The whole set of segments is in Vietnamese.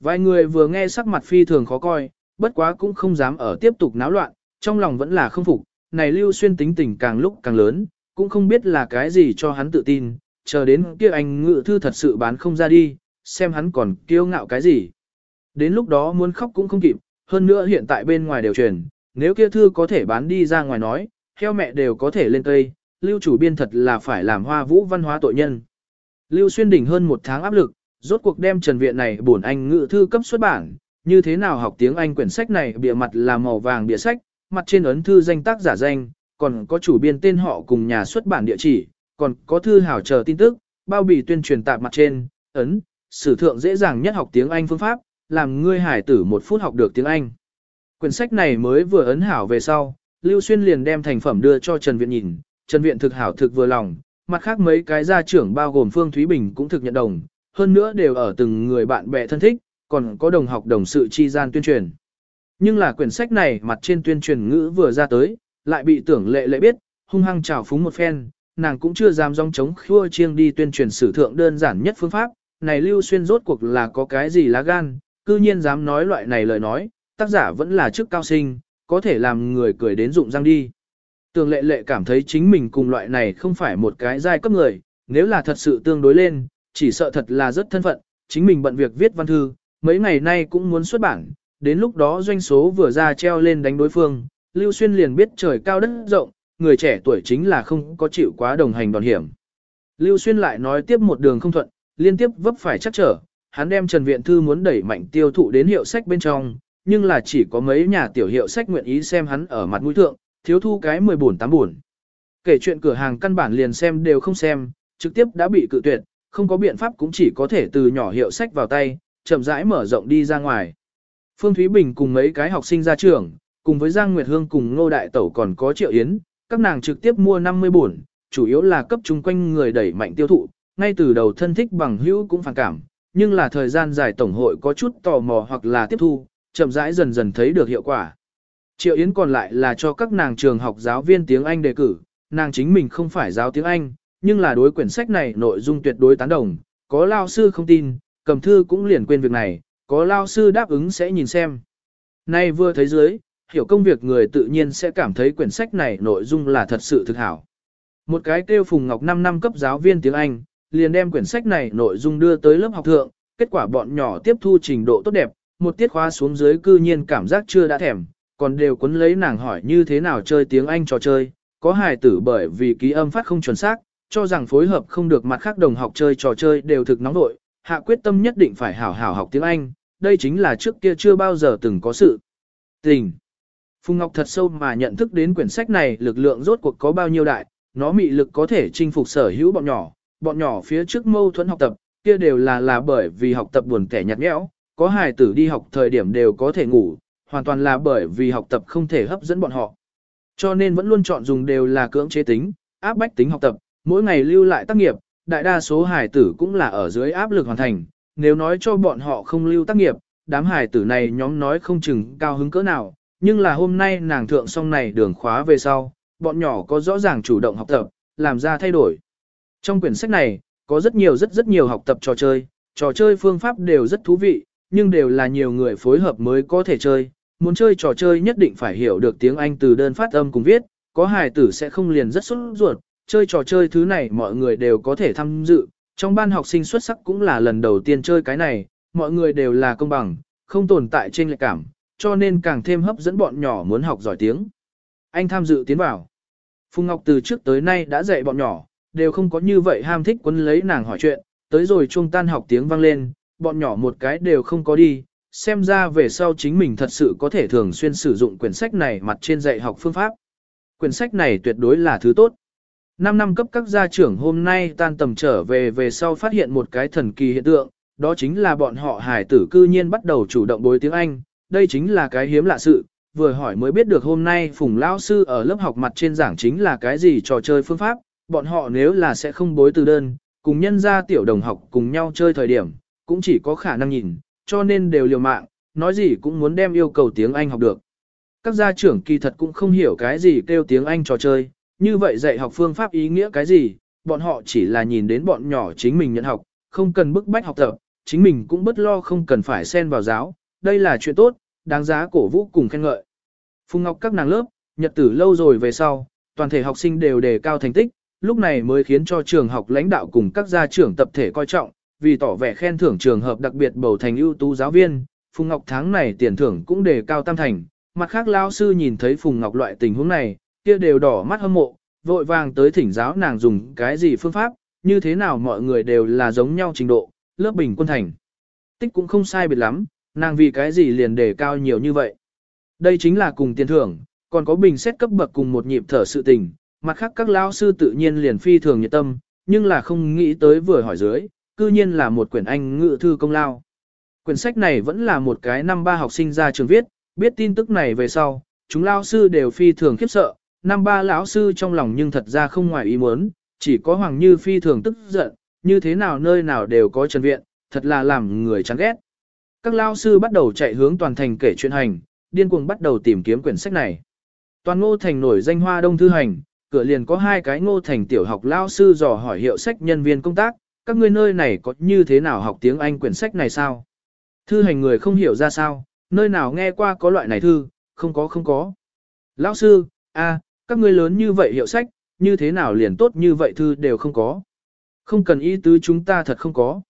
Vài người vừa nghe sắc mặt phi thường khó coi, bất quá cũng không dám ở tiếp tục náo loạn, trong lòng vẫn là không phục, này Lưu Xuyên tính tình càng lúc càng lớn, cũng không biết là cái gì cho hắn tự tin, chờ đến kia anh ngự thư thật sự bán không ra đi, xem hắn còn kiêu ngạo cái gì. Đến lúc đó muốn khóc cũng không kịp, hơn nữa hiện tại bên ngoài đều truyền, nếu kia thư có thể bán đi ra ngoài nói, theo mẹ đều có thể lên cây, lưu chủ biên thật là phải làm hoa vũ văn hóa tội nhân. Lưu xuyên đỉnh hơn một tháng áp lực, rốt cuộc đem trần viện này bổn anh ngữ thư cấp xuất bản, như thế nào học tiếng Anh quyển sách này bìa mặt là màu vàng bìa sách, mặt trên ấn thư danh tác giả danh, còn có chủ biên tên họ cùng nhà xuất bản địa chỉ, còn có thư hảo chờ tin tức, bao bì tuyên truyền tạp mặt trên, ấn, sử thượng dễ dàng nhất học tiếng Anh phương pháp, làm ngươi hải tử một phút học được tiếng Anh. Quyển sách này mới vừa ấn hảo về sau, Lưu Xuyên liền đem thành phẩm đưa cho Trần Viện nhìn, Trần Viện thực hảo thực vừa lòng, mặt khác mấy cái gia trưởng bao gồm Phương Thúy Bình cũng thực nhận đồng, hơn nữa đều ở từng người bạn bè thân thích, còn có đồng học đồng sự chi gian tuyên truyền. Nhưng là quyển sách này mặt trên tuyên truyền ngữ vừa ra tới, lại bị tưởng lệ lệ biết, hung hăng trào phúng một phen, nàng cũng chưa dám dòng chống khua chiêng đi tuyên truyền sử thượng đơn giản nhất phương pháp, này Lưu Xuyên rốt cuộc là có cái gì lá gan, cư nhiên dám nói loại này lời nói, tác giả vẫn là chức cao sinh, có thể làm người cười đến rụng răng đi. Tường lệ lệ cảm thấy chính mình cùng loại này không phải một cái giai cấp người, nếu là thật sự tương đối lên, chỉ sợ thật là rất thân phận, chính mình bận việc viết văn thư, mấy ngày nay cũng muốn xuất bản, đến lúc đó doanh số vừa ra treo lên đánh đối phương, Lưu Xuyên liền biết trời cao đất rộng, người trẻ tuổi chính là không có chịu quá đồng hành đòn hiểm. Lưu Xuyên lại nói tiếp một đường không thuận, liên tiếp vấp phải chắc trở, hắn đem Trần Viện Thư muốn đẩy mạnh tiêu thụ đến hiệu sách bên trong, nhưng là chỉ có mấy nhà tiểu hiệu sách nguyện ý xem hắn ở mặt mũi thượng, thiếu thu cái 10 buồn 8 buồn. Kể chuyện cửa hàng căn bản liền xem đều không xem, trực tiếp đã bị cự tuyệt, không có biện pháp cũng chỉ có thể từ nhỏ hiệu sách vào tay, chậm rãi mở rộng đi ra ngoài. Phương Thúy Bình cùng mấy cái học sinh ra trường, cùng với Giang Nguyệt Hương cùng Ngô Đại Tẩu còn có Triệu Yến, các nàng trực tiếp mua 50 buồn, chủ yếu là cấp chung quanh người đẩy mạnh tiêu thụ, ngay từ đầu thân thích bằng hữu cũng phản cảm, nhưng là thời gian dài tổng hội có chút tò mò hoặc là tiếp thu, chậm rãi dần dần thấy được hiệu quả. Triệu Yến còn lại là cho các nàng trường học giáo viên tiếng Anh đề cử, nàng chính mình không phải giáo tiếng Anh, nhưng là đối quyển sách này nội dung tuyệt đối tán đồng, có lao sư không tin, cầm thư cũng liền quên việc này, có lao sư đáp ứng sẽ nhìn xem. Nay vừa thấy dưới, hiểu công việc người tự nhiên sẽ cảm thấy quyển sách này nội dung là thật sự thực hảo. Một cái kêu Phùng Ngọc 5 năm cấp giáo viên tiếng Anh, liền đem quyển sách này nội dung đưa tới lớp học thượng, kết quả bọn nhỏ tiếp thu trình độ tốt đẹp, một tiết khóa xuống dưới cư nhiên cảm giác chưa đã thèm, còn đều quấn lấy nàng hỏi như thế nào chơi tiếng Anh trò chơi, có hài tử bởi vì ký âm phát không chuẩn xác, cho rằng phối hợp không được mặt khác đồng học chơi trò chơi đều thực nóng nội, hạ quyết tâm nhất định phải hảo hảo học tiếng Anh, đây chính là trước kia chưa bao giờ từng có sự tình. Phùng Ngọc thật sâu mà nhận thức đến quyển sách này lực lượng rốt cuộc có bao nhiêu đại, nó mị lực có thể chinh phục sở hữu bọn nhỏ, bọn nhỏ phía trước mâu thuẫn học tập, kia đều là là bởi vì học tập buồn kẻ nhạt nhẽo, có hài tử đi học thời điểm đều có thể ngủ, hoàn toàn là bởi vì học tập không thể hấp dẫn bọn họ. Cho nên vẫn luôn chọn dùng đều là cưỡng chế tính, áp bách tính học tập, mỗi ngày lưu lại tác nghiệp, đại đa số hải tử cũng là ở dưới áp lực hoàn thành, nếu nói cho bọn họ không lưu tác nghiệp, đám hải tử này nhóm nói không chừng cao hứng cỡ nào, nhưng là hôm nay nàng thượng xong này đường khóa về sau, bọn nhỏ có rõ ràng chủ động học tập, làm ra thay đổi. Trong quyển sách này, có rất nhiều rất rất nhiều học tập trò chơi, trò chơi phương pháp đều rất thú vị, nhưng đều là nhiều người phối hợp mới có thể chơi. Muốn chơi trò chơi nhất định phải hiểu được tiếng Anh từ đơn phát âm cùng viết, có hài tử sẽ không liền rất xuất ruột, chơi trò chơi thứ này mọi người đều có thể tham dự, trong ban học sinh xuất sắc cũng là lần đầu tiên chơi cái này, mọi người đều là công bằng, không tồn tại trên lệch cảm, cho nên càng thêm hấp dẫn bọn nhỏ muốn học giỏi tiếng. Anh tham dự tiến vào. Phùng Ngọc từ trước tới nay đã dạy bọn nhỏ, đều không có như vậy ham thích quấn lấy nàng hỏi chuyện, tới rồi chuông tan học tiếng vang lên, bọn nhỏ một cái đều không có đi, xem ra về sau chính mình thật sự có thể thường xuyên sử dụng quyển sách này mặt trên dạy học phương pháp. Quyển sách này tuyệt đối là thứ tốt. Năm năm cấp các gia trưởng hôm nay tan tầm trở về về sau phát hiện một cái thần kỳ hiện tượng, đó chính là bọn họ hải tử cư nhiên bắt đầu chủ động bối tiếng Anh, đây chính là cái hiếm lạ sự, vừa hỏi mới biết được hôm nay Phùng Lao Sư ở lớp học mặt trên giảng chính là cái gì trò chơi phương pháp, bọn họ nếu là sẽ không bối từ đơn, cùng nhân gia tiểu đồng học cùng nhau chơi thời điểm, cũng chỉ có khả năng nhìn, cho nên đều liều mạng, nói gì cũng muốn đem yêu cầu tiếng Anh học được. Các gia trưởng kỳ thật cũng không hiểu cái gì kêu tiếng Anh trò chơi, như vậy dạy học phương pháp ý nghĩa cái gì, bọn họ chỉ là nhìn đến bọn nhỏ chính mình nhận học, không cần bức bách học tập, chính mình cũng bất lo không cần phải xen vào giáo, đây là chuyện tốt, đáng giá cổ vũ cùng khen ngợi. Phùng Ngọc các nàng lớp, nhật tử lâu rồi về sau, toàn thể học sinh đều đề cao thành tích, lúc này mới khiến cho trường học lãnh đạo cùng các gia trưởng tập thể coi trọng, vì tỏ vẻ khen thưởng trường hợp đặc biệt bầu thành ưu tú giáo viên, Phùng Ngọc tháng này tiền thưởng cũng đề cao tam thành, mặt khác lao sư nhìn thấy Phùng Ngọc loại tình huống này, kia đều đỏ mắt hâm mộ, vội vàng tới thỉnh giáo nàng dùng cái gì phương pháp, như thế nào mọi người đều là giống nhau trình độ, lớp bình quân thành. Tích cũng không sai biệt lắm, nàng vì cái gì liền đề cao nhiều như vậy. Đây chính là cùng tiền thưởng, còn có bình xét cấp bậc cùng một nhịp thở sự tình, mặt khác các lao sư tự nhiên liền phi thường nhiệt tâm, nhưng là không nghĩ tới vừa hỏi dưới, cư nhiên là một quyển Anh ngữ thư công lao. Quyển sách này vẫn là một cái năm ba học sinh ra trường viết, biết tin tức này về sau, chúng lao sư đều phi thường khiếp sợ, năm ba lão sư trong lòng nhưng thật ra không ngoài ý muốn, chỉ có Hoàng Như phi thường tức giận, như thế nào nơi nào đều có trần viện, thật là làm người chán ghét. Các lão sư bắt đầu chạy hướng toàn thành kể chuyện hành, điên cuồng bắt đầu tìm kiếm quyển sách này. Toàn ngô thành nổi danh hoa đông thư hành, cửa liền có hai cái ngô thành tiểu học lão sư dò hỏi hiệu sách nhân viên công tác, các ngươi nơi này có như thế nào học tiếng Anh quyển sách này sao? Thư hành người không hiểu ra sao, nơi nào nghe qua có loại này thư, không có không có. Lão sư, a, các ngươi lớn như vậy hiệu sách, như thế nào liền tốt như vậy thư đều không có. Không cần ý tứ chúng ta thật không có.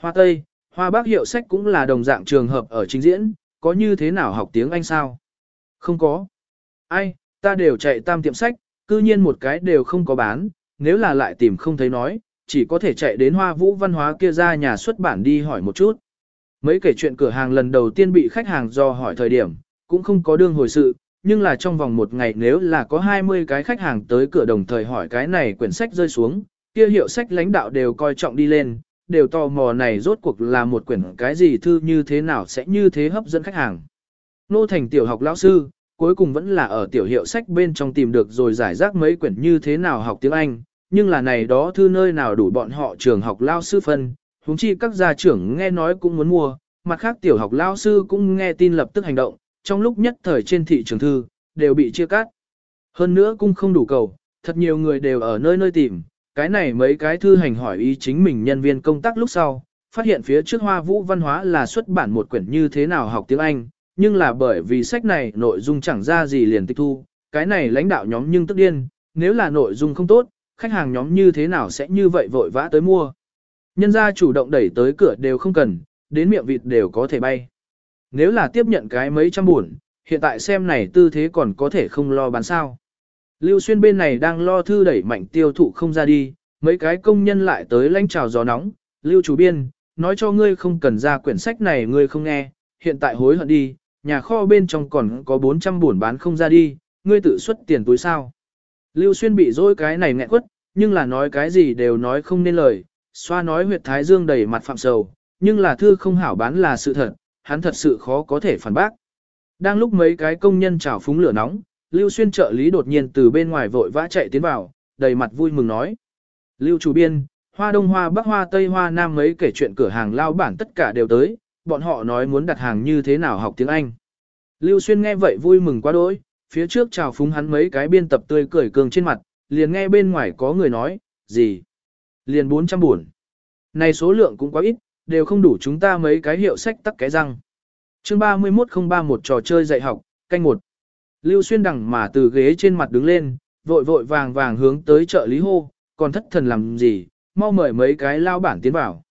Hoa Tây, Hoa Bắc hiệu sách cũng là đồng dạng trường hợp ở trình diễn, có như thế nào học tiếng Anh sao? Không có. Ai, ta đều chạy tam tiệm sách, cư nhiên một cái đều không có bán, nếu là lại tìm không thấy nói, chỉ có thể chạy đến hoa vũ văn hóa kia ra nhà xuất bản đi hỏi một chút. Mấy kể chuyện cửa hàng lần đầu tiên bị khách hàng do hỏi thời điểm, cũng không có đương hồi sự, nhưng là trong vòng một ngày nếu là có 20 cái khách hàng tới cửa đồng thời hỏi cái này quyển sách rơi xuống, kia hiệu sách lãnh đạo đều coi trọng đi lên, đều tò mò này rốt cuộc là một quyển cái gì thư như thế nào sẽ như thế hấp dẫn khách hàng. Nô thành tiểu học lão sư, cuối cùng vẫn là ở tiểu hiệu sách bên trong tìm được rồi giải rác mấy quyển như thế nào học tiếng Anh, nhưng là này đó thư nơi nào đủ bọn họ trường học lao sư phân, huống chi các gia trưởng nghe nói cũng muốn mua, mặt khác tiểu học lao sư cũng nghe tin lập tức hành động, trong lúc nhất thời trên thị trường thư, đều bị chia cắt. Hơn nữa cũng không đủ cầu, thật nhiều người đều ở nơi nơi tìm, cái này mấy cái thư hành hỏi ý chính mình nhân viên công tác lúc sau, phát hiện phía trước hoa vũ văn hóa là xuất bản một quyển như thế nào học tiếng Anh, nhưng là bởi vì sách này nội dung chẳng ra gì liền tịch thu, cái này lãnh đạo nhóm nhưng tức điên, nếu là nội dung không tốt, khách hàng nhóm như thế nào sẽ như vậy vội vã tới mua. Nhân gia chủ động đẩy tới cửa đều không cần, đến miệng vịt đều có thể bay. Nếu là tiếp nhận cái mấy trăm buồn, hiện tại xem này tư thế còn có thể không lo bán sao. Lưu Xuyên bên này đang lo thư đẩy mạnh tiêu thụ không ra đi, mấy cái công nhân lại tới lãnh trào gió nóng, Lưu chủ biên, nói cho ngươi không cần ra quyển sách này ngươi không nghe, hiện tại hối hận đi, nhà kho bên trong còn có 400 buồn bán không ra đi, ngươi tự xuất tiền túi sao. Lưu Xuyên bị dối cái này nghẹn quất, nhưng là nói cái gì đều nói không nên lời, xoa nói huyệt thái dương đầy mặt phạm sầu, nhưng là thư không hảo bán là sự thật, hắn thật sự khó có thể phản bác. Đang lúc mấy cái công nhân trào phúng lửa nóng, Lưu Xuyên trợ lý đột nhiên từ bên ngoài vội vã chạy tiến vào, đầy mặt vui mừng nói. Lưu chủ biên, hoa đông hoa bắc hoa tây hoa nam mấy kể chuyện cửa hàng lao bản tất cả đều tới, bọn họ nói muốn đặt hàng như thế nào học tiếng Anh. Lưu Xuyên nghe vậy vui mừng quá đỗi, phía trước chào phúng hắn mấy cái biên tập tươi cười cường trên mặt, liền nghe bên ngoài có người nói, gì? Liền 400 buồn. Này số lượng cũng quá ít, đều không đủ chúng ta mấy cái hiệu sách tắc cái răng. chương 31031 trò chơi dạy học, canh một. Lưu Xuyên đằng mà từ ghế trên mặt đứng lên, vội vội vàng vàng hướng tới trợ lý hô, còn thất thần làm gì, mau mời mấy cái lao bản tiến vào.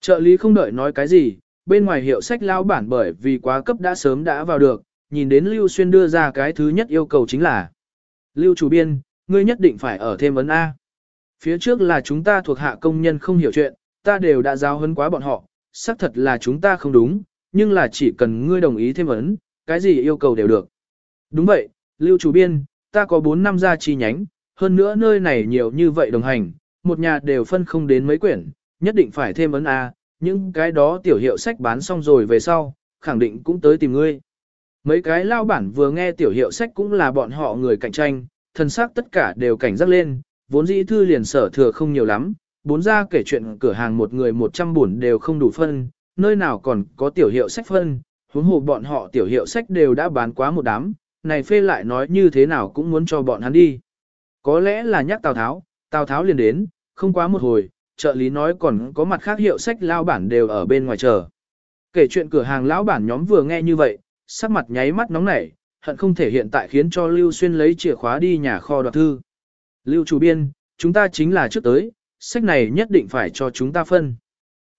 Trợ lý không đợi nói cái gì, bên ngoài hiệu sách lao bản bởi vì quá cấp đã sớm đã vào được, nhìn đến Lưu Xuyên đưa ra cái thứ nhất yêu cầu chính là Lưu chủ biên, ngươi nhất định phải ở thêm ấn A. Phía trước là chúng ta thuộc hạ công nhân không hiểu chuyện, ta đều đã giao hấn quá bọn họ, xác thật là chúng ta không đúng, nhưng là chỉ cần ngươi đồng ý thêm ấn, cái gì yêu cầu đều được. Đúng vậy, Lưu chủ biên, ta có 4 năm gia chi nhánh, hơn nữa nơi này nhiều như vậy đồng hành, một nhà đều phân không đến mấy quyển, nhất định phải thêm ấn A, những cái đó tiểu hiệu sách bán xong rồi về sau, khẳng định cũng tới tìm ngươi. Mấy cái lao bản vừa nghe tiểu hiệu sách cũng là bọn họ người cạnh tranh, thân xác tất cả đều cảnh giác lên, vốn dĩ thư liền sở thừa không nhiều lắm, bốn ra kể chuyện cửa hàng một người 100 buồn đều không đủ phân, nơi nào còn có tiểu hiệu sách phân, huống hồ bọn họ tiểu hiệu sách đều đã bán quá một đám, này phê lại nói như thế nào cũng muốn cho bọn hắn đi. Có lẽ là nhắc Tào Tháo, Tào Tháo liền đến, không quá một hồi, trợ lý nói còn có mặt khác hiệu sách lao bản đều ở bên ngoài chờ. Kể chuyện cửa hàng lão bản nhóm vừa nghe như vậy, sắc mặt nháy mắt nóng nảy, hận không thể hiện tại khiến cho Lưu Xuyên lấy chìa khóa đi nhà kho đoạt thư. Lưu chủ biên, chúng ta chính là trước tới, sách này nhất định phải cho chúng ta phân.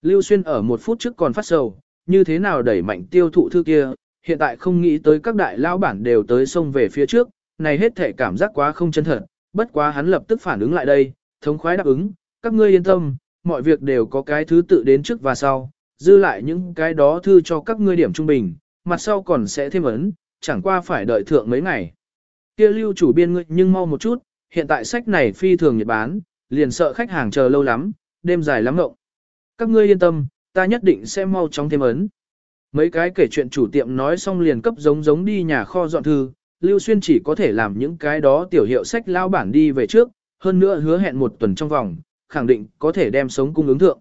Lưu Xuyên ở một phút trước còn phát sầu, như thế nào đẩy mạnh tiêu thụ thư kia, hiện tại không nghĩ tới các đại lão bản đều tới sông về phía trước, này hết thể cảm giác quá không chân thật, bất quá hắn lập tức phản ứng lại đây, thống khoái đáp ứng, các ngươi yên tâm, mọi việc đều có cái thứ tự đến trước và sau, dư lại những cái đó thư cho các ngươi điểm trung bình, mặt sau còn sẽ thêm ấn, chẳng qua phải đợi thượng mấy ngày. Kia lưu chủ biên ngươi nhưng mau một chút, hiện tại sách này phi thường nhật bán, liền sợ khách hàng chờ lâu lắm, đêm dài lắm ngộng. Các ngươi yên tâm, ta nhất định sẽ mau chóng thêm ấn. Mấy cái kể chuyện chủ tiệm nói xong liền cấp giống giống đi nhà kho dọn thư, Lưu Xuyên chỉ có thể làm những cái đó tiểu hiệu sách lao bản đi về trước, hơn nữa hứa hẹn một tuần trong vòng, khẳng định có thể đem sống cung ứng thượng.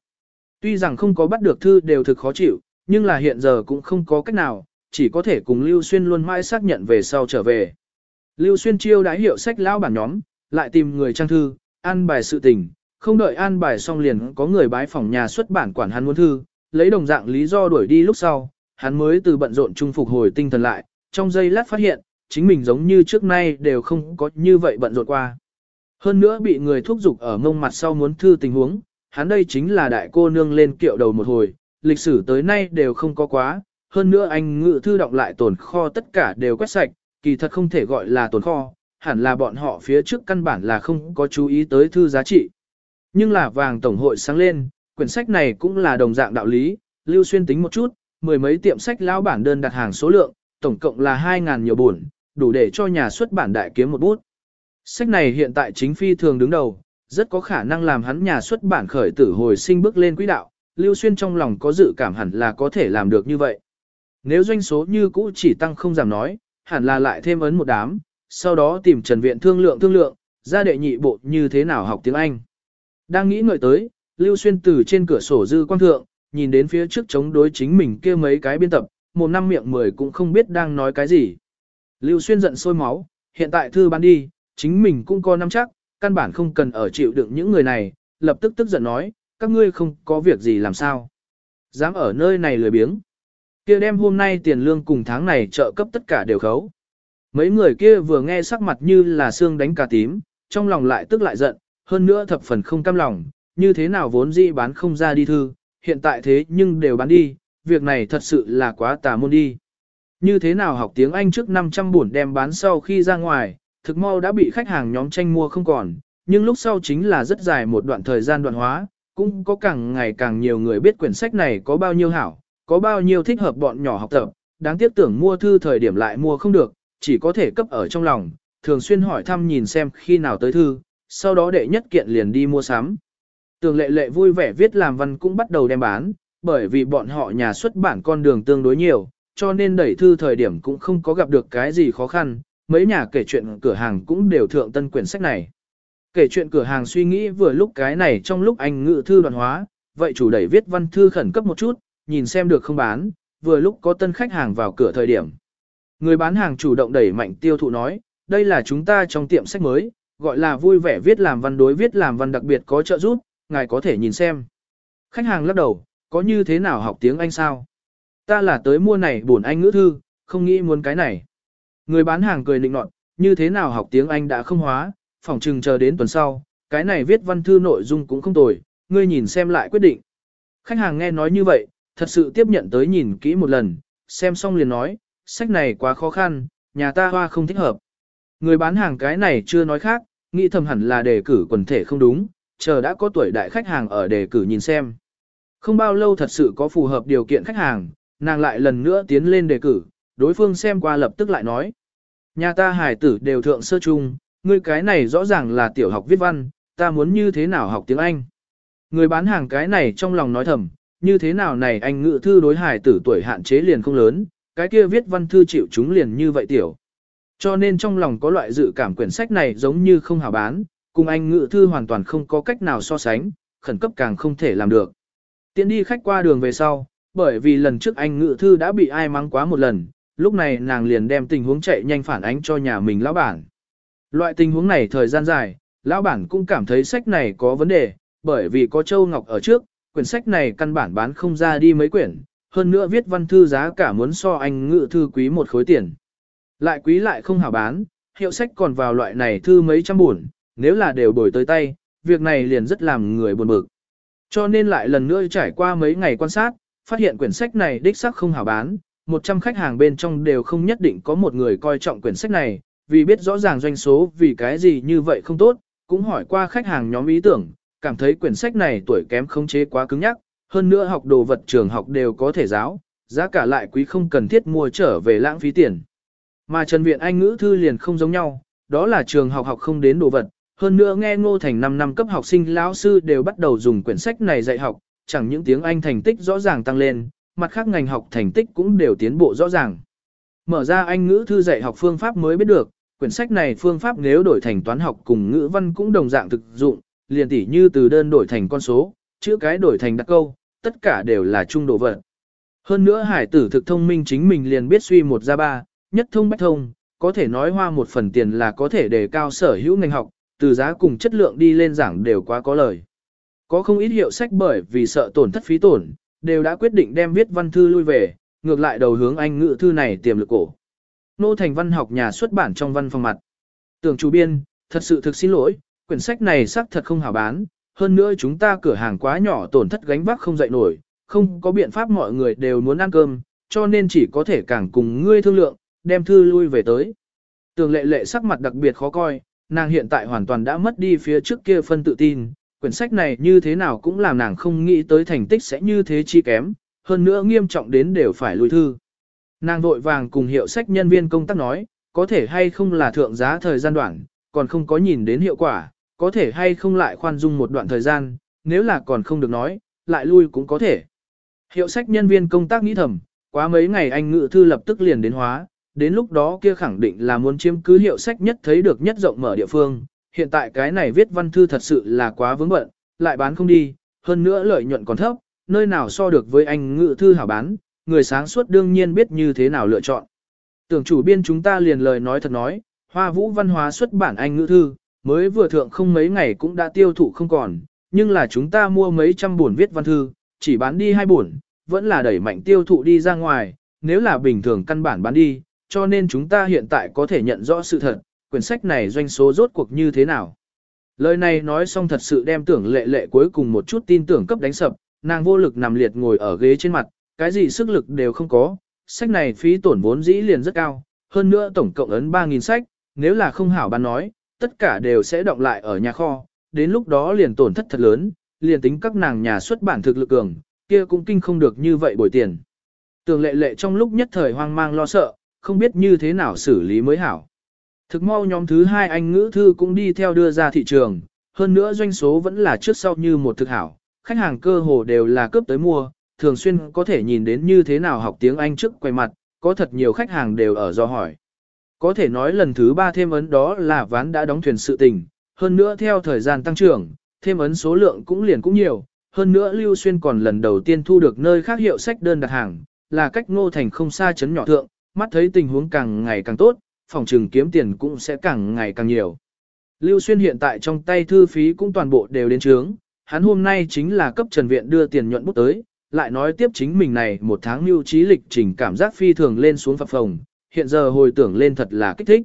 Tuy rằng không có bắt được thư đều thực khó chịu, nhưng là hiện giờ cũng không có cách nào, chỉ có thể cùng Lưu Xuyên luôn mãi xác nhận về sau trở về. Lưu Xuyên chiêu đãi hiệu sách lao bản nhóm, lại tìm người trang thư, an bài sự tình, không đợi an bài xong liền có người bái phòng nhà xuất bản quản hắn muốn thư, lấy đồng dạng lý do đuổi đi lúc sau, hắn mới từ bận rộn trung phục hồi tinh thần lại, trong giây lát phát hiện, chính mình giống như trước nay đều không có như vậy bận rộn qua. Hơn nữa bị người thúc giục ở ngông mặt sau muốn thư tình huống, hắn đây chính là đại cô nương lên kiệu đầu một hồi, lịch sử tới nay đều không có quá, hơn nữa anh ngự thư động lại tồn kho tất cả đều quét sạch, kỳ thật không thể gọi là tồn kho, hẳn là bọn họ phía trước căn bản là không có chú ý tới thư giá trị. Nhưng là vàng tổng hội sáng lên, quyển sách này cũng là đồng dạng đạo lý, lưu xuyên tính một chút, mười mấy tiệm sách lão bản đơn đặt hàng số lượng, tổng cộng là 2.000 nhiều buồn, đủ để cho nhà xuất bản đại kiếm một bút. Sách này hiện tại chính phi thường đứng đầu, rất có khả năng làm hắn nhà xuất bản khởi tử hồi sinh bước lên quỹ đạo, Lưu Xuyên trong lòng có dự cảm hẳn là có thể làm được như vậy. Nếu doanh số như cũ chỉ tăng không giảm nói, hẳn là lại thêm ấn một đám, sau đó tìm Trần Viện thương lượng thương lượng, ra đệ nhị bộ như thế nào học tiếng Anh. Đang nghĩ ngợi tới, Lưu Xuyên từ trên cửa sổ dư quan thượng, nhìn đến phía trước chống đối chính mình kia mấy cái biên tập, một năm miệng mười cũng không biết đang nói cái gì. Lưu Xuyên giận sôi máu, hiện tại thư bán đi, chính mình cũng có năm chắc, căn bản không cần ở chịu đựng những người này, lập tức tức giận nói, các ngươi không có việc gì làm sao. Dám ở nơi này lười biếng. kia đem hôm nay tiền lương cùng tháng này trợ cấp tất cả đều khấu. Mấy người kia vừa nghe sắc mặt như là xương đánh cà tím, trong lòng lại tức lại giận, hơn nữa thập phần không cam lòng, như thế nào vốn dĩ bán không ra đi thư, hiện tại thế nhưng đều bán đi, việc này thật sự là quá tà môn đi. Như thế nào học tiếng Anh trước 500 buồn đem bán sau khi ra ngoài, thực mau đã bị khách hàng nhóm tranh mua không còn, nhưng lúc sau chính là rất dài một đoạn thời gian đoạn hóa, cũng có càng ngày càng nhiều người biết quyển sách này có bao nhiêu hảo, có bao nhiêu thích hợp bọn nhỏ học tập, đáng tiếc tưởng mua thư thời điểm lại mua không được, chỉ có thể cấp ở trong lòng, thường xuyên hỏi thăm nhìn xem khi nào tới thư, sau đó đệ nhất kiện liền đi mua sắm. Tường lệ lệ vui vẻ viết làm văn cũng bắt đầu đem bán, bởi vì bọn họ nhà xuất bản con đường tương đối nhiều, cho nên đẩy thư thời điểm cũng không có gặp được cái gì khó khăn, mấy nhà kể chuyện cửa hàng cũng đều thượng tân quyển sách này. Kể chuyện cửa hàng suy nghĩ vừa lúc cái này trong lúc anh ngự thư đoàn hóa, vậy chủ đẩy viết văn thư khẩn cấp một chút, nhìn xem được không bán, vừa lúc có tân khách hàng vào cửa thời điểm. Người bán hàng chủ động đẩy mạnh tiêu thụ nói, đây là chúng ta trong tiệm sách mới, gọi là vui vẻ viết làm văn đối viết làm văn đặc biệt có trợ giúp, ngài có thể nhìn xem. Khách hàng lắc đầu, có như thế nào học tiếng Anh sao? Ta là tới mua này bổn Anh ngữ thư, không nghĩ muốn cái này. Người bán hàng cười nịnh nọt, như thế nào học tiếng Anh đã không hóa, phỏng chừng chờ đến tuần sau, cái này viết văn thư nội dung cũng không tồi, ngươi nhìn xem lại quyết định. Khách hàng nghe nói như vậy, thật sự tiếp nhận tới nhìn kỹ một lần, xem xong liền nói, sách này quá khó khăn, nhà ta hoa không thích hợp. Người bán hàng cái này chưa nói khác, nghĩ thầm hẳn là đề cử quần thể không đúng, chờ đã có tuổi đại khách hàng ở đề cử nhìn xem. Không bao lâu thật sự có phù hợp điều kiện khách hàng, nàng lại lần nữa tiến lên đề cử, đối phương xem qua lập tức lại nói. Nhà ta hải tử đều thượng sơ chung, ngươi cái này rõ ràng là tiểu học viết văn, ta muốn như thế nào học tiếng Anh. Người bán hàng cái này trong lòng nói thầm, như thế nào này anh ngự thư đối hải tử tuổi hạn chế liền không lớn, cái kia viết văn thư chịu chúng liền như vậy tiểu. Cho nên trong lòng có loại dự cảm quyển sách này giống như không hảo bán, cùng anh ngự thư hoàn toàn không có cách nào so sánh, khẩn cấp càng không thể làm được. Tiến đi khách qua đường về sau, bởi vì lần trước anh ngự thư đã bị ai mắng quá một lần, lúc này nàng liền đem tình huống chạy nhanh phản ánh cho nhà mình lão bản. Loại tình huống này thời gian dài, lão bản cũng cảm thấy sách này có vấn đề, bởi vì có Châu Ngọc ở trước, quyển sách này căn bản bán không ra đi mấy quyển, hơn nữa viết văn thư giá cả muốn so anh ngự thư quý một khối tiền. Lại quý lại không hảo bán, hiệu sách còn vào loại này thư mấy trăm buồn, nếu là đều đổi tới tay, việc này liền rất làm người buồn bực. Cho nên lại lần nữa trải qua mấy ngày quan sát, phát hiện quyển sách này đích xác không hảo bán, 100 khách hàng bên trong đều không nhất định có một người coi trọng quyển sách này, vì biết rõ ràng doanh số vì cái gì như vậy không tốt, cũng hỏi qua khách hàng nhóm ý tưởng, cảm thấy quyển sách này tuổi kém không chế quá cứng nhắc, hơn nữa học đồ vật trường học đều có thể giáo, giá cả lại quý không cần thiết mua trở về lãng phí tiền. Mà Trần Viện Anh ngữ thư liền không giống nhau, đó là trường học học không đến đồ vật, hơn nữa nghe Ngô Thành 5 năm cấp học sinh lão sư đều bắt đầu dùng quyển sách này dạy học, chẳng những tiếng Anh thành tích rõ ràng tăng lên, mặt khác ngành học thành tích cũng đều tiến bộ rõ ràng. Mở ra Anh ngữ thư dạy học phương pháp mới biết được, quyển sách này phương pháp nếu đổi thành toán học cùng ngữ văn cũng đồng dạng thực dụng, liền tỉ như từ đơn đổi thành con số, chữ cái đổi thành đặc câu, tất cả đều là trung độ vật. Hơn nữa hải tử thực thông minh chính mình liền biết suy một ra ba, nhất thông bách thông, có thể nói hoa một phần tiền là có thể đề cao sở hữu ngành học, từ giá cùng chất lượng đi lên giảng đều quá có lời. Có không ít hiệu sách bởi vì sợ tổn thất phí tổn, đều đã quyết định đem viết văn thư lui về, ngược lại đầu hướng anh ngữ thư này tiềm lực cổ. Nô thành văn học nhà xuất bản trong văn phòng mặt. Tưởng chủ biên, thật sự thực xin lỗi, quyển sách này xác thật không hảo bán, hơn nữa chúng ta cửa hàng quá nhỏ tổn thất gánh vác không dậy nổi, không có biện pháp mọi người đều muốn ăn cơm, cho nên chỉ có thể càng cùng ngươi thương lượng, đem thư lui về tới. Tường lệ lệ sắc mặt đặc biệt khó coi, nàng hiện tại hoàn toàn đã mất đi phía trước kia phân tự tin, quyển sách này như thế nào cũng làm nàng không nghĩ tới thành tích sẽ như thế chi kém, hơn nữa nghiêm trọng đến đều phải lùi thư. Nàng vội vàng cùng hiệu sách nhân viên công tác nói, có thể hay không là thượng giá thời gian đoạn, còn không có nhìn đến hiệu quả, có thể hay không lại khoan dung một đoạn thời gian, nếu là còn không được nói, lại lui cũng có thể. Hiệu sách nhân viên công tác nghĩ thầm, quá mấy ngày anh ngự thư lập tức liền đến hóa, đến lúc đó kia khẳng định là muốn chiếm cứ hiệu sách nhất thấy được nhất rộng mở địa phương. Hiện tại cái này viết văn thư thật sự là quá vướng bận, lại bán không đi, hơn nữa lợi nhuận còn thấp, nơi nào so được với anh ngự thư hảo bán, người sáng suốt đương nhiên biết như thế nào lựa chọn. Tưởng chủ biên chúng ta liền lời nói thật nói, hoa vũ văn hóa xuất bản anh ngữ thư, mới vừa thượng không mấy ngày cũng đã tiêu thụ không còn, nhưng là chúng ta mua mấy trăm buồn viết văn thư, chỉ bán đi hai buồn, vẫn là đẩy mạnh tiêu thụ đi ra ngoài, nếu là bình thường căn bản bán đi, cho nên chúng ta hiện tại có thể nhận rõ sự thật, quyển sách này doanh số rốt cuộc như thế nào. Lời này nói xong thật sự đem tưởng lệ lệ cuối cùng một chút tin tưởng cấp đánh sập, nàng vô lực nằm liệt ngồi ở ghế trên mặt, cái gì sức lực đều không có, sách này phí tổn vốn dĩ liền rất cao, hơn nữa tổng cộng ấn 3.000 sách, nếu là không hảo bán nói, tất cả đều sẽ động lại ở nhà kho, đến lúc đó liền tổn thất thật lớn, liền tính các nàng nhà xuất bản thực lực cường, kia cũng kinh không được như vậy bồi tiền. Tường lệ lệ trong lúc nhất thời hoang mang lo sợ, không biết như thế nào xử lý mới hảo. Thực mau nhóm thứ hai anh ngữ thư cũng đi theo đưa ra thị trường, hơn nữa doanh số vẫn là trước sau như một thực hảo, khách hàng cơ hồ đều là cướp tới mua, thường xuyên có thể nhìn đến như thế nào học tiếng Anh trước quay mặt, có thật nhiều khách hàng đều ở do hỏi. Có thể nói lần thứ ba thêm ấn đó là ván đã đóng thuyền sự tình, hơn nữa theo thời gian tăng trưởng, thêm ấn số lượng cũng liền cũng nhiều, hơn nữa Lưu Xuyên còn lần đầu tiên thu được nơi khác hiệu sách đơn đặt hàng, là cách ngô thành không xa chấn nhỏ thượng, mắt thấy tình huống càng ngày càng tốt, phòng trừng kiếm tiền cũng sẽ càng ngày càng nhiều. Lưu Xuyên hiện tại trong tay thư phí cũng toàn bộ đều đến trướng, hắn hôm nay chính là cấp Trần Viện đưa tiền nhuận bút tới, lại nói tiếp chính mình này một tháng mưu trí lịch trình cảm giác phi thường lên xuống phập phồng, hiện giờ hồi tưởng lên thật là kích thích.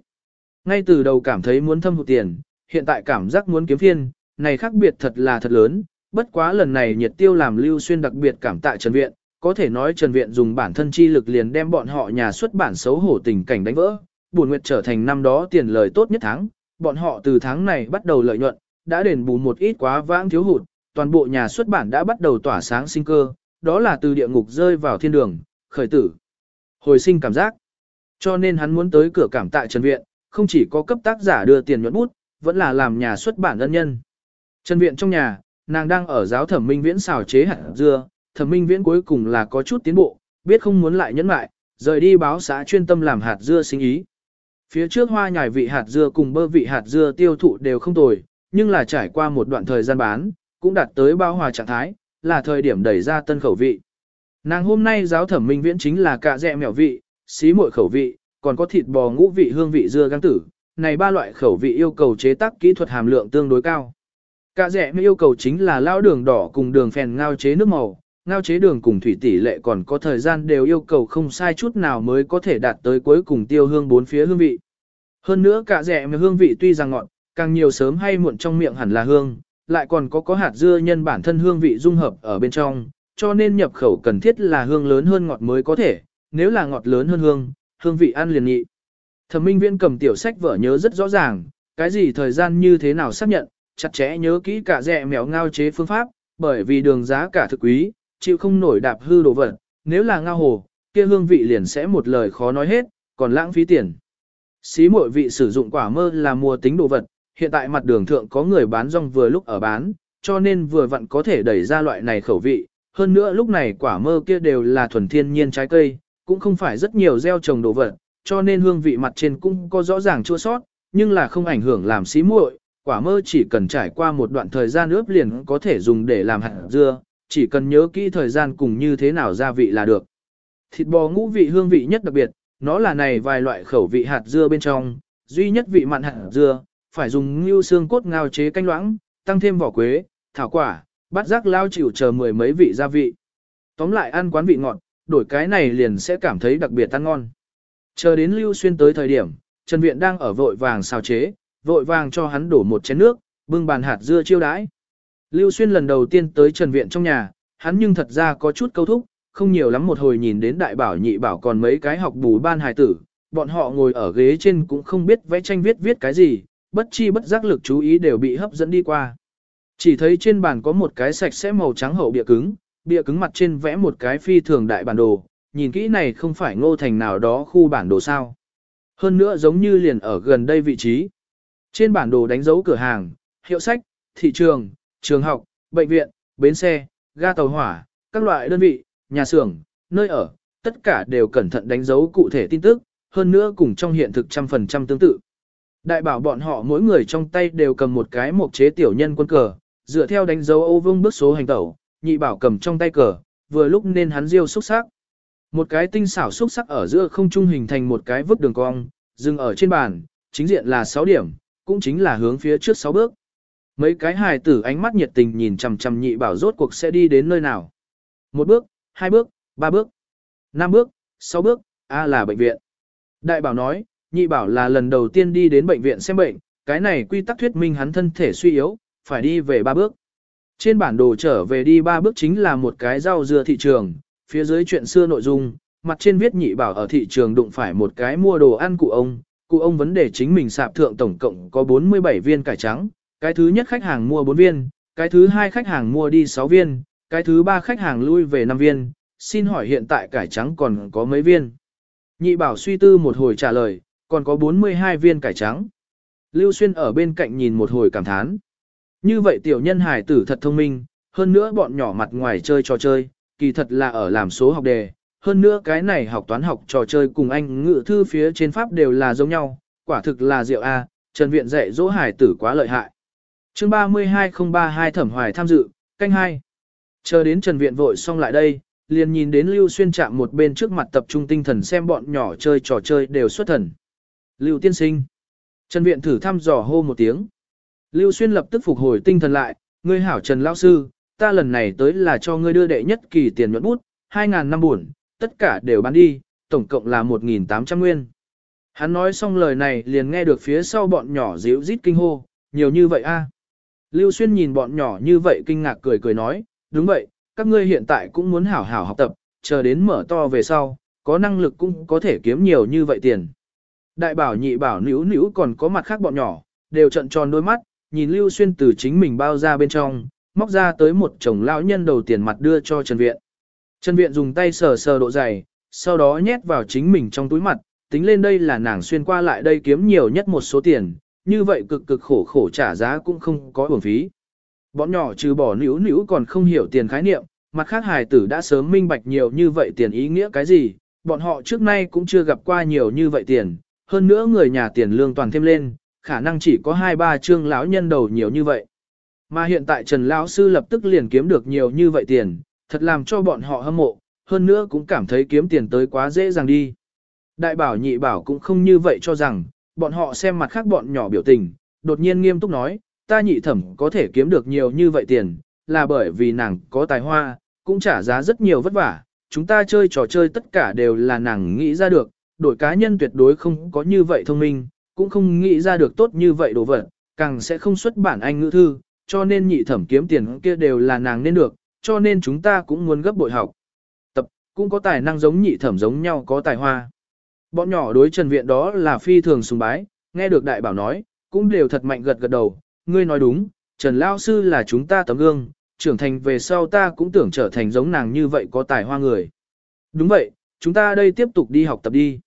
Ngay từ đầu cảm thấy muốn thâm hụt tiền, hiện tại cảm giác muốn kiếm phiên, này khác biệt thật là thật lớn, bất quá lần này nhiệt tiêu làm lưu xuyên đặc biệt cảm tạ Trần Viện, có thể nói Trần Viện dùng bản thân chi lực liền đem bọn họ nhà xuất bản xấu hổ tình cảnh đánh vỡ, buồn nguyệt trở thành năm đó tiền lời tốt nhất tháng, bọn họ từ tháng này bắt đầu lợi nhuận, đã đền bù một ít quá vãng thiếu hụt, toàn bộ nhà xuất bản đã bắt đầu tỏa sáng sinh cơ, đó là từ địa ngục rơi vào thiên đường, khởi tử, hồi sinh cảm giác. Cho nên hắn muốn tới cửa cảm tạ Trần Viện, không chỉ có cấp tác giả đưa tiền nhuận bút, vẫn là làm nhà xuất bản ân nhân. Trần Viện trong nhà, nàng đang ở giáo thẩm minh viễn xào chế hạt dưa, thẩm minh viễn cuối cùng là có chút tiến bộ, biết không muốn lại nhẫn lại, rời đi báo xã chuyên tâm làm hạt dưa sinh ý. Phía trước hoa nhài vị hạt dưa cùng bơ vị hạt dưa tiêu thụ đều không tồi, nhưng là trải qua một đoạn thời gian bán, cũng đạt tới bao hòa trạng thái, là thời điểm đẩy ra tân khẩu vị. Nàng hôm nay giáo thẩm minh viễn chính là cạ dẹ mèo vị, xí muội khẩu vị, còn có thịt bò ngũ vị hương vị dưa găng tử, này ba loại khẩu vị yêu cầu chế tác kỹ thuật hàm lượng tương đối cao. Cả rẻ yêu cầu chính là lao đường đỏ cùng đường phèn ngao chế nước màu, ngao chế đường cùng thủy tỷ lệ còn có thời gian đều yêu cầu không sai chút nào mới có thể đạt tới cuối cùng tiêu hương bốn phía hương vị. Hơn nữa cả rẻ hương vị tuy rằng ngọt, càng nhiều sớm hay muộn trong miệng hẳn là hương, lại còn có có hạt dưa nhân bản thân hương vị dung hợp ở bên trong, cho nên nhập khẩu cần thiết là hương lớn hơn ngọt mới có thể, nếu là ngọt lớn hơn hương, hương vị ăn liền nhị. Thẩm Minh Viễn cầm tiểu sách vở nhớ rất rõ ràng, cái gì thời gian như thế nào xác nhận, chặt chẽ nhớ kỹ cả rẻ mèo ngao chế phương pháp, bởi vì đường giá cả thực quý, chịu không nổi đạp hư đồ vật, nếu là ngao hồ, kia hương vị liền sẽ một lời khó nói hết, còn lãng phí tiền. Xí muội vị sử dụng quả mơ là mua tính đồ vật, hiện tại mặt đường thượng có người bán rong vừa lúc ở bán, cho nên vừa vặn có thể đẩy ra loại này khẩu vị. Hơn nữa lúc này quả mơ kia đều là thuần thiên nhiên trái cây, cũng không phải rất nhiều gieo trồng đồ vật, cho nên hương vị mặt trên cũng có rõ ràng chua sót, nhưng là không ảnh hưởng làm xí muội. Quả mơ chỉ cần trải qua một đoạn thời gian ướp liền có thể dùng để làm hạt dưa, chỉ cần nhớ kỹ thời gian cùng như thế nào gia vị là được. Thịt bò ngũ vị hương vị nhất đặc biệt, nó là này vài loại khẩu vị hạt dưa bên trong, duy nhất vị mặn hạt dưa, phải dùng ngưu xương cốt ngao chế canh loãng, tăng thêm vỏ quế, thảo quả, bát giác lao chịu chờ mười mấy vị gia vị. Tóm lại ăn quán vị ngọt, đổi cái này liền sẽ cảm thấy đặc biệt ăn ngon. Chờ đến Lưu Xuyên tới thời điểm, Trần Viện đang ở vội vàng xào chế, vội vàng cho hắn đổ một chén nước, bưng bàn hạt dưa chiêu đãi. Lưu Xuyên lần đầu tiên tới Trần Viện trong nhà, hắn nhưng thật ra có chút câu thúc, không nhiều lắm một hồi nhìn đến đại bảo nhị bảo còn mấy cái học bù ban hài tử, bọn họ ngồi ở ghế trên cũng không biết vẽ tranh viết viết cái gì, bất chi bất giác lực chú ý đều bị hấp dẫn đi qua. Chỉ thấy trên bàn có một cái sạch sẽ màu trắng hậu bìa cứng, bịa cứng mặt trên vẽ một cái phi thường đại bản đồ, nhìn kỹ này không phải ngô thành nào đó khu bản đồ sao. Hơn nữa giống như liền ở gần đây vị trí. Trên bản đồ đánh dấu cửa hàng, hiệu sách, thị trường, trường học, bệnh viện, bến xe, ga tàu hỏa, các loại đơn vị, nhà xưởng, nơi ở, tất cả đều cẩn thận đánh dấu cụ thể tin tức, hơn nữa cùng trong hiện thực trăm phần trăm tương tự. Đại bảo bọn họ mỗi người trong tay đều cầm một cái mộc chế tiểu nhân quân cờ, dựa theo đánh dấu ô vương bước số hành tẩu, nhị bảo cầm trong tay cờ, vừa lúc nên hắn diêu xúc sắc. Một cái tinh xảo xúc sắc ở giữa không trung hình thành một cái vức đường cong, dừng ở trên bàn, chính diện là 6 điểm, cũng chính là hướng phía trước 6 bước. Mấy cái hài tử ánh mắt nhiệt tình nhìn chằm chằm nhị bảo rốt cuộc sẽ đi đến nơi nào. Một bước, hai bước, ba bước, năm bước, sáu bước, A là bệnh viện. Đại bảo nói, nhị bảo là lần đầu tiên đi đến bệnh viện xem bệnh, cái này quy tắc thuyết minh hắn thân thể suy yếu, phải đi về ba bước. Trên bản đồ trở về đi ba bước chính là một cái rau dưa thị trường, phía dưới chuyện xưa nội dung, mặt trên viết nhị bảo ở thị trường đụng phải một cái mua đồ ăn cụ ông, cụ ông vấn đề chính mình sạp thượng tổng cộng có 47 viên cải trắng, cái thứ nhất khách hàng mua 4 viên, cái thứ hai khách hàng mua đi 6 viên, cái thứ ba khách hàng lui về 5 viên, xin hỏi hiện tại cải trắng còn có mấy viên. Nhị bảo suy tư một hồi trả lời, còn có 42 viên cải trắng. Lưu Xuyên ở bên cạnh nhìn một hồi cảm thán. Như vậy tiểu nhân hải tử thật thông minh, hơn nữa bọn nhỏ mặt ngoài chơi trò chơi, kỳ thật là ở làm số học đề. Hơn nữa cái này học toán học trò chơi cùng anh ngự thư phía trên pháp đều là giống nhau, quả thực là diệu A, Trần Viện dạy dỗ hải tử quá lợi hại. chương 32032 thẩm hoài tham dự, canh 2. Chờ đến Trần Viện vội xong lại đây, liền nhìn đến Lưu Xuyên chạm một bên trước mặt tập trung tinh thần xem bọn nhỏ chơi trò chơi đều xuất thần. Lưu tiên sinh. Trần Viện thử thăm dò hô một tiếng. Lưu Xuyên lập tức phục hồi tinh thần lại, ngươi hảo Trần Lão Sư, ta lần này tới là cho ngươi đưa đệ nhất kỳ tiền nhuận bút, 2.000 năm buồn, tất cả đều bán đi, tổng cộng là 1.800 nguyên. Hắn nói xong lời này liền nghe được phía sau bọn nhỏ díu rít kinh hô, nhiều như vậy a. Lưu Xuyên nhìn bọn nhỏ như vậy kinh ngạc cười cười nói, đúng vậy, các ngươi hiện tại cũng muốn hảo hảo học tập, chờ đến mở to về sau, có năng lực cũng có thể kiếm nhiều như vậy tiền. Đại bảo nhị bảo nữ nữ còn có mặt khác bọn nhỏ, đều trận tròn đôi mắt, nhìn Lưu Xuyên từ chính mình bao ra bên trong, móc ra tới một chồng lão nhân đầu tiền mặt đưa cho Trần Viện. Trần Viện dùng tay sờ sờ độ dày, sau đó nhét vào chính mình trong túi mặt, tính lên đây là nàng xuyên qua lại đây kiếm nhiều nhất một số tiền, như vậy cực cực khổ khổ trả giá cũng không có uổng phí. Bọn nhỏ trừ bỏ nữ nữ còn không hiểu tiền khái niệm, mặt khác hài tử đã sớm minh bạch nhiều như vậy tiền ý nghĩa cái gì, bọn họ trước nay cũng chưa gặp qua nhiều như vậy tiền, hơn nữa người nhà tiền lương toàn thêm lên, khả năng chỉ có hai ba trương lão nhân đầu nhiều như vậy. Mà hiện tại Trần lão sư lập tức liền kiếm được nhiều như vậy tiền, thật làm cho bọn họ hâm mộ, hơn nữa cũng cảm thấy kiếm tiền tới quá dễ dàng đi. Đại bảo nhị bảo cũng không như vậy cho rằng, bọn họ xem mặt khác bọn nhỏ biểu tình, đột nhiên nghiêm túc nói, ta nhị thẩm có thể kiếm được nhiều như vậy tiền, là bởi vì nàng có tài hoa, cũng trả giá rất nhiều vất vả, chúng ta chơi trò chơi tất cả đều là nàng nghĩ ra được, đổi cá nhân tuyệt đối không có như vậy thông minh, cũng không nghĩ ra được tốt như vậy đồ vật, càng sẽ không xuất bản anh ngữ thư, cho nên nhị thẩm kiếm tiền kia đều là nàng nên được, cho nên chúng ta cũng muốn gấp bội học. Tập, cũng có tài năng giống nhị thẩm giống nhau có tài hoa. Bọn nhỏ đối Trần Viện đó là phi thường sùng bái, nghe được đại bảo nói, cũng đều thật mạnh gật gật đầu, ngươi nói đúng, Trần Lao Sư là chúng ta tấm gương, trưởng thành về sau ta cũng tưởng trở thành giống nàng như vậy có tài hoa người. Đúng vậy, chúng ta đây tiếp tục đi học tập đi.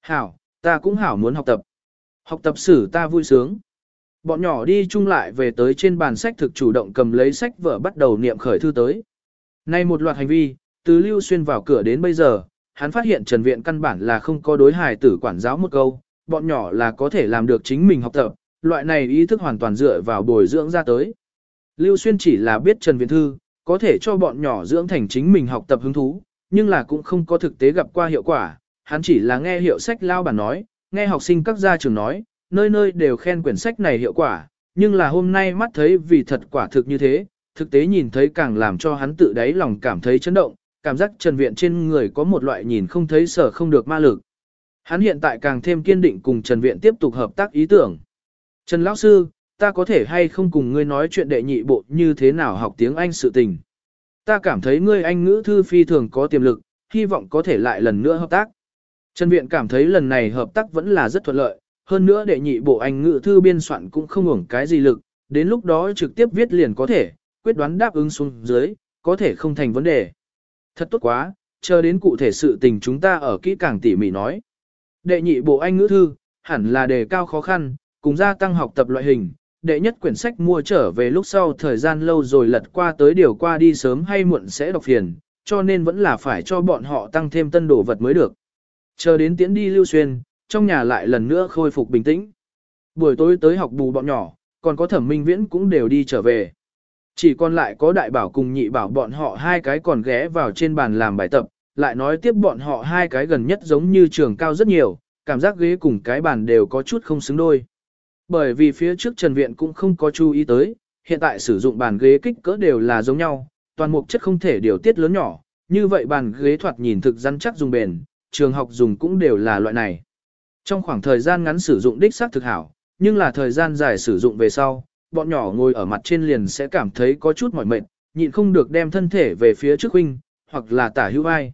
Hảo, ta cũng hảo muốn học tập. Học tập sử ta vui sướng. Bọn nhỏ đi chung lại về tới trên bàn sách thực chủ động cầm lấy sách vở bắt đầu niệm khởi thư tới. Nay một loạt hành vi, từ lưu xuyên vào cửa đến bây giờ, hắn phát hiện Trần Viện căn bản là không có đối hài tử quản giáo một câu, bọn nhỏ là có thể làm được chính mình học tập, loại này ý thức hoàn toàn dựa vào bồi dưỡng ra tới. Lưu Xuyên chỉ là biết Trần Viện Thư, có thể cho bọn nhỏ dưỡng thành chính mình học tập hứng thú, nhưng là cũng không có thực tế gặp qua hiệu quả, hắn chỉ là nghe hiệu sách lao bản nói, nghe học sinh các gia trường nói, nơi nơi đều khen quyển sách này hiệu quả, nhưng là hôm nay mắt thấy vì thật quả thực như thế, thực tế nhìn thấy càng làm cho hắn tự đáy lòng cảm thấy chấn động, cảm giác Trần Viện trên người có một loại nhìn không thấy sở không được ma lực. Hắn hiện tại càng thêm kiên định cùng Trần Viện tiếp tục hợp tác ý tưởng. Trần Lão Sư, ta có thể hay không cùng ngươi nói chuyện đệ nhị bộ như thế nào học tiếng Anh sự tình. Ta cảm thấy ngươi Anh ngữ thư phi thường có tiềm lực, hy vọng có thể lại lần nữa hợp tác. Trần Viện cảm thấy lần này hợp tác vẫn là rất thuận lợi, hơn nữa đệ nhị bộ Anh ngữ thư biên soạn cũng không hưởng cái gì lực, đến lúc đó trực tiếp viết liền có thể, quyết đoán đáp ứng xuống dưới, có thể không thành vấn đề. Thật tốt quá, chờ đến cụ thể sự tình chúng ta ở kỹ càng tỉ mỉ nói. Đệ nhị bộ Anh ngữ thư, hẳn là đề cao khó khăn, cùng gia tăng học tập loại hình. Đệ nhất quyển sách mua trở về lúc sau thời gian lâu rồi lật qua tới điều qua đi sớm hay muộn sẽ đọc phiền, cho nên vẫn là phải cho bọn họ tăng thêm tân đồ vật mới được. Chờ đến tiễn đi lưu xuyên, trong nhà lại lần nữa khôi phục bình tĩnh. Buổi tối tới học bù bọn nhỏ, còn có thẩm minh viễn cũng đều đi trở về. Chỉ còn lại có đại bảo cùng nhị bảo bọn họ hai cái còn ghé vào trên bàn làm bài tập, lại nói tiếp bọn họ hai cái gần nhất giống như trường cao rất nhiều, cảm giác ghế cùng cái bàn đều có chút không xứng đôi. Bởi vì phía trước Trần Viện cũng không có chú ý tới, hiện tại sử dụng bàn ghế kích cỡ đều là giống nhau, toàn mục chất không thể điều tiết lớn nhỏ, như vậy bàn ghế thoạt nhìn thực rắn chắc dùng bền, trường học dùng cũng đều là loại này. Trong khoảng thời gian ngắn sử dụng đích xác thực hảo, nhưng là thời gian dài sử dụng về sau, bọn nhỏ ngồi ở mặt trên liền sẽ cảm thấy có chút mỏi mệt, nhịn không được đem thân thể về phía trước huynh, hoặc là tả hữu vai.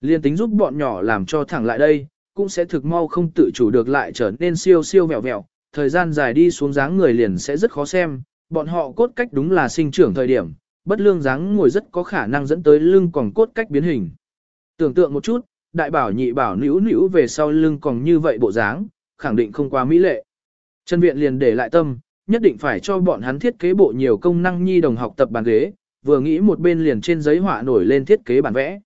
Liên tính giúp bọn nhỏ làm cho thẳng lại đây, cũng sẽ thực mau không tự chủ được lại trở nên siêu siêu vẹo vẹo, thời gian dài đi xuống dáng người liền sẽ rất khó xem, bọn họ cốt cách đúng là sinh trưởng thời điểm, bất lương dáng ngồi rất có khả năng dẫn tới lưng còn cốt cách biến hình. Tưởng tượng một chút, đại bảo nhị bảo nữu nữu về sau lưng còn như vậy bộ dáng, khẳng định không quá mỹ lệ. Trần Viện liền để lại tâm, nhất định phải cho bọn hắn thiết kế bộ nhiều công năng nhi đồng học tập bàn ghế, vừa nghĩ một bên liền trên giấy họa nổi lên thiết kế bản vẽ.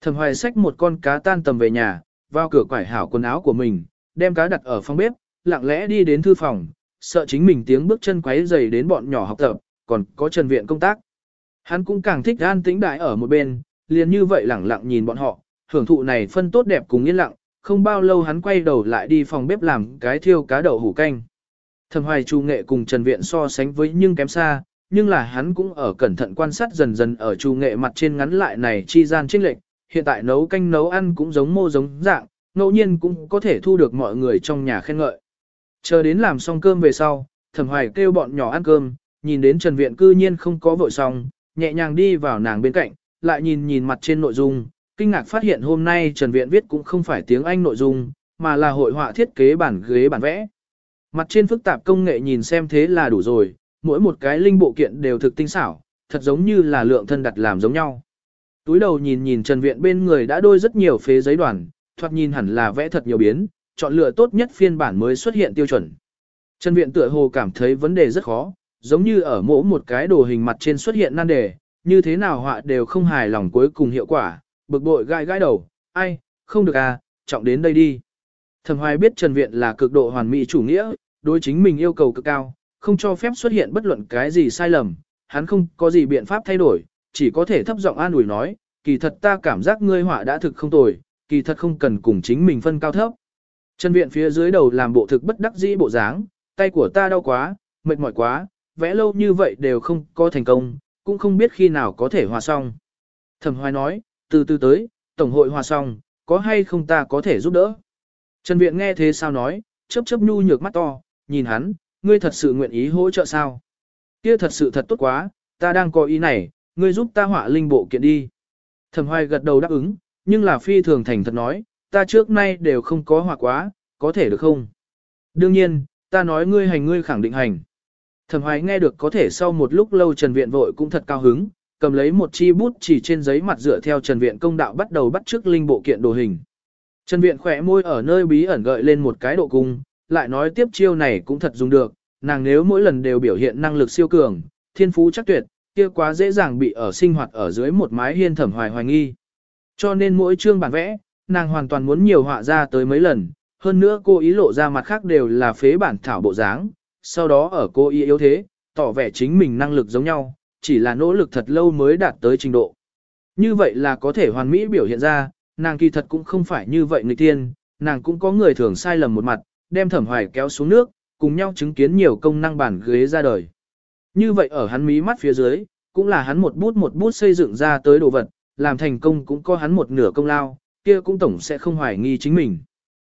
Thẩm Hoài xách một con cá tan tầm về nhà, vào cửa quải hảo quần áo của mình, đem cá đặt ở phòng bếp, lặng lẽ đi đến thư phòng, sợ chính mình tiếng bước chân quấy dày đến bọn nhỏ học tập, còn có Trần Viện công tác. Hắn cũng càng thích an tĩnh đại ở một bên, liền như vậy lặng lặng nhìn bọn họ, hưởng thụ này phân tốt đẹp cùng yên lặng, không bao lâu hắn quay đầu lại đi phòng bếp làm cái thiêu cá đậu hủ canh. Thẩm hoài chu nghệ cùng Trần Viện so sánh với nhưng kém xa, nhưng là hắn cũng ở cẩn thận quan sát dần dần ở chu nghệ mặt trên ngắn lại này chi gian trích lệch, hiện tại nấu canh nấu ăn cũng giống mô giống dạng, ngẫu nhiên cũng có thể thu được mọi người trong nhà khen ngợi. Chờ đến làm xong cơm về sau, thẩm hoài kêu bọn nhỏ ăn cơm, nhìn đến Trần Viện cư nhiên không có vội xong, nhẹ nhàng đi vào nàng bên cạnh, lại nhìn nhìn mặt trên nội dung, kinh ngạc phát hiện hôm nay Trần Viện viết cũng không phải tiếng Anh nội dung, mà là hội họa thiết kế bản ghế bản vẽ. Mặt trên phức tạp công nghệ nhìn xem thế là đủ rồi, mỗi một cái linh bộ kiện đều thực tinh xảo, thật giống như là lượng thân đặt làm giống nhau. Túi đầu nhìn nhìn Trần Viện bên người đã đôi rất nhiều phế giấy đoàn, thoạt nhìn hẳn là vẽ thật nhiều biến, chọn lựa tốt nhất phiên bản mới xuất hiện tiêu chuẩn. Trần Viện tựa hồ cảm thấy vấn đề rất khó, giống như ở mỗi một cái đồ hình mặt trên xuất hiện nan đề, như thế nào họa đều không hài lòng cuối cùng hiệu quả, bực bội gai gai đầu, ai, không được à, trọng đến đây đi. Thẩm Hoài biết Trần Viện là cực độ hoàn mỹ chủ nghĩa, đối chính mình yêu cầu cực cao, không cho phép xuất hiện bất luận cái gì sai lầm, hắn không có gì biện pháp thay đổi, chỉ có thể thấp giọng an ủi nói, kỳ thật ta cảm giác ngươi họa đã thực không tồi, kỳ thật không cần cùng chính mình phân cao thấp. Trần Viện phía dưới đầu làm bộ thực bất đắc dĩ bộ dáng, tay của ta đau quá, mệt mỏi quá, vẽ lâu như vậy đều không có thành công, cũng không biết khi nào có thể hòa xong. Thẩm hoài nói, từ từ tới, tổng hội hòa xong, có hay không ta có thể giúp đỡ. Trần Viện nghe thế sao nói, chớp chớp nhu nhược mắt to, nhìn hắn, ngươi thật sự nguyện ý hỗ trợ sao? Kia thật sự thật tốt quá, ta đang có ý này, ngươi giúp ta họa linh bộ kiện đi. Thẩm hoài gật đầu đáp ứng, nhưng là phi thường thành thật nói, ta trước nay đều không có họa quá, có thể được không? Đương nhiên, ta nói ngươi hành ngươi khẳng định hành. Thẩm hoài nghe được có thể sau một lúc lâu Trần Viện vội cũng thật cao hứng, cầm lấy một chi bút chỉ trên giấy mặt dựa theo Trần Viện công đạo bắt đầu bắt trước linh bộ kiện đồ hình. Trần Viện khỏe môi ở nơi bí ẩn gợi lên một cái độ cung, lại nói tiếp chiêu này cũng thật dùng được, nàng nếu mỗi lần đều biểu hiện năng lực siêu cường, thiên phú chắc tuyệt, kia quá dễ dàng bị ở sinh hoạt ở dưới một mái hiên thẩm hoài hoài nghi. Cho nên mỗi chương bản vẽ, nàng hoàn toàn muốn nhiều họa ra tới mấy lần, hơn nữa cô ý lộ ra mặt khác đều là phế bản thảo bộ dáng, sau đó ở cô ý yếu thế, tỏ vẻ chính mình năng lực giống nhau, chỉ là nỗ lực thật lâu mới đạt tới trình độ. Như vậy là có thể hoàn mỹ biểu hiện ra, nàng kỳ thật cũng không phải như vậy người tiên, nàng cũng có người thường sai lầm một mặt, đem thẩm hoài kéo xuống nước, cùng nhau chứng kiến nhiều công năng bản ghế ra đời. Như vậy ở hắn mí mắt phía dưới, cũng là hắn một bút một bút xây dựng ra tới đồ vật, làm thành công cũng có hắn một nửa công lao, kia cũng tổng sẽ không hoài nghi chính mình.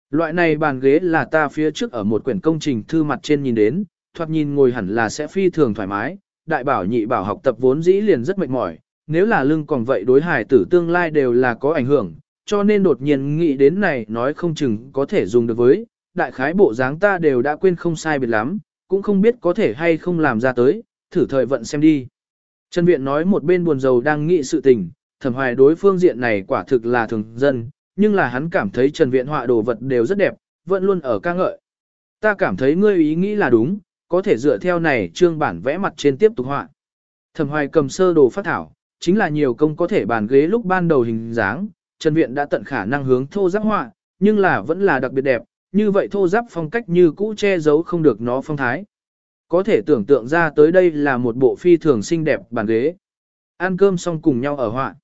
Loại này bàn ghế là ta phía trước ở một quyển công trình thư mặt trên nhìn đến, thoạt nhìn ngồi hẳn là sẽ phi thường thoải mái, đại bảo nhị bảo học tập vốn dĩ liền rất mệt mỏi, nếu là lưng còn vậy đối hài tử tương lai đều là có ảnh hưởng, cho nên đột nhiên nghĩ đến này nói không chừng có thể dùng được với, đại khái bộ dáng ta đều đã quên không sai biệt lắm, cũng không biết có thể hay không làm ra tới, thử thời vận xem đi. Trần Viện nói một bên buồn rầu đang nghĩ sự tình, thẩm hoài đối phương diện này quả thực là thường dân, nhưng là hắn cảm thấy Trần Viện họa đồ vật đều rất đẹp, vẫn luôn ở ca ngợi. Ta cảm thấy ngươi ý nghĩ là đúng, có thể dựa theo này trương bản vẽ mặt trên tiếp tục họa. Thẩm hoài cầm sơ đồ phát thảo, chính là nhiều công có thể bàn ghế lúc ban đầu hình dáng, Trần Viện đã tận khả năng hướng thô giáp họa, nhưng là vẫn là đặc biệt đẹp, như vậy thô giáp phong cách như cũ che giấu không được nó phong thái. Có thể tưởng tượng ra tới đây là một bộ phi thường xinh đẹp bàn ghế. Ăn cơm xong cùng nhau ở họa.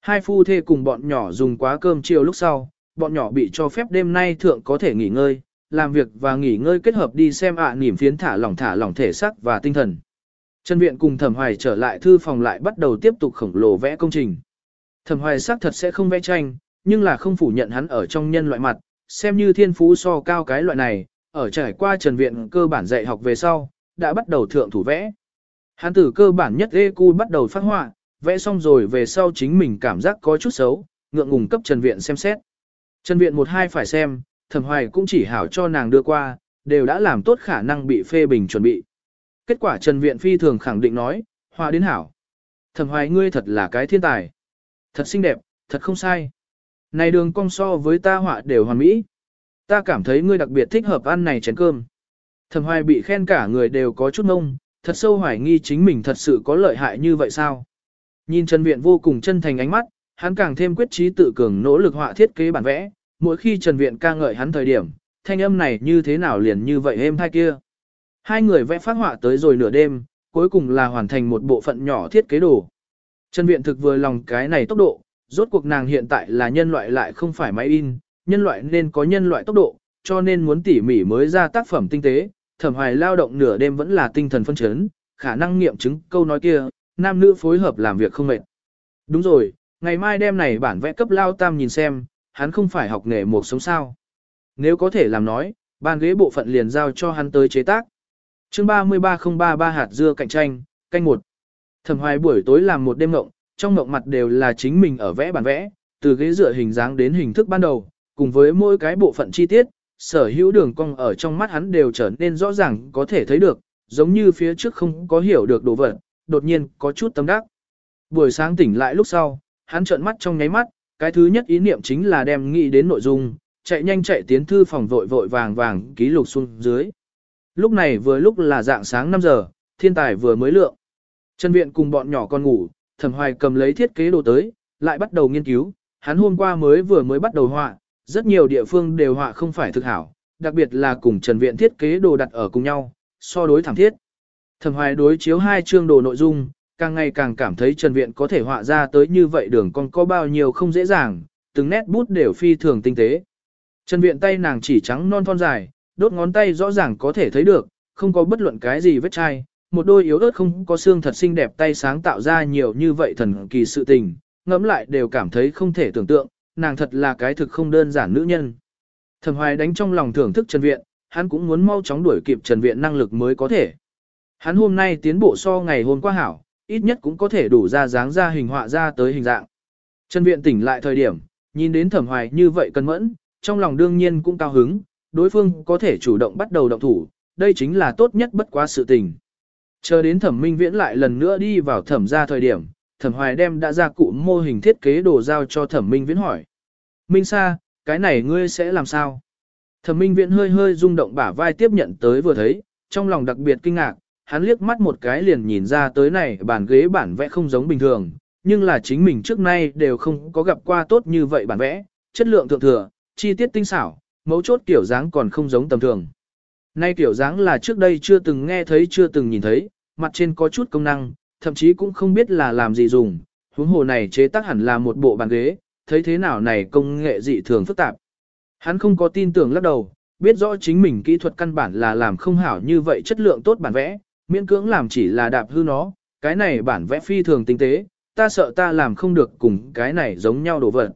Hai phu thê cùng bọn nhỏ dùng quá cơm chiều lúc sau, bọn nhỏ bị cho phép đêm nay thượng có thể nghỉ ngơi, làm việc và nghỉ ngơi kết hợp đi xem ạ à, niềm phiến thả lỏng thả lỏng thể xác và tinh thần. Trần Viện cùng Thẩm Hoài trở lại thư phòng lại bắt đầu tiếp tục khổng lồ vẽ công trình. Thẩm Hoài xác thật sẽ không vẽ tranh, nhưng là không phủ nhận hắn ở trong nhân loại mặt, xem như thiên phú so cao cái loại này, ở trải qua Trần Viện cơ bản dạy học về sau, đã bắt đầu thượng thủ vẽ. Hắn từ cơ bản nhất EQ bắt đầu phát họa, vẽ xong rồi về sau chính mình cảm giác có chút xấu, ngượng ngùng cấp Trần Viện xem xét. Trần Viện một hai phải xem, Thẩm Hoài cũng chỉ hảo cho nàng đưa qua, đều đã làm tốt khả năng bị phê bình chuẩn bị. Kết quả Trần Viện phi thường khẳng định nói, họa đến hảo. Thẩm Hoài ngươi thật là cái thiên tài. Thật xinh đẹp, thật không sai. Này đường cong so với ta họa đều hoàn mỹ. Ta cảm thấy ngươi đặc biệt thích hợp ăn này chén cơm. Thẩm hoài bị khen cả người đều có chút mông, thật sâu hoài nghi chính mình thật sự có lợi hại như vậy sao? Nhìn Trần Viện vô cùng chân thành ánh mắt, hắn càng thêm quyết trí tự cường nỗ lực họa thiết kế bản vẽ, mỗi khi Trần Viện ca ngợi hắn thời điểm, thanh âm này như thế nào liền như vậy êm hai kia. Hai người vẽ phát họa tới rồi nửa đêm, cuối cùng là hoàn thành một bộ phận nhỏ thiết kế đồ. Trần Viện thực vừa lòng cái này tốc độ, rốt cuộc nàng hiện tại là nhân loại lại không phải máy in, nhân loại nên có nhân loại tốc độ, cho nên muốn tỉ mỉ mới ra tác phẩm tinh tế, thẩm hoài lao động nửa đêm vẫn là tinh thần phân chấn, khả năng nghiệm chứng câu nói kia, nam nữ phối hợp làm việc không mệt. Đúng rồi, ngày mai đêm này bản vẽ cấp lao tam nhìn xem, hắn không phải học nghề một sống sao. Nếu có thể làm nói, ban ghế bộ phận liền giao cho hắn tới chế tác. chương 33033 hạt dưa cạnh tranh, canh một. Thẩm hoài buổi tối làm một đêm ngộng, trong mộng mặt đều là chính mình ở vẽ bản vẽ, từ ghế dựa hình dáng đến hình thức ban đầu, cùng với mỗi cái bộ phận chi tiết, sở hữu đường cong ở trong mắt hắn đều trở nên rõ ràng có thể thấy được, giống như phía trước không có hiểu được đồ vật, đột nhiên có chút tâm đắc. Buổi sáng tỉnh lại lúc sau, hắn trợn mắt trong nháy mắt, cái thứ nhất ý niệm chính là đem nghĩ đến nội dung, chạy nhanh chạy tiến thư phòng vội vội vàng vàng ký lục xuống dưới. Lúc này vừa lúc là dạng sáng 5 giờ, thiên tài vừa mới lượng. Trần Viện cùng bọn nhỏ con ngủ, Thẩm Hoài cầm lấy thiết kế đồ tới, lại bắt đầu nghiên cứu, hắn hôm qua mới vừa mới bắt đầu họa, rất nhiều địa phương đều họa không phải thực hảo, đặc biệt là cùng Trần Viện thiết kế đồ đặt ở cùng nhau, so đối thẳng thiết. Thẩm Hoài đối chiếu hai chương đồ nội dung, càng ngày càng cảm thấy Trần Viện có thể họa ra tới như vậy đường con có bao nhiêu không dễ dàng, từng nét bút đều phi thường tinh tế. Trần Viện tay nàng chỉ trắng non thon dài, đốt ngón tay rõ ràng có thể thấy được, không có bất luận cái gì vết chai, một đôi yếu ớt không có xương thật xinh đẹp tay sáng tạo ra nhiều như vậy thần kỳ sự tình, ngẫm lại đều cảm thấy không thể tưởng tượng, nàng thật là cái thực không đơn giản nữ nhân. Thẩm Hoài đánh trong lòng thưởng thức Trần Viện, hắn cũng muốn mau chóng đuổi kịp Trần Viện năng lực mới có thể. Hắn hôm nay tiến bộ so ngày hôm qua hảo, ít nhất cũng có thể đủ ra dáng ra hình họa ra tới hình dạng. Trần Viện tỉnh lại thời điểm, nhìn đến Thẩm Hoài như vậy cân mẫn, trong lòng đương nhiên cũng cao hứng, đối phương có thể chủ động bắt đầu động thủ, đây chính là tốt nhất bất quá sự tình. Chờ đến Thẩm Minh Viễn lại lần nữa đi vào thẩm ra thời điểm, Thẩm Hoài đem đã ra cụ mô hình thiết kế đồ giao cho Thẩm Minh Viễn hỏi. Minh Sa, cái này ngươi sẽ làm sao? Thẩm Minh Viễn hơi hơi rung động bả vai tiếp nhận tới vừa thấy, trong lòng đặc biệt kinh ngạc, hắn liếc mắt một cái liền nhìn ra tới này bản ghế bản vẽ không giống bình thường, nhưng là chính mình trước nay đều không có gặp qua tốt như vậy bản vẽ, chất lượng thượng thừa, chi tiết tinh xảo, mấu chốt kiểu dáng còn không giống tầm thường. Nay kiểu dáng là trước đây chưa từng nghe thấy chưa từng nhìn thấy, mặt trên có chút công năng, thậm chí cũng không biết là làm gì dùng, huống hồ này chế tác hẳn là một bộ bàn ghế, thấy thế nào này công nghệ dị thường phức tạp. Hắn không có tin tưởng lắc đầu, biết rõ chính mình kỹ thuật căn bản là làm không hảo như vậy chất lượng tốt bản vẽ, miễn cưỡng làm chỉ là đạp hư nó, cái này bản vẽ phi thường tinh tế, ta sợ ta làm không được cùng cái này giống nhau đổ vật.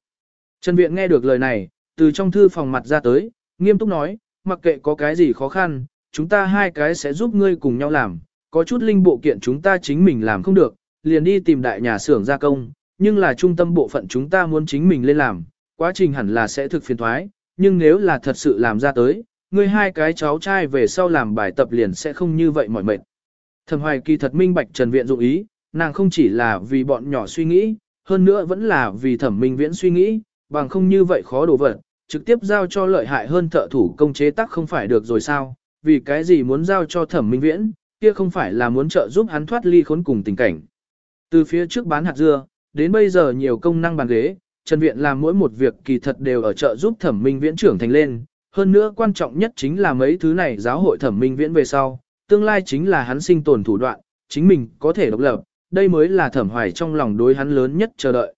Trần Viện nghe được lời này, từ trong thư phòng mặt ra tới, nghiêm túc nói, mặc kệ có cái gì khó khăn, chúng ta hai cái sẽ giúp ngươi cùng nhau làm, có chút linh bộ kiện chúng ta chính mình làm không được, liền đi tìm đại nhà xưởng gia công, nhưng là trung tâm bộ phận chúng ta muốn chính mình lên làm, quá trình hẳn là sẽ thực phiền thoái, nhưng nếu là thật sự làm ra tới, ngươi hai cái cháu trai về sau làm bài tập liền sẽ không như vậy mỏi mệt. Thẩm Hoài kỳ thật minh bạch Trần Viện dụng ý, nàng không chỉ là vì bọn nhỏ suy nghĩ, hơn nữa vẫn là vì Thẩm Minh Viễn suy nghĩ, bằng không như vậy khó đổ vật, trực tiếp giao cho lợi hại hơn thợ thủ công chế tác không phải được rồi sao? Vì cái gì muốn giao cho Thẩm Minh Viễn, kia không phải là muốn trợ giúp hắn thoát ly khốn cùng tình cảnh. Từ phía trước bán hạt dưa, đến bây giờ nhiều công năng bàn ghế, Trần Viện làm mỗi một việc kỳ thật đều ở trợ giúp Thẩm Minh Viễn trưởng thành lên, hơn nữa quan trọng nhất chính là mấy thứ này giáo hội Thẩm Minh Viễn về sau, tương lai chính là hắn sinh tồn thủ đoạn, chính mình có thể độc lập, đây mới là thẩm hoài trong lòng đối hắn lớn nhất chờ đợi.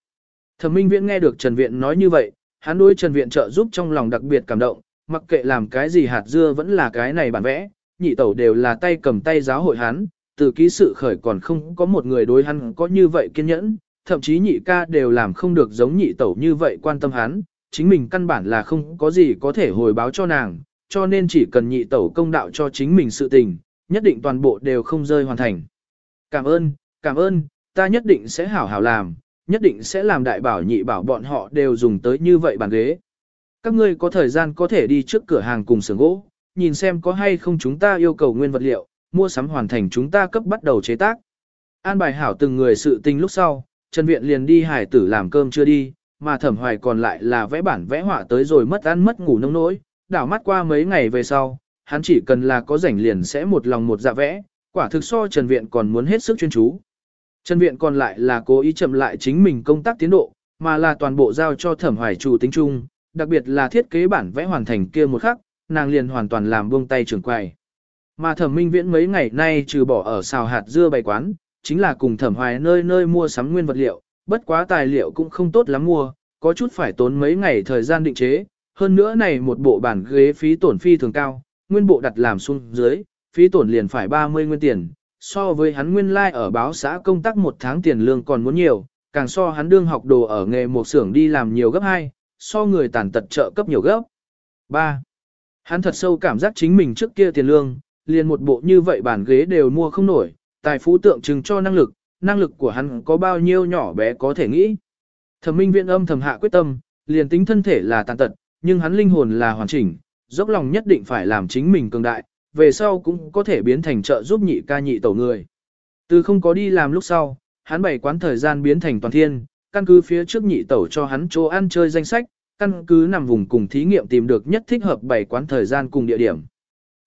Thẩm Minh Viễn nghe được Trần Viện nói như vậy, hắn đối Trần Viện trợ giúp trong lòng đặc biệt cảm động, mặc kệ làm cái gì hạt dưa vẫn là cái này bản vẽ, nhị tẩu đều là tay cầm tay giáo hội hắn, từ ký sự khởi còn không có một người đối hắn có như vậy kiên nhẫn, thậm chí nhị ca đều làm không được giống nhị tẩu như vậy quan tâm hắn, chính mình căn bản là không có gì có thể hồi báo cho nàng, cho nên chỉ cần nhị tẩu công đạo cho chính mình sự tình, nhất định toàn bộ đều không rơi hoàn thành. Cảm ơn, cảm ơn, ta nhất định sẽ hảo hảo làm, nhất định sẽ làm đại bảo nhị bảo bọn họ đều dùng tới như vậy bàn ghế. Các ngươi có thời gian có thể đi trước cửa hàng cùng xưởng gỗ, nhìn xem có hay không chúng ta yêu cầu nguyên vật liệu, mua sắm hoàn thành chúng ta cấp bắt đầu chế tác. An bài hảo từng người sự tình lúc sau, Trần Viện liền đi hải tử làm cơm chưa đi, mà thẩm hoài còn lại là vẽ bản vẽ họa tới rồi mất ăn mất ngủ nông nỗi, đảo mắt qua mấy ngày về sau, hắn chỉ cần là có rảnh liền sẽ một lòng một dạ vẽ, quả thực so Trần Viện còn muốn hết sức chuyên chú. Trần Viện còn lại là cố ý chậm lại chính mình công tác tiến độ, mà là toàn bộ giao cho thẩm hoài chủ tính chung, đặc biệt là thiết kế bản vẽ hoàn thành kia một khắc, nàng liền hoàn toàn làm buông tay trưởng quầy. Mà thẩm minh viễn mấy ngày nay trừ bỏ ở xào hạt dưa bày quán, chính là cùng thẩm hoài nơi nơi mua sắm nguyên vật liệu, bất quá tài liệu cũng không tốt lắm mua, có chút phải tốn mấy ngày thời gian định chế, hơn nữa này một bộ bản ghế phí tổn phi thường cao, nguyên bộ đặt làm xuống dưới, phí tổn liền phải 30 nguyên tiền, so với hắn nguyên lai like ở báo xã công tác một tháng tiền lương còn muốn nhiều, càng so hắn đương học đồ ở nghề một xưởng đi làm nhiều gấp 2, so người tàn tật trợ cấp nhiều gấp. 3. Hắn thật sâu cảm giác chính mình trước kia tiền lương, liền một bộ như vậy bản ghế đều mua không nổi, tài phú tượng trưng cho năng lực, năng lực của hắn có bao nhiêu nhỏ bé có thể nghĩ. Thẩm minh viện âm thầm hạ quyết tâm, liền tính thân thể là tàn tật, nhưng hắn linh hồn là hoàn chỉnh, dốc lòng nhất định phải làm chính mình cường đại, về sau cũng có thể biến thành trợ giúp nhị ca nhị tổ người. Từ không có đi làm lúc sau, hắn bày quán thời gian biến thành toàn thiên, căn cứ phía trước nhị tẩu cho hắn chỗ ăn chơi danh sách, căn cứ nằm vùng cùng thí nghiệm tìm được nhất thích hợp bày quán thời gian cùng địa điểm.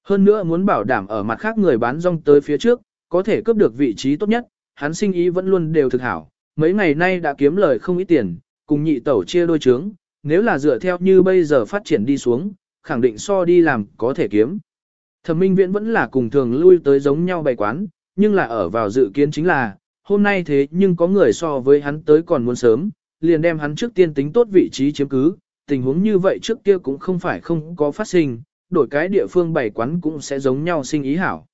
Hơn nữa muốn bảo đảm ở mặt khác người bán rong tới phía trước, có thể cướp được vị trí tốt nhất, hắn sinh ý vẫn luôn đều thực hảo, mấy ngày nay đã kiếm lời không ít tiền, cùng nhị tẩu chia đôi trướng, nếu là dựa theo như bây giờ phát triển đi xuống, khẳng định so đi làm có thể kiếm. Thẩm Minh Viễn vẫn là cùng thường lui tới giống nhau bày quán, nhưng là ở vào dự kiến chính là, hôm nay thế nhưng có người so với hắn tới còn muốn sớm, liền đem hắn trước tiên tính tốt vị trí chiếm cứ, tình huống như vậy trước kia cũng không phải không có phát sinh, đổi cái địa phương bày quán cũng sẽ giống nhau sinh ý hảo.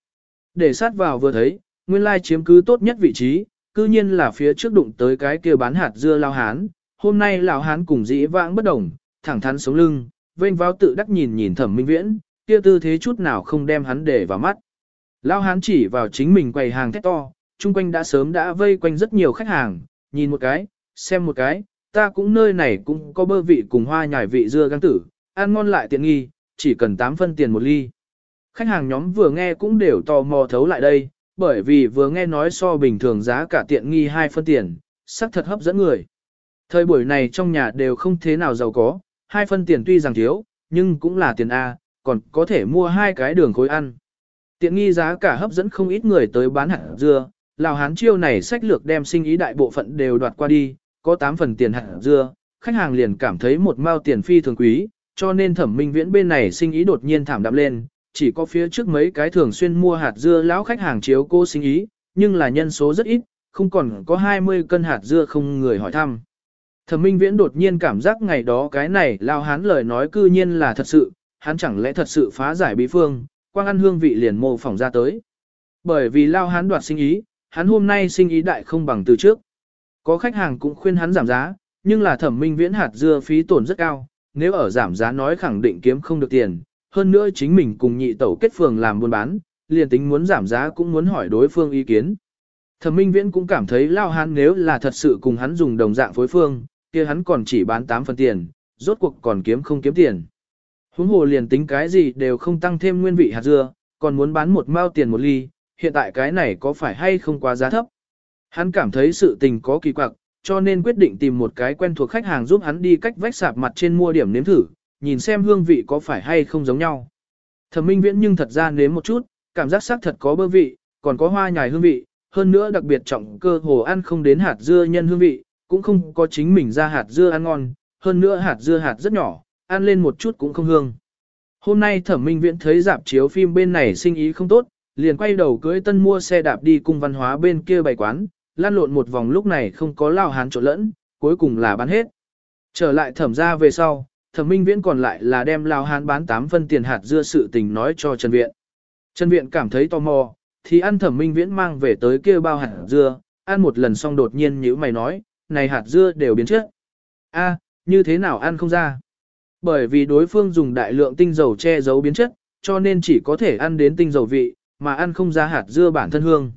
Để sát vào vừa thấy, nguyên lai chiếm cứ tốt nhất vị trí, cư nhiên là phía trước đụng tới cái kia bán hạt dưa lao hán. Hôm nay lão hán cùng dĩ vãng bất đồng, thẳng thắn sống lưng, vênh vào tự đắc nhìn nhìn thẩm minh viễn, kia tư thế chút nào không đem hắn để vào mắt. Lao hán chỉ vào chính mình quầy hàng thét to, chung quanh đã sớm đã vây quanh rất nhiều khách hàng, nhìn một cái, xem một cái, ta cũng nơi này cũng có bơ vị cùng hoa nhài vị dưa găng tử, ăn ngon lại tiện nghi, chỉ cần 8 phân tiền một ly. Khách hàng nhóm vừa nghe cũng đều tò mò thấu lại đây, bởi vì vừa nghe nói so bình thường giá cả tiện nghi 2 phân tiền, sắc thật hấp dẫn người. Thời buổi này trong nhà đều không thế nào giàu có, hai phân tiền tuy rằng thiếu, nhưng cũng là tiền A, còn có thể mua hai cái đường khối ăn. Tiện nghi giá cả hấp dẫn không ít người tới bán hạt dưa, Lào Hán chiêu này sách lược đem sinh ý đại bộ phận đều đoạt qua đi, có 8 phần tiền hạt dưa, khách hàng liền cảm thấy một mao tiền phi thường quý, cho nên thẩm minh viễn bên này sinh ý đột nhiên thảm đạm lên, chỉ có phía trước mấy cái thường xuyên mua hạt dưa lão khách hàng chiếu cô sinh ý, nhưng là nhân số rất ít, không còn có 20 cân hạt dưa không người hỏi thăm. Thẩm minh viễn đột nhiên cảm giác ngày đó cái này lao hán lời nói cư nhiên là thật sự, hắn chẳng lẽ thật sự phá giải bí phương, quang ăn hương vị liền mô phỏng ra tới. Bởi vì lao hán đoạt sinh ý, hắn hôm nay sinh ý đại không bằng từ trước. Có khách hàng cũng khuyên hắn giảm giá, nhưng là thẩm minh viễn hạt dưa phí tổn rất cao, nếu ở giảm giá nói khẳng định kiếm không được tiền, hơn nữa chính mình cùng nhị tẩu kết phường làm buôn bán, liền tính muốn giảm giá cũng muốn hỏi đối phương ý kiến. Thẩm minh viễn cũng cảm thấy lao Hán nếu là thật sự cùng hắn dùng đồng dạng phối phương, kia hắn còn chỉ bán 8 phần tiền, rốt cuộc còn kiếm không kiếm tiền. Huống hồ liền tính cái gì đều không tăng thêm nguyên vị hạt dưa, còn muốn bán một mao tiền một ly, hiện tại cái này có phải hay không quá giá thấp. Hắn cảm thấy sự tình có kỳ quặc, cho nên quyết định tìm một cái quen thuộc khách hàng giúp hắn đi cách vách sạp mặt trên mua điểm nếm thử, nhìn xem hương vị có phải hay không giống nhau. Thẩm Minh Viễn nhưng thật ra nếm một chút, cảm giác xác thật có bơ vị, còn có hoa nhài hương vị, hơn nữa đặc biệt trọng cơ hồ ăn không đến hạt dưa nhân hương vị, cũng không có chính mình ra hạt dưa ăn ngon, hơn nữa hạt dưa hạt rất nhỏ, ăn lên một chút cũng không hương. Hôm nay Thẩm Minh Viễn thấy dạp chiếu phim bên này sinh ý không tốt, liền quay đầu cưới tân mua xe đạp đi cung văn hóa bên kia bày quán, lan lộn một vòng lúc này không có lao hán trộn lẫn, cuối cùng là bán hết. Trở lại thẩm ra về sau, thẩm minh viễn còn lại là đem lao hán bán 8 phân tiền hạt dưa sự tình nói cho Trần Viện. Trần Viện cảm thấy tò mò, thì ăn thẩm minh viễn mang về tới kia bao hạt dưa, ăn một lần xong đột nhiên nhíu mày nói, này hạt dưa đều biến chất. a như thế nào ăn không ra? Bởi vì đối phương dùng đại lượng tinh dầu che giấu biến chất, cho nên chỉ có thể ăn đến tinh dầu vị, mà ăn không ra hạt dưa bản thân hương.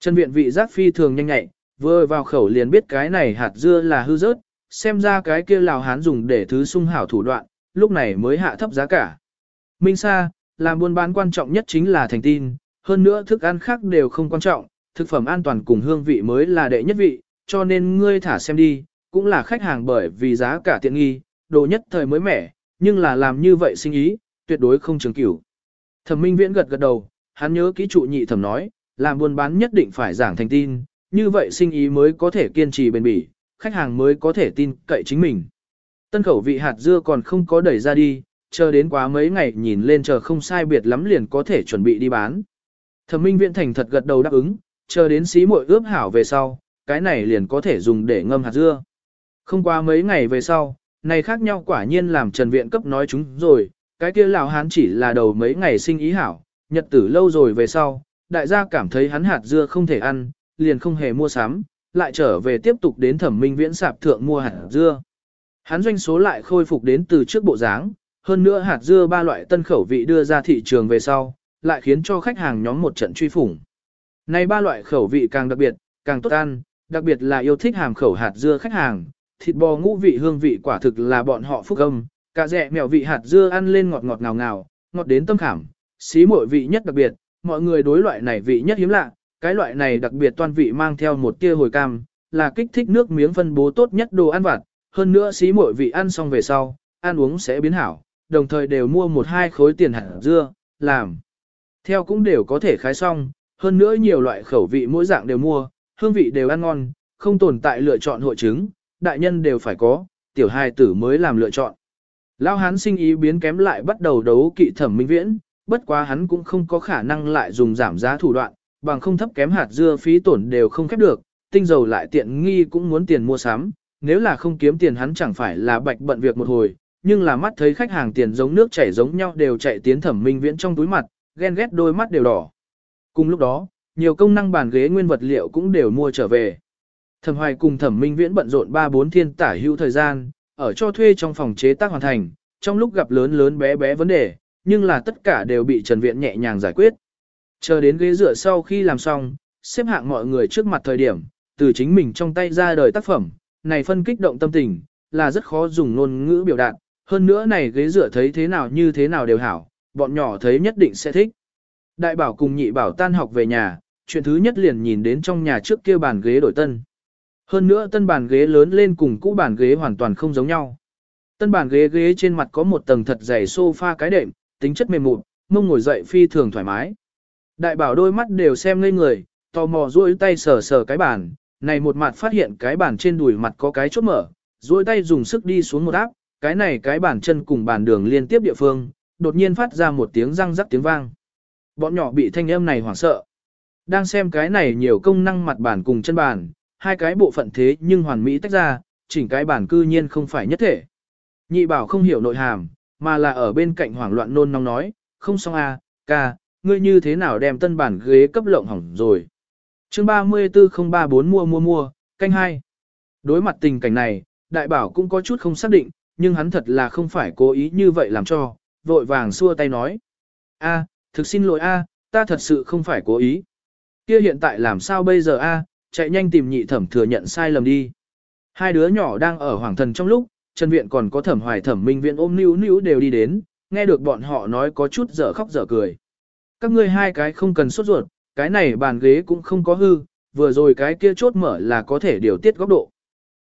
Trần viện vị giác phi thường nhanh nhạy, vừa vào khẩu liền biết cái này hạt dưa là hư rớt, xem ra cái kia lào hán dùng để thứ sung hảo thủ đoạn, lúc này mới hạ thấp giá cả. Minh Sa, làm buôn bán quan trọng nhất chính là thành tin, hơn nữa thức ăn khác đều không quan trọng, thực phẩm an toàn cùng hương vị mới là đệ nhất vị, cho nên ngươi thả xem đi, cũng là khách hàng bởi vì giá cả tiện nghi, đồ nhất thời mới mẻ, nhưng là làm như vậy sinh ý, tuyệt đối không trường cửu. Thẩm Minh Viễn gật gật đầu, hắn nhớ kỹ trụ nhị thẩm nói, làm buôn bán nhất định phải giảng thành tin, như vậy sinh ý mới có thể kiên trì bền bỉ, khách hàng mới có thể tin cậy chính mình. Tân khẩu vị hạt dưa còn không có đẩy ra đi, chờ đến quá mấy ngày nhìn lên chờ không sai biệt lắm liền có thể chuẩn bị đi bán. Thẩm Minh Viễn thành thật gật đầu đáp ứng, chờ đến xí muội ướp hảo về sau, cái này liền có thể dùng để ngâm hạt dưa. Không qua mấy ngày về sau, này khác nhau quả nhiên làm Trần Viện cấp nói chúng rồi, cái kia lão hán chỉ là đầu mấy ngày sinh ý hảo, nhật tử lâu rồi về sau, đại gia cảm thấy hắn hạt dưa không thể ăn, liền không hề mua sắm, lại trở về tiếp tục đến thẩm minh viễn sạp thượng mua hạt dưa. Hắn doanh số lại khôi phục đến từ trước bộ dáng, hơn nữa hạt dưa ba loại tân khẩu vị đưa ra thị trường về sau, lại khiến cho khách hàng nhóm một trận truy phủng. Này ba loại khẩu vị càng đặc biệt, càng tốt ăn, đặc biệt là yêu thích hàm khẩu hạt dưa khách hàng, thịt bò ngũ vị hương vị quả thực là bọn họ phúc âm, cả rẻ mèo vị hạt dưa ăn lên ngọt ngọt ngào ngào, ngọt đến tâm khảm, xí muội vị nhất đặc biệt, mọi người đối loại này vị nhất hiếm lạ, cái loại này đặc biệt toan vị mang theo một tia hồi cam, là kích thích nước miếng phân bố tốt nhất đồ ăn vặt, hơn nữa xí muội vị ăn xong về sau, ăn uống sẽ biến hảo, đồng thời đều mua một hai khối tiền hạt dưa, làm. Theo cũng đều có thể khái xong, hơn nữa nhiều loại khẩu vị mỗi dạng đều mua, hương vị đều ăn ngon, không tồn tại lựa chọn hội chứng, đại nhân đều phải có, tiểu hài tử mới làm lựa chọn. Lao hán sinh ý biến kém lại bắt đầu đấu kỵ thẩm minh viễn, bất quá hắn cũng không có khả năng lại dùng giảm giá thủ đoạn, bằng không thấp kém hạt dưa phí tổn đều không khép được, tinh dầu lại tiện nghi cũng muốn tiền mua sắm, nếu là không kiếm tiền hắn chẳng phải là bạch bận việc một hồi, nhưng là mắt thấy khách hàng tiền giống nước chảy giống nhau đều chạy tiến thẩm minh viễn trong túi mặt, ghen ghét đôi mắt đều đỏ. Cùng lúc đó, nhiều công năng bàn ghế nguyên vật liệu cũng đều mua trở về. Thẩm Hoài cùng Thẩm Minh Viễn bận rộn 3-4 thiên tả hữu thời gian, ở cho thuê trong phòng chế tác hoàn thành, trong lúc gặp lớn lớn bé bé vấn đề, nhưng là tất cả đều bị Trần Viện nhẹ nhàng giải quyết. Chờ đến ghế dựa sau khi làm xong, xếp hạng mọi người trước mặt thời điểm, từ chính mình trong tay ra đời tác phẩm, này phân kích động tâm tình, là rất khó dùng ngôn ngữ biểu đạt, hơn nữa này ghế dựa thấy thế nào như thế nào đều hảo, bọn nhỏ thấy nhất định sẽ thích. Đại bảo cùng nhị bảo tan học về nhà, chuyện thứ nhất liền nhìn đến trong nhà trước kia bàn ghế đổi tân. Hơn nữa tân bàn ghế lớn lên cùng cũ bàn ghế hoàn toàn không giống nhau. Tân bàn ghế ghế trên mặt có một tầng thật dày sofa cái đệm, tính chất mềm mụn, mông ngồi dậy phi thường thoải mái. Đại bảo đôi mắt đều xem ngây người, tò mò duỗi tay sờ sờ cái bàn, này một mặt phát hiện cái bàn trên đùi mặt có cái chốt mở, duỗi tay dùng sức đi xuống một áp, cái này cái bàn chân cùng bàn đường liên tiếp địa phương, đột nhiên phát ra một tiếng răng rắc tiếng vang. Bọn nhỏ bị thanh âm này hoảng sợ. Đang xem cái này nhiều công năng mặt bàn cùng chân bàn, hai cái bộ phận thế nhưng hoàn mỹ tách ra, chỉnh cái bàn cư nhiên không phải nhất thể. Nhị bảo không hiểu nội hàm, mà là ở bên cạnh hoảng loạn nôn nóng nói, không xong à, ca, ngươi như thế nào đem tân bản ghế cấp lộng hỏng rồi. chương 34034 mua mua mua, canh hai. Đối mặt tình cảnh này, đại bảo cũng có chút không xác định, nhưng hắn thật là không phải cố ý như vậy làm cho, vội vàng xua tay nói. a thực xin lỗi a ta thật sự không phải cố ý. Kia hiện tại làm sao bây giờ a chạy nhanh tìm nhị thẩm thừa nhận sai lầm đi. Hai đứa nhỏ đang ở hoàng thần trong lúc, Trần Viện còn có thẩm hoài thẩm minh viện ôm níu níu đều đi đến, nghe được bọn họ nói có chút dở khóc dở cười. Các ngươi hai cái không cần sốt ruột, cái này bàn ghế cũng không có hư, vừa rồi cái kia chốt mở là có thể điều tiết góc độ.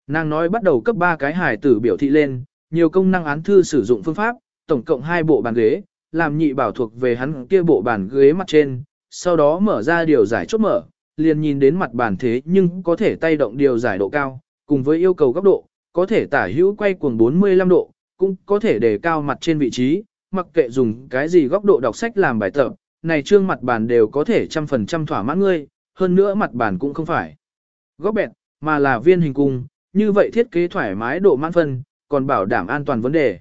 Nàng nói bắt đầu cấp ba cái hài tử biểu thị lên, nhiều công năng án thư sử dụng phương pháp, tổng cộng hai bộ bàn ghế, làm nhị bảo thuộc về hắn kia bộ bàn ghế mặt trên, sau đó mở ra điều giải chốt mở, liền nhìn đến mặt bàn thế nhưng có thể tay động điều giải độ cao, cùng với yêu cầu góc độ, có thể tả hữu quay cuồng 45 độ, cũng có thể đề cao mặt trên vị trí, mặc kệ dùng cái gì góc độ đọc sách làm bài tập, này trương mặt bàn đều có thể trăm phần trăm thỏa mãn ngươi, hơn nữa mặt bàn cũng không phải góc bẹt, mà là viên hình cung, như vậy thiết kế thoải mái độ mãn phân, còn bảo đảm an toàn vấn đề.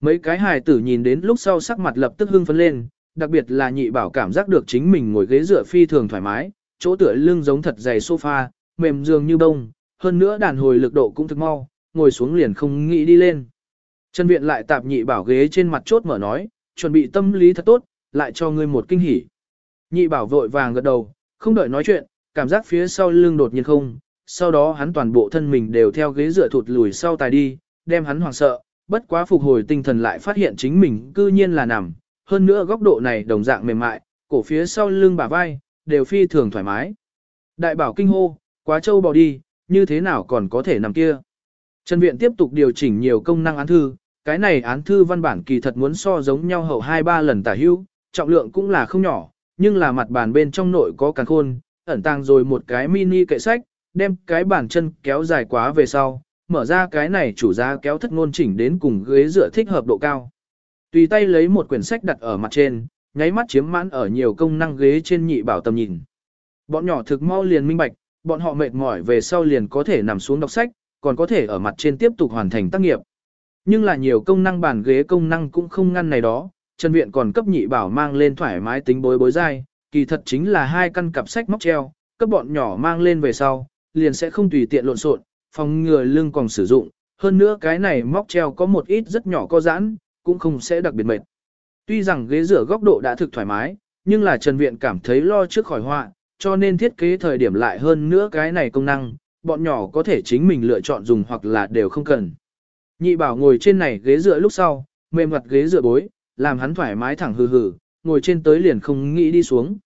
Mấy cái hài tử nhìn đến lúc sau sắc mặt lập tức hưng phấn lên, đặc biệt là nhị bảo cảm giác được chính mình ngồi ghế dựa phi thường thoải mái, chỗ tựa lưng giống thật dày sofa, mềm dường như bông, hơn nữa đàn hồi lực độ cũng thực mau, ngồi xuống liền không nghĩ đi lên. Trần Viện lại tạp nhị bảo ghế trên mặt chốt mở nói, chuẩn bị tâm lý thật tốt, lại cho ngươi một kinh hỉ. Nhị bảo vội vàng gật đầu, không đợi nói chuyện, cảm giác phía sau lưng đột nhiên không, sau đó hắn toàn bộ thân mình đều theo ghế dựa thụt lùi sau tài đi, đem hắn hoảng sợ, bất quá phục hồi tinh thần lại phát hiện chính mình cư nhiên là nằm, hơn nữa góc độ này đồng dạng mềm mại, cổ phía sau lưng bả vai, đều phi thường thoải mái. Đại bảo kinh hô, quá trâu bò đi, như thế nào còn có thể nằm kia. Trần Viện tiếp tục điều chỉnh nhiều công năng án thư, cái này án thư văn bản kỳ thật muốn so giống nhau hậu 2-3 lần tả hữu, trọng lượng cũng là không nhỏ, nhưng là mặt bàn bên trong nội có càng khôn, ẩn tàng rồi một cái mini kệ sách, đem cái bàn chân kéo dài quá về sau, mở ra cái này chủ giá kéo thất ngôn chỉnh đến cùng ghế dựa thích hợp độ cao. Tùy tay lấy một quyển sách đặt ở mặt trên, nháy mắt chiếm mãn ở nhiều công năng ghế trên nhị bảo tầm nhìn. Bọn nhỏ thực mau liền minh bạch, bọn họ mệt mỏi về sau liền có thể nằm xuống đọc sách, còn có thể ở mặt trên tiếp tục hoàn thành tác nghiệp. Nhưng là nhiều công năng bàn ghế công năng cũng không ngăn này đó, Trần Viện còn cấp nhị bảo mang lên thoải mái tính bối bối dai, kỳ thật chính là hai căn cặp sách móc treo, cấp bọn nhỏ mang lên về sau, liền sẽ không tùy tiện lộn xộn, phòng ngừa lưng còn sử dụng, hơn nữa cái này móc treo có một ít rất nhỏ có giãn, cũng không sẽ đặc biệt mệt. Tuy rằng ghế rửa góc độ đã thực thoải mái, nhưng là Trần Viện cảm thấy lo trước khỏi họa, cho nên thiết kế thời điểm lại hơn nữa cái này công năng, bọn nhỏ có thể chính mình lựa chọn dùng hoặc là đều không cần. Nhị bảo ngồi trên này ghế dựa lúc sau, mềm mặt ghế dựa bối, làm hắn thoải mái thẳng hừ hừ, ngồi trên tới liền không nghĩ đi xuống.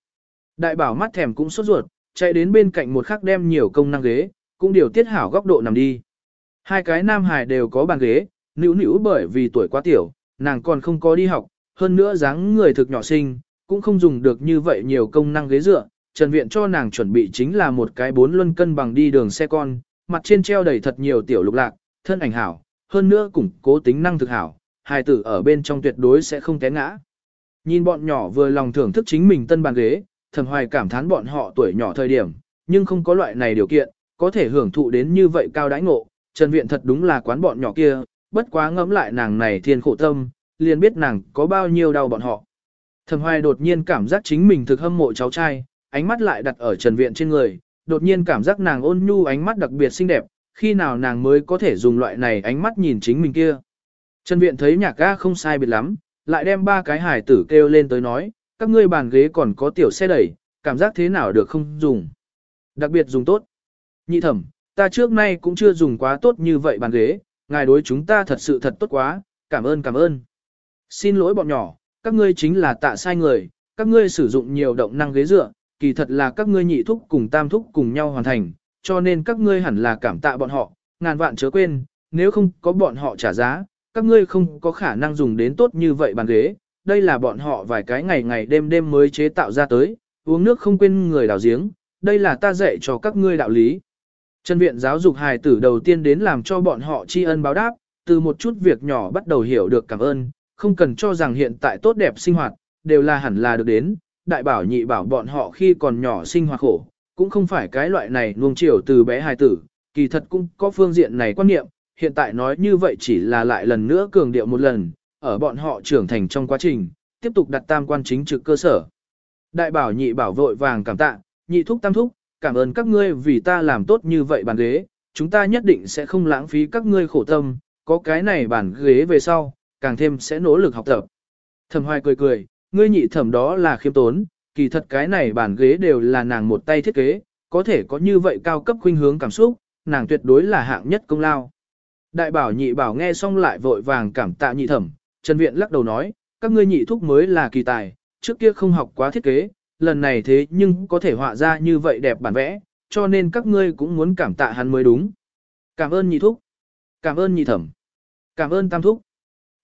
Đại bảo mắt thèm cũng sốt ruột, chạy đến bên cạnh một khắc đem nhiều công năng ghế, cũng điều tiết hảo góc độ nằm đi. Hai cái nam hài đều có bàn ghế, nữ nữ bởi vì tuổi quá tiểu, nàng còn không có đi học, hơn nữa dáng người thực nhỏ sinh cũng không dùng được như vậy nhiều công năng ghế dựa. Trần Viện cho nàng chuẩn bị chính là một cái bốn luân cân bằng đi đường xe con, mặt trên treo đầy thật nhiều tiểu lục lạc, thân ảnh hảo, hơn nữa củng cố tính năng thực hảo, hài tử ở bên trong tuyệt đối sẽ không té ngã. Nhìn bọn nhỏ vừa lòng thưởng thức chính mình tân bàn ghế, thầm hoài cảm thán bọn họ tuổi nhỏ thời điểm, nhưng không có loại này điều kiện, có thể hưởng thụ đến như vậy cao đãi ngộ. Trần Viện thật đúng là quán bọn nhỏ kia, bất quá ngẫm lại nàng này thiên khổ tâm, liền biết nàng có bao nhiêu đau bọn họ. Thẩm hoài đột nhiên cảm giác chính mình thực hâm mộ cháu trai, ánh mắt lại đặt ở Trần Viện trên người, đột nhiên cảm giác nàng ôn nhu ánh mắt đặc biệt xinh đẹp, khi nào nàng mới có thể dùng loại này ánh mắt nhìn chính mình kia. Trần Viện thấy nhạc ga không sai biệt lắm, lại đem ba cái hải tử kêu lên tới nói, các ngươi bàn ghế còn có tiểu xe đẩy, cảm giác thế nào được không dùng. Đặc biệt dùng tốt. Nhị thẩm, ta trước nay cũng chưa dùng quá tốt như vậy bàn ghế, ngài đối chúng ta thật sự thật tốt quá, cảm ơn cảm ơn. Xin lỗi bọn nhỏ, các ngươi chính là tạ sai người, các ngươi sử dụng nhiều động năng ghế dựa, kỳ thật là các ngươi nhị thúc cùng tam thúc cùng nhau hoàn thành, cho nên các ngươi hẳn là cảm tạ bọn họ, ngàn vạn chớ quên, nếu không có bọn họ trả giá, các ngươi không có khả năng dùng đến tốt như vậy bàn ghế, đây là bọn họ vài cái ngày ngày đêm đêm mới chế tạo ra tới, uống nước không quên người đào giếng, đây là ta dạy cho các ngươi đạo lý. Chân viện giáo dục hài tử đầu tiên đến làm cho bọn họ tri ân báo đáp, từ một chút việc nhỏ bắt đầu hiểu được cảm ơn, không cần cho rằng hiện tại tốt đẹp sinh hoạt, đều là hẳn là được đến, đại bảo nhị bảo bọn họ khi còn nhỏ sinh hoạt khổ, cũng không phải cái loại này nuông chiều từ bé hài tử, kỳ thật cũng có phương diện này quan niệm, hiện tại nói như vậy chỉ là lại lần nữa cường điệu một lần, ở bọn họ trưởng thành trong quá trình, tiếp tục đặt tam quan chính trực cơ sở. Đại bảo nhị bảo vội vàng cảm tạ, nhị thúc tam thúc, cảm ơn các ngươi vì ta làm tốt như vậy bàn ghế, chúng ta nhất định sẽ không lãng phí các ngươi khổ tâm, có cái này bàn ghế về sau, càng thêm sẽ nỗ lực học tập. Thẩm hoài cười cười, ngươi nhị thẩm đó là khiêm tốn, kỳ thật cái này bàn ghế đều là nàng một tay thiết kế, có thể có như vậy cao cấp khuynh hướng cảm xúc, nàng tuyệt đối là hạng nhất công lao. Đại bảo nhị bảo nghe xong lại vội vàng cảm tạ nhị thẩm, Trần Viện lắc đầu nói, các ngươi nhị thúc mới là kỳ tài, trước kia không học quá thiết kế, lần này thế nhưng có thể họa ra như vậy đẹp bản vẽ, cho nên các ngươi cũng muốn cảm tạ hắn mới đúng. Cảm ơn nhị thúc, cảm ơn nhị thẩm, cảm ơn tam thúc.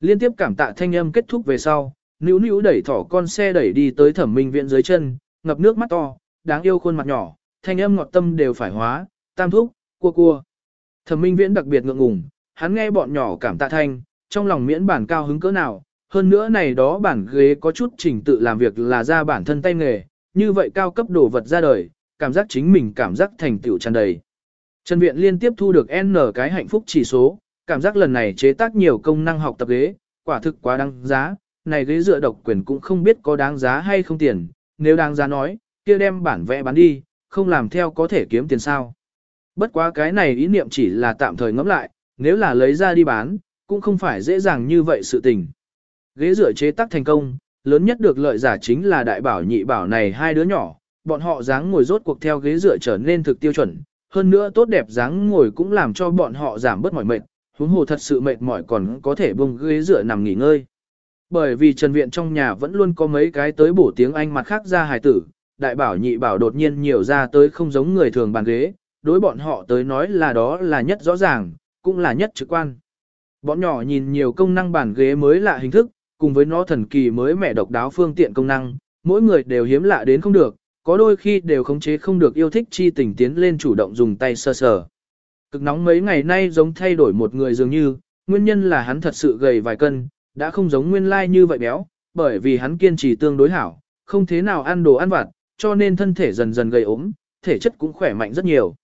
Liên tiếp cảm tạ thanh âm kết thúc về sau, Nữu nữu đẩy thỏ con xe đẩy đi tới thẩm minh viện dưới chân, ngập nước mắt to, đáng yêu khuôn mặt nhỏ, thanh âm ngọt tâm đều phải hóa, tam thúc, cua cua. Thẩm minh viễn đặc biệt ngượng ngùng, hắn nghe bọn nhỏ cảm tạ thanh, trong lòng miễn bản cao hứng cỡ nào, hơn nữa này đó bản ghế có chút trình tự làm việc là ra bản thân tay nghề, như vậy cao cấp đồ vật ra đời, cảm giác chính mình cảm giác thành tựu tràn đầy. Trần Viện liên tiếp thu được N cái hạnh phúc chỉ số, cảm giác lần này chế tác nhiều công năng học tập ghế, quả thực quá đáng giá, này ghế dựa độc quyền cũng không biết có đáng giá hay không tiền, nếu đáng giá nói, kia đem bản vẽ bán đi, không làm theo có thể kiếm tiền sao. Bất quá cái này ý niệm chỉ là tạm thời ngẫm lại, nếu là lấy ra đi bán, cũng không phải dễ dàng như vậy sự tình. Ghế rửa chế tác thành công, lớn nhất được lợi giả chính là đại bảo nhị bảo này hai đứa nhỏ, bọn họ dáng ngồi rốt cuộc theo ghế rửa trở nên thực tiêu chuẩn, hơn nữa tốt đẹp dáng ngồi cũng làm cho bọn họ giảm bớt mỏi mệt, huống hồ thật sự mệt mỏi còn có thể bông ghế rửa nằm nghỉ ngơi. Bởi vì Trần Viện trong nhà vẫn luôn có mấy cái tới bổ tiếng Anh mặt khác ra hài tử, đại bảo nhị bảo đột nhiên nhiều ra tới không giống người thường bàn ghế, đối bọn họ tới nói là đó là nhất rõ ràng, cũng là nhất trực quan. Bọn nhỏ nhìn nhiều công năng bàn ghế mới lạ hình thức, cùng với nó thần kỳ mới mẹ độc đáo phương tiện công năng, mỗi người đều hiếm lạ đến không được, có đôi khi đều khống chế không được yêu thích chi tình tiến lên chủ động dùng tay sơ sờ. Cực nóng mấy ngày nay giống thay đổi một người dường như, nguyên nhân là hắn thật sự gầy vài cân, đã không giống nguyên lai như vậy béo, bởi vì hắn kiên trì tương đối hảo, không thế nào ăn đồ ăn vặt, cho nên thân thể dần dần gầy ốm, thể chất cũng khỏe mạnh rất nhiều.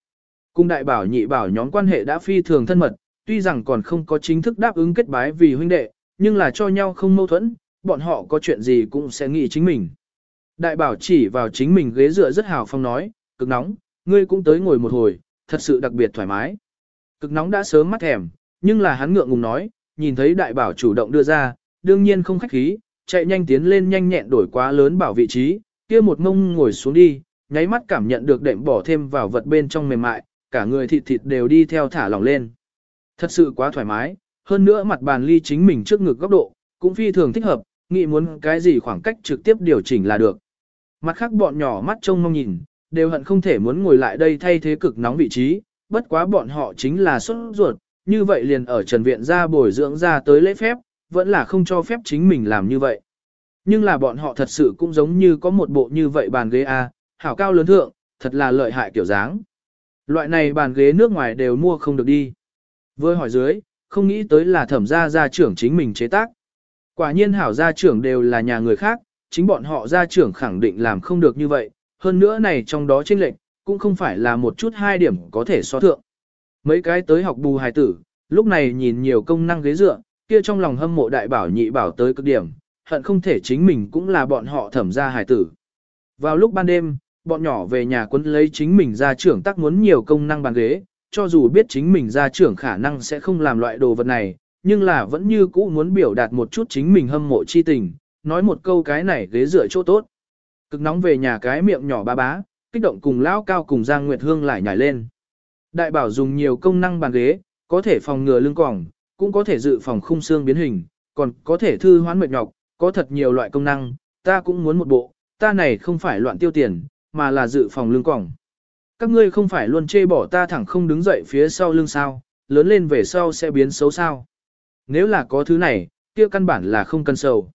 Cung đại bảo nhị bảo nhóm quan hệ đã phi thường thân mật, tuy rằng còn không có chính thức đáp ứng kết bái vì huynh đệ, nhưng là cho nhau không mâu thuẫn, bọn họ có chuyện gì cũng sẽ nghĩ chính mình. Đại bảo chỉ vào chính mình ghế dựa rất hào phong nói, cực nóng, ngươi cũng tới ngồi một hồi, thật sự đặc biệt thoải mái. Cực nóng đã sớm mắt thèm, nhưng là hắn ngượng ngùng nói, nhìn thấy đại bảo chủ động đưa ra, đương nhiên không khách khí, chạy nhanh tiến lên nhanh nhẹn đổi quá lớn bảo vị trí, kia một ngông ngồi xuống đi, nháy mắt cảm nhận được đệm bỏ thêm vào vật bên trong mềm mại, cả người thịt thịt đều đi theo thả lỏng lên. Thật sự quá thoải mái, hơn nữa mặt bàn ly chính mình trước ngực góc độ, cũng phi thường thích hợp, nghĩ muốn cái gì khoảng cách trực tiếp điều chỉnh là được. Mặt khác bọn nhỏ mắt trông mong nhìn, đều hận không thể muốn ngồi lại đây thay thế cực nóng vị trí, bất quá bọn họ chính là xuất ruột, như vậy liền ở Trần Viện ra bồi dưỡng ra tới lễ phép, vẫn là không cho phép chính mình làm như vậy. Nhưng là bọn họ thật sự cũng giống như có một bộ như vậy bàn ghế A, hảo cao lớn thượng, thật là lợi hại kiểu dáng. Loại này bàn ghế nước ngoài đều mua không được đi. Với hỏi dưới, không nghĩ tới là thẩm gia gia trưởng chính mình chế tác. Quả nhiên hảo gia trưởng đều là nhà người khác, chính bọn họ gia trưởng khẳng định làm không được như vậy, hơn nữa này trong đó chênh lệnh, cũng không phải là một chút hai điểm có thể so thượng. Mấy cái tới học bù hài tử, lúc này nhìn nhiều công năng ghế dựa, kia trong lòng hâm mộ đại bảo nhị bảo tới cực điểm, hận không thể chính mình cũng là bọn họ thẩm gia hài tử. Vào lúc ban đêm, bọn nhỏ về nhà quấn lấy chính mình ra trưởng tác muốn nhiều công năng bàn ghế, cho dù biết chính mình ra trưởng khả năng sẽ không làm loại đồ vật này, nhưng là vẫn như cũ muốn biểu đạt một chút chính mình hâm mộ chi tình, nói một câu cái này ghế rửa chỗ tốt. Cực nóng về nhà cái miệng nhỏ ba bá, kích động cùng lão cao cùng Giang Nguyệt Hương lại nhảy lên. Đại bảo dùng nhiều công năng bàn ghế, có thể phòng ngừa lưng còng, cũng có thể dự phòng khung xương biến hình, còn có thể thư hoán mệt nhọc, có thật nhiều loại công năng, ta cũng muốn một bộ, ta này không phải loạn tiêu tiền, mà là dự phòng lưng còng. Các ngươi không phải luôn chê bỏ ta thẳng không đứng dậy phía sau lưng sao, lớn lên về sau sẽ biến xấu sao. Nếu là có thứ này, kia căn bản là không cần sầu.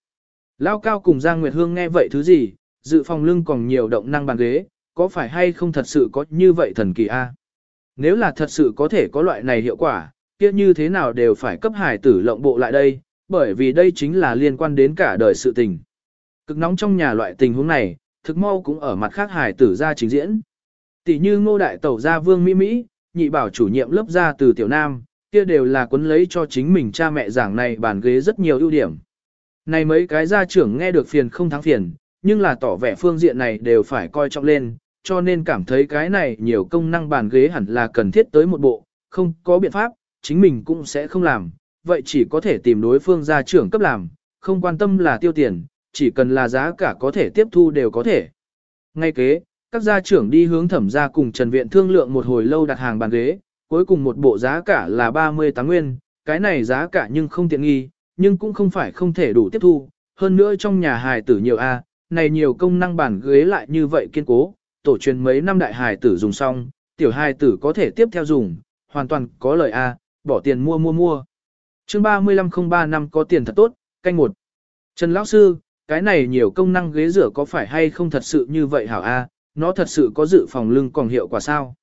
Lao cao cùng Giang Nguyệt Hương nghe vậy thứ gì, dự phòng lưng còn nhiều động năng bàn ghế, có phải hay không thật sự có như vậy thần kỳ a? Nếu là thật sự có thể có loại này hiệu quả, kia như thế nào đều phải cấp hải tử lộng bộ lại đây, bởi vì đây chính là liên quan đến cả đời sự tình. Cực nóng trong nhà loại tình huống này, thực mau cũng ở mặt khác hải tử ra trình diễn. Tỷ như ngô đại tẩu gia vương Mỹ Mỹ, nhị bảo chủ nhiệm lớp ra từ tiểu nam, kia đều là quấn lấy cho chính mình cha mẹ giảng này bàn ghế rất nhiều ưu điểm. Này mấy cái gia trưởng nghe được phiền không thắng phiền, nhưng là tỏ vẻ phương diện này đều phải coi trọng lên, cho nên cảm thấy cái này nhiều công năng bàn ghế hẳn là cần thiết tới một bộ, không có biện pháp, chính mình cũng sẽ không làm, vậy chỉ có thể tìm đối phương gia trưởng cấp làm, không quan tâm là tiêu tiền, chỉ cần là giá cả có thể tiếp thu đều có thể. Ngay kế, các gia trưởng đi hướng thẩm gia cùng Trần Viện thương lượng một hồi lâu đặt hàng bàn ghế, cuối cùng một bộ giá cả là 38 nguyên, cái này giá cả nhưng không tiện nghi, nhưng cũng không phải không thể đủ tiếp thu, hơn nữa trong nhà hài tử nhiều A, này nhiều công năng bàn ghế lại như vậy kiên cố, tổ truyền mấy năm đại hài tử dùng xong, tiểu hài tử có thể tiếp theo dùng, hoàn toàn có lợi A, bỏ tiền mua mua mua. chương 3503 năm có tiền thật tốt, canh một. Trần Lão Sư, cái này nhiều công năng ghế rửa có phải hay không thật sự như vậy hảo A, nó thật sự có dự phòng lưng còn hiệu quả sao?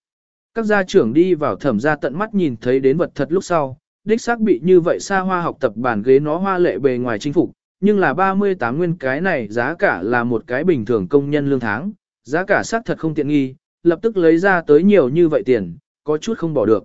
Các gia trưởng đi vào thẩm gia tận mắt nhìn thấy đến vật thật lúc sau, đích xác bị như vậy xa hoa học tập bản ghế nó hoa lệ bề ngoài chinh phục, nhưng là 38 nguyên cái này giá cả là một cái bình thường công nhân lương tháng, giá cả xác thật không tiện nghi, lập tức lấy ra tới nhiều như vậy tiền, có chút không bỏ được.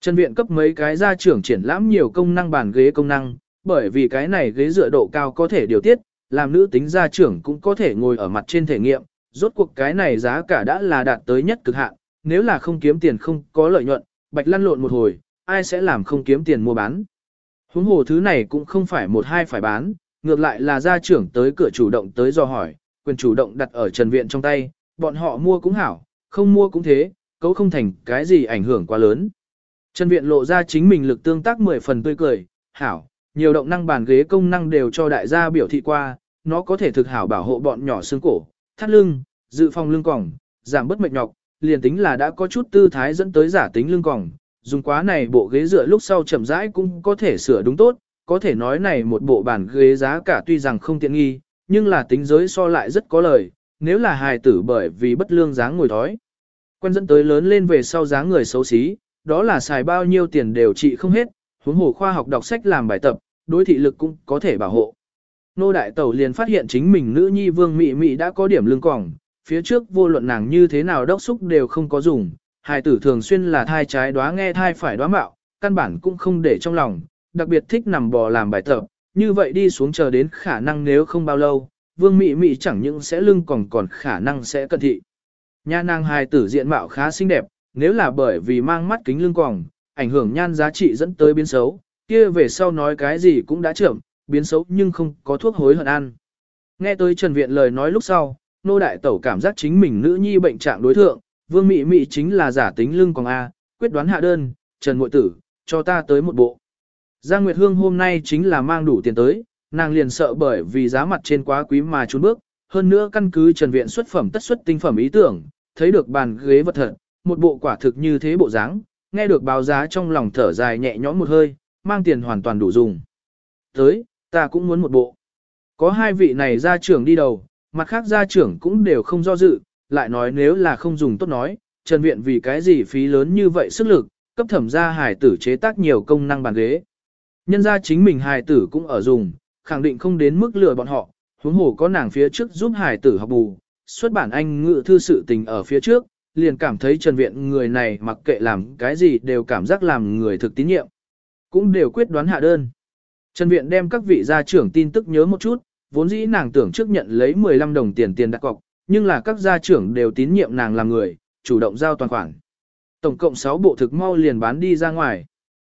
Trần viện cấp mấy cái gia trưởng triển lãm nhiều công năng bàn ghế công năng, bởi vì cái này ghế dựa độ cao có thể điều tiết, làm nữ tính gia trưởng cũng có thể ngồi ở mặt trên thể nghiệm, rốt cuộc cái này giá cả đã là đạt tới nhất cực hạn, nếu là không kiếm tiền không có lợi nhuận, bạch lăn lộn một hồi, ai sẽ làm không kiếm tiền mua bán. Huống hồ thứ này cũng không phải một hai phải bán, ngược lại là gia trưởng tới cửa chủ động tới do hỏi, quyền chủ động đặt ở Trần Viện trong tay, bọn họ mua cũng hảo, không mua cũng thế, cấu không thành cái gì ảnh hưởng quá lớn. Trần Viện lộ ra chính mình lực tương tác 10 phần tươi cười, hảo, nhiều động năng bàn ghế công năng đều cho đại gia biểu thị qua, nó có thể thực hảo bảo hộ bọn nhỏ xương cổ, thắt lưng, dự phòng lưng còng, giảm bất mệt nhọc, liền tính là đã có chút tư thái dẫn tới giả tính lưng còng, dùng quá này bộ ghế dựa lúc sau chậm rãi cũng có thể sửa đúng tốt, có thể nói này một bộ bàn ghế giá cả tuy rằng không tiện nghi, nhưng là tính giới so lại rất có lời, nếu là hài tử bởi vì bất lương dáng ngồi thói. Quen dẫn tới lớn lên về sau dáng người xấu xí, đó là xài bao nhiêu tiền đều trị không hết, huống hồ khoa học đọc sách làm bài tập, đối thị lực cũng có thể bảo hộ. Nô đại tẩu liền phát hiện chính mình nữ nhi vương mị mị đã có điểm lưng còng, phía trước vô luận nàng như thế nào đốc xúc đều không có dùng, hài tử thường xuyên là thai trái đoá nghe thai phải đoá mạo, căn bản cũng không để trong lòng, đặc biệt thích nằm bò làm bài tập, như vậy đi xuống chờ đến khả năng nếu không bao lâu, vương mị mị chẳng những sẽ lưng còn còn khả năng sẽ cận thị. Nha nàng hài tử diện mạo khá xinh đẹp, nếu là bởi vì mang mắt kính lưng còng, ảnh hưởng nhan giá trị dẫn tới biến xấu, kia về sau nói cái gì cũng đã trưởng, biến xấu nhưng không có thuốc hối hận ăn. Nghe tới Trần Viện lời nói lúc sau, nô đại tẩu cảm giác chính mình nữ nhi bệnh trạng đối thượng, vương mị mị chính là giả tính lưng còn A, quyết đoán hạ đơn, Trần Mội Tử, cho ta tới một bộ. Giang Nguyệt Hương hôm nay chính là mang đủ tiền tới, nàng liền sợ bởi vì giá mặt trên quá quý mà trốn bước, hơn nữa căn cứ Trần Viện xuất phẩm tất xuất tinh phẩm ý tưởng, thấy được bàn ghế vật thật, một bộ quả thực như thế bộ dáng, nghe được báo giá trong lòng thở dài nhẹ nhõm một hơi, mang tiền hoàn toàn đủ dùng. Tới, ta cũng muốn một bộ. Có hai vị này gia trưởng đi đầu, mặt khác gia trưởng cũng đều không do dự, lại nói nếu là không dùng tốt nói, Trần Viện vì cái gì phí lớn như vậy sức lực, cấp thẩm gia hài tử chế tác nhiều công năng bàn ghế. Nhân gia chính mình hài tử cũng ở dùng, khẳng định không đến mức lừa bọn họ, huống hồ có nàng phía trước giúp hài tử học bù, xuất bản anh ngự thư sự tình ở phía trước, liền cảm thấy Trần Viện người này mặc kệ làm cái gì đều cảm giác làm người thực tín nhiệm. Cũng đều quyết đoán hạ đơn. Trần Viện đem các vị gia trưởng tin tức nhớ một chút, vốn dĩ nàng tưởng trước nhận lấy 15 đồng tiền tiền đặt cọc, nhưng là các gia trưởng đều tín nhiệm nàng làm người, chủ động giao toàn khoản. Tổng cộng 6 bộ thực mau liền bán đi ra ngoài.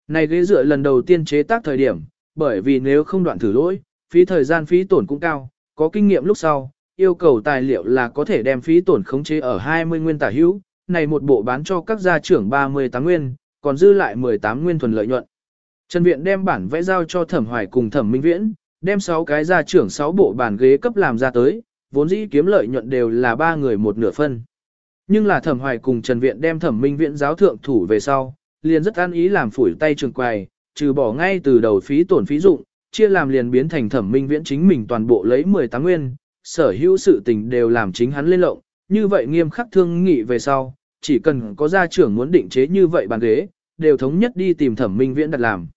Này ghế dựa lần đầu tiên chế tác thời điểm, bởi vì nếu không đoạn thử lỗi, phí thời gian phí tổn cũng cao, có kinh nghiệm lúc sau, yêu cầu tài liệu là có thể đem phí tổn khống chế ở 20 nguyên tả hữu, này một bộ bán cho các gia trưởng 38 nguyên, còn dư lại 18 nguyên thuần lợi nhuận. Trần Viện đem bản vẽ giao cho Thẩm Hoài cùng Thẩm Minh Viễn, đem 6 cái gia trưởng 6 bộ bàn ghế cấp làm ra tới, vốn dĩ kiếm lợi nhuận đều là ba người một nửa phân. Nhưng là Thẩm Hoài cùng Trần Viện đem Thẩm Minh Viễn giáo thượng thủ về sau, liền rất an ý làm phủi tay trường quài, trừ bỏ ngay từ đầu phí tổn phí dụng, chia làm liền biến thành Thẩm Minh Viễn chính mình toàn bộ lấy 18 nguyên, sở hữu sự tình đều làm chính hắn lên lộng, như vậy nghiêm khắc thương nghị về sau, chỉ cần có gia trưởng muốn định chế như vậy bàn ghế, đều thống nhất đi tìm Thẩm Minh Viễn đặt làm.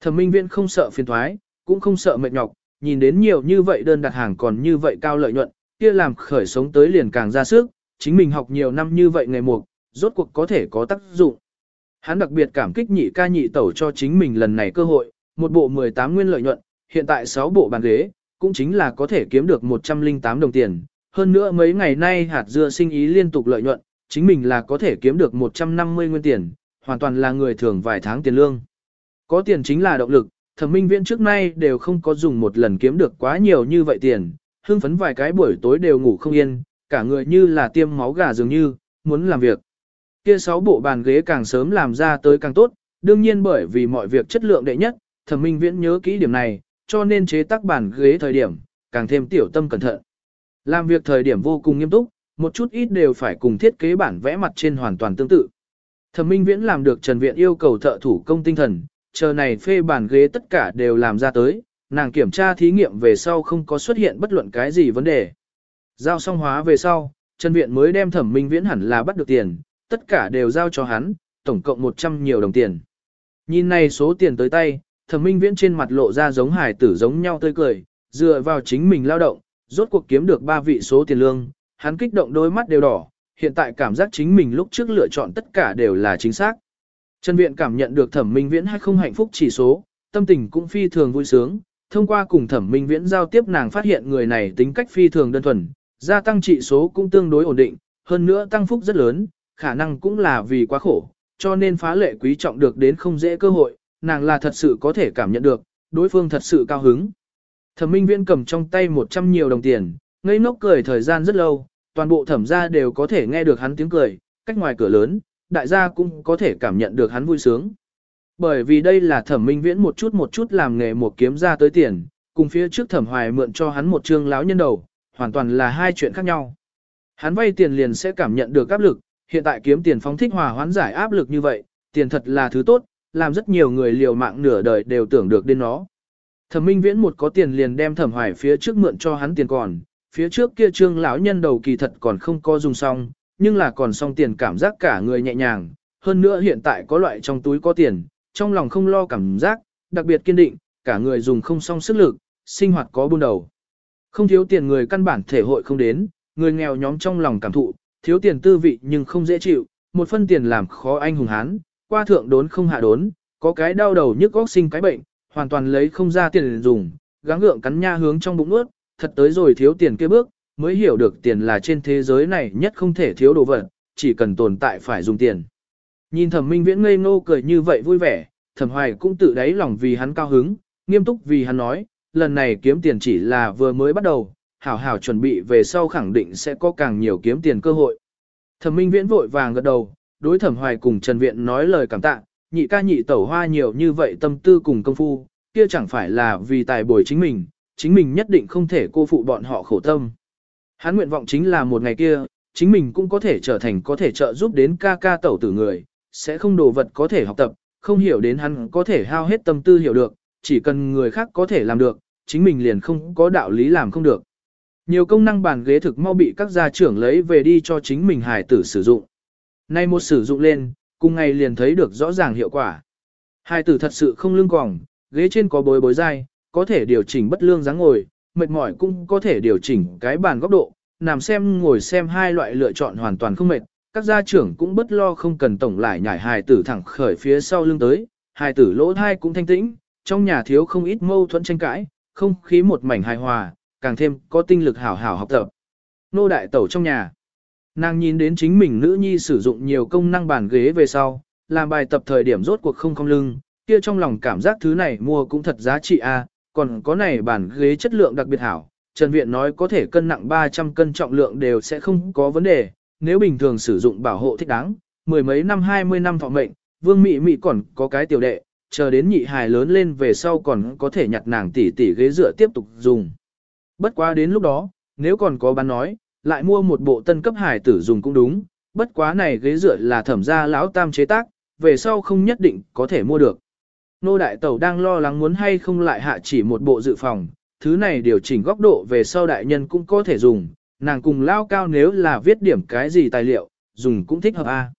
Thẩm Minh Viễn không sợ phiền thoái, cũng không sợ mệt nhọc, nhìn đến nhiều như vậy đơn đặt hàng còn như vậy cao lợi nhuận, kia làm khởi sống tới liền càng ra sức, chính mình học nhiều năm như vậy ngày mục, rốt cuộc có thể có tác dụng. Hắn đặc biệt cảm kích nhị ca nhị tẩu cho chính mình lần này cơ hội, một bộ 18 nguyên lợi nhuận, hiện tại 6 bộ bàn ghế, cũng chính là có thể kiếm được 108 đồng tiền. Hơn nữa mấy ngày nay hạt dưa sinh ý liên tục lợi nhuận, chính mình là có thể kiếm được 150 nguyên tiền, hoàn toàn là người thường vài tháng tiền lương. Có tiền chính là động lực, thẩm minh Viễn trước nay đều không có dùng một lần kiếm được quá nhiều như vậy tiền, hưng phấn vài cái buổi tối đều ngủ không yên, cả người như là tiêm máu gà dường như, muốn làm việc. Kia sáu bộ bàn ghế càng sớm làm ra tới càng tốt, đương nhiên bởi vì mọi việc chất lượng đệ nhất, thẩm minh viễn nhớ kỹ điểm này, cho nên chế tác bàn ghế thời điểm, càng thêm tiểu tâm cẩn thận. Làm việc thời điểm vô cùng nghiêm túc, một chút ít đều phải cùng thiết kế bản vẽ mặt trên hoàn toàn tương tự. Thẩm Minh Viễn làm được Trần Viện yêu cầu thợ thủ công tinh thần, chờ này phê bàn ghế tất cả đều làm ra tới, nàng kiểm tra thí nghiệm về sau không có xuất hiện bất luận cái gì vấn đề. Giao xong hóa về sau, Trần Viện mới đem Thẩm Minh Viễn hẳn là bắt được tiền, tất cả đều giao cho hắn, tổng cộng 100 nhiều đồng tiền. Nhìn này số tiền tới tay, Thẩm Minh Viễn trên mặt lộ ra giống hải tử giống nhau tươi cười, dựa vào chính mình lao động, rốt cuộc kiếm được ba vị số tiền lương, hắn kích động đôi mắt đều đỏ, hiện tại cảm giác chính mình lúc trước lựa chọn tất cả đều là chính xác. Trần Viện cảm nhận được Thẩm Minh Viễn hay không hạnh phúc chỉ số, tâm tình cũng phi thường vui sướng, thông qua cùng Thẩm Minh Viễn giao tiếp nàng phát hiện người này tính cách phi thường đơn thuần, gia tăng trị số cũng tương đối ổn định, hơn nữa tăng phúc rất lớn, khả năng cũng là vì quá khổ, cho nên phá lệ quý trọng được đến không dễ cơ hội, nàng là thật sự có thể cảm nhận được, đối phương thật sự cao hứng. Thẩm Minh Viễn cầm trong tay 100 nhiều đồng tiền, ngây ngốc cười thời gian rất lâu, toàn bộ thẩm gia đều có thể nghe được hắn tiếng cười, cách ngoài cửa lớn, đại gia cũng có thể cảm nhận được hắn vui sướng. Bởi vì đây là thẩm minh viễn một chút một chút làm nghề một kiếm ra tới tiền, cùng phía trước thẩm hoài mượn cho hắn một trương láo nhân đầu, hoàn toàn là hai chuyện khác nhau. Hắn vay tiền liền sẽ cảm nhận được áp lực, hiện tại kiếm tiền phóng thích hòa hoãn giải áp lực như vậy, tiền thật là thứ tốt, làm rất nhiều người liều mạng nửa đời đều tưởng được đến nó. Thẩm Minh Viễn một có tiền liền đem Thẩm Hoài phía trước mượn cho hắn tiền còn, phía trước kia trương lão nhân đầu kỳ thật còn không có dùng xong, nhưng là còn xong tiền cảm giác cả người nhẹ nhàng, hơn nữa hiện tại có loại trong túi có tiền, trong lòng không lo cảm giác, đặc biệt kiên định, cả người dùng không xong sức lực, sinh hoạt có buôn đầu. Không thiếu tiền người căn bản thể hội không đến, người nghèo nhóm trong lòng cảm thụ, thiếu tiền tư vị nhưng không dễ chịu, một phân tiền làm khó anh hùng hán, qua thượng đốn không hạ đốn, có cái đau đầu nhức góc sinh cái bệnh, hoàn toàn lấy không ra tiền dùng, gắng gượng cắn nha hướng trong bụng nuốt, thật tới rồi thiếu tiền kia bước, mới hiểu được tiền là trên thế giới này nhất không thể thiếu đồ vật, chỉ cần tồn tại phải dùng tiền. Nhìn thẩm minh viễn ngây ngô cười như vậy vui vẻ, thẩm hoài cũng tự đáy lòng vì hắn cao hứng, nghiêm túc vì hắn nói, lần này kiếm tiền chỉ là vừa mới bắt đầu, hảo hảo chuẩn bị về sau khẳng định sẽ có càng nhiều kiếm tiền cơ hội. Thẩm minh viễn vội vàng gật đầu, đối thẩm hoài cùng Trần Viện nói lời cảm tạ, nhị ca nhị tẩu hoa nhiều như vậy tâm tư cùng công phu, kia chẳng phải là vì tài bồi chính mình, chính mình nhất định không thể cô phụ bọn họ khổ tâm. Hắn nguyện vọng chính là một ngày kia, chính mình cũng có thể trở thành có thể trợ giúp đến ca ca tẩu tử người, sẽ không đồ vật có thể học tập, không hiểu đến hắn có thể hao hết tâm tư hiểu được, chỉ cần người khác có thể làm được, chính mình liền không có đạo lý làm không được. Nhiều công năng bàn ghế thực mau bị các gia trưởng lấy về đi cho chính mình hài tử sử dụng. Nay một sử dụng lên, cùng ngày liền thấy được rõ ràng hiệu quả. Hài tử thật sự không lưng còng, ghế trên có bối bối dai, có thể điều chỉnh bất lương dáng ngồi, mệt mỏi cũng có thể điều chỉnh cái bàn góc độ, nằm xem ngồi xem hai loại lựa chọn hoàn toàn không mệt. Các gia trưởng cũng bất lo không cần tổng lại nhảy hài tử thẳng khởi phía sau lưng tới, hài tử lỗ thai cũng thanh tĩnh, trong nhà thiếu không ít mâu thuẫn tranh cãi, không khí một mảnh hài hòa, càng thêm có tinh lực hảo hảo học tập. Nô đại tẩu trong nhà. Nàng nhìn đến chính mình nữ nhi sử dụng nhiều công năng bàn ghế về sau, làm bài tập thời điểm rốt cuộc không không lưng, kia trong lòng cảm giác thứ này mua cũng thật giá trị a, còn có này bàn ghế chất lượng đặc biệt hảo. Trần Viện nói có thể cân nặng 300 cân trọng lượng đều sẽ không có vấn đề, nếu bình thường sử dụng bảo hộ thích đáng, mười mấy năm 20 năm thọ mệnh, Vương Mị Mị còn có cái tiểu đệ, chờ đến nhị hài lớn lên về sau còn có thể nhặt nàng tỷ tỷ ghế dựa tiếp tục dùng. Bất quá đến lúc đó, nếu còn có bán nói, lại mua một bộ tân cấp hài tử dùng cũng đúng, bất quá này ghế dựa là thẩm gia lão tam chế tác, về sau không nhất định có thể mua được. Nô đại tẩu đang lo lắng muốn hay không lại hạ chỉ một bộ dự phòng, thứ này điều chỉnh góc độ về sau đại nhân cũng có thể dùng, nàng cùng lao cao nếu là viết điểm cái gì tài liệu, dùng cũng thích hợp a.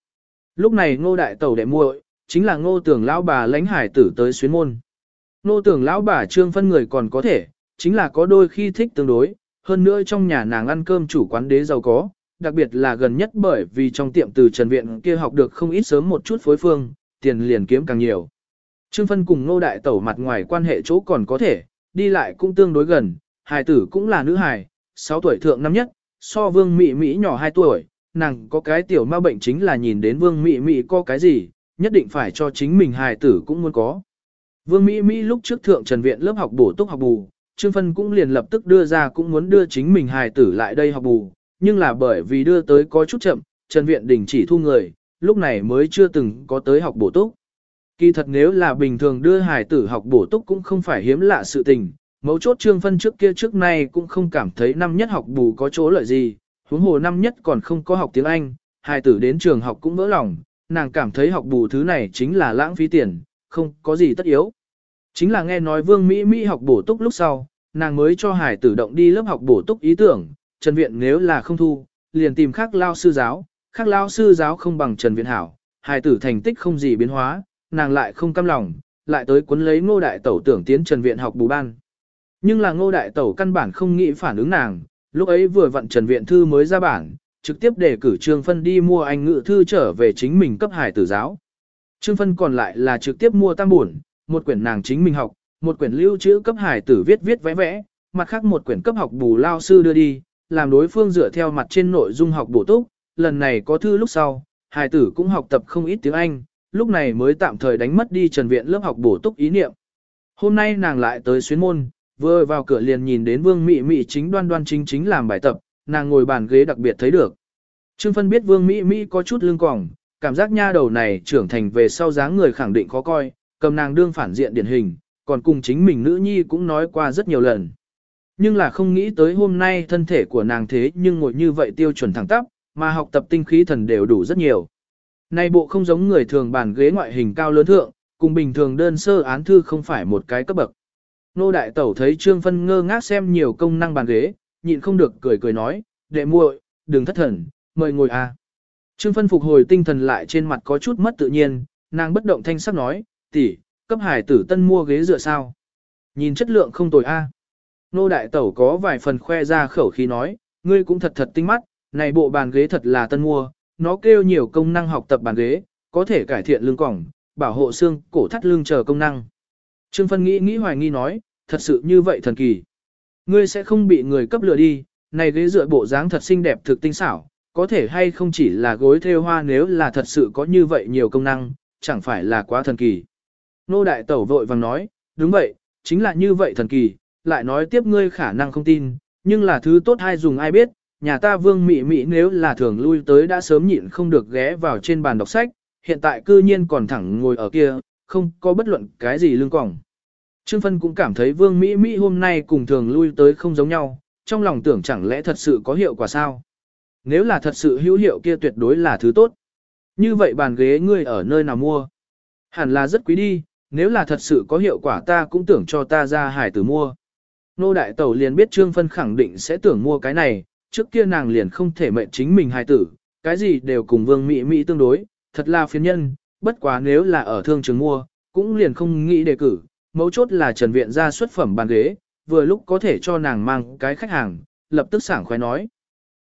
Lúc này ngô đại tẩu đệ muội, chính là ngô tưởng lão bà lãnh hải tử tới xuyến môn. Ngô tưởng lão bà trương phân người còn có thể, chính là có đôi khi thích tương đối, hơn nữa trong nhà nàng ăn cơm chủ quán đế giàu có, đặc biệt là gần nhất bởi vì trong tiệm từ trần viện kia học được không ít sớm một chút phối phương, tiền liền kiếm càng nhiều. Trương phân cùng ngô đại tẩu mặt ngoài quan hệ chỗ còn có thể, đi lại cũng tương đối gần, hài tử cũng là nữ hài, 6 tuổi thượng năm nhất, so vương mị mỹ nhỏ 2 tuổi, nàng có cái tiểu ma bệnh chính là nhìn đến vương mị mị có cái gì, nhất định phải cho chính mình hài tử cũng muốn có. Vương Mỹ Mỹ lúc trước thượng trần viện lớp học bổ túc học bù, Trương Phân cũng liền lập tức đưa ra cũng muốn đưa chính mình hài tử lại đây học bù, nhưng là bởi vì đưa tới có chút chậm, trần viện đình chỉ thu người, lúc này mới chưa từng có tới học bổ túc. Kỳ thật nếu là bình thường đưa Hải tử học bổ túc cũng không phải hiếm lạ sự tình, mấu chốt Trương Phân trước kia trước nay cũng không cảm thấy năm nhất học bù có chỗ lợi gì, huống hồ năm nhất còn không có học tiếng Anh, Hải tử đến trường học cũng vỡ lòng, nàng cảm thấy học bù thứ này chính là lãng phí tiền, không có gì tất yếu. Chính là nghe nói Vương Mỹ Mỹ học bổ túc lúc sau, nàng mới cho hải tử động đi lớp học bổ túc ý tưởng, Trần Viện nếu là không thu, liền tìm khác lao sư giáo, khác lao sư giáo không bằng Trần Viện hảo, hải tử thành tích không gì biến hóa, nàng lại không cam lòng, lại tới cuốn lấy ngô đại tẩu tưởng tiến Trần Viện học bù ban. Nhưng là ngô đại tẩu căn bản không nghĩ phản ứng nàng, lúc ấy vừa vặn Trần Viện Thư mới ra bản, trực tiếp để cử Trương Phân đi mua anh ngự thư trở về chính mình cấp hải tử giáo. Trương Phân còn lại là trực tiếp mua tam buồn, một quyển nàng chính mình học, một quyển lưu trữ cấp hải tử viết viết vẽ vẽ, mặt khác một quyển cấp học bù lao sư đưa đi, làm đối phương dựa theo mặt trên nội dung học bổ túc, lần này có thư lúc sau, hải tử cũng học tập không ít tiếng Anh, lúc này mới tạm thời đánh mất đi trần viện lớp học bổ túc ý niệm. Hôm nay nàng lại tới xuyến môn, vừa vào cửa liền nhìn đến vương mỹ mỹ chính đoan đoan chính chính làm bài tập, nàng ngồi bàn ghế đặc biệt thấy được. Trương Phân biết Vương Mỹ Mỹ có chút lưng còng, cảm giác nha đầu này trưởng thành về sau dáng người khẳng định khó coi, cầm nàng đương phản diện điển hình, còn cùng chính mình nữ nhi cũng nói qua rất nhiều lần. Nhưng là không nghĩ tới hôm nay thân thể của nàng thế nhưng ngồi như vậy tiêu chuẩn thẳng tắp, mà học tập tinh khí thần đều đủ rất nhiều. Này bộ không giống người thường bàn ghế ngoại hình cao lớn thượng, cùng bình thường đơn sơ án thư không phải một cái cấp bậc. Nô đại tẩu thấy Trương Phân ngơ ngác xem nhiều công năng bàn ghế, nhịn không được cười cười nói, đệ muội, đừng thất thần, mời ngồi a. À. Trương Phân phục hồi tinh thần lại trên mặt có chút mất tự nhiên, nàng bất động thanh sắc nói, tỷ, cấp hải tử tân mua ghế dựa sao. Nhìn chất lượng không tồi a. Nô đại tẩu có vài phần khoe ra khẩu khí nói, ngươi cũng thật thật tinh mắt, này bộ bàn ghế thật là tân mua, nó kêu nhiều công năng học tập bàn ghế, có thể cải thiện lưng cỏng, bảo hộ xương, cổ thắt lưng chờ công năng. Trương Phân nghĩ nghĩ hoài nghi nói, thật sự như vậy thần kỳ. Ngươi sẽ không bị người cấp lừa đi, này ghế dựa bộ dáng thật xinh đẹp thực tinh xảo, có thể hay không chỉ là gối theo hoa nếu là thật sự có như vậy nhiều công năng, chẳng phải là quá thần kỳ. Nô đại tẩu vội vàng nói, đúng vậy, chính là như vậy thần kỳ, lại nói tiếp ngươi khả năng không tin, nhưng là thứ tốt hay dùng ai biết, nhà ta vương mị mị nếu là thường lui tới đã sớm nhịn không được ghé vào trên bàn đọc sách, hiện tại cư nhiên còn thẳng ngồi ở kia, không có bất luận cái gì lương cỏng. Trương Phân cũng cảm thấy vương Mỹ Mỹ hôm nay cùng thường lui tới không giống nhau, trong lòng tưởng chẳng lẽ thật sự có hiệu quả sao. Nếu là thật sự hữu hiệu kia tuyệt đối là thứ tốt. Như vậy bàn ghế ngươi ở nơi nào mua? Hẳn là rất quý đi, nếu là thật sự có hiệu quả ta cũng tưởng cho ta ra hải tử mua. Nô đại tẩu liền biết Trương Phân khẳng định sẽ tưởng mua cái này, trước kia nàng liền không thể mệnh chính mình hài tử, cái gì đều cùng vương mỹ mỹ tương đối, thật là phiền nhân, bất quá nếu là ở thương trường mua, cũng liền không nghĩ đề cử, mấu chốt là trần viện ra xuất phẩm bàn ghế, vừa lúc có thể cho nàng mang cái khách hàng, lập tức sảng khoái nói.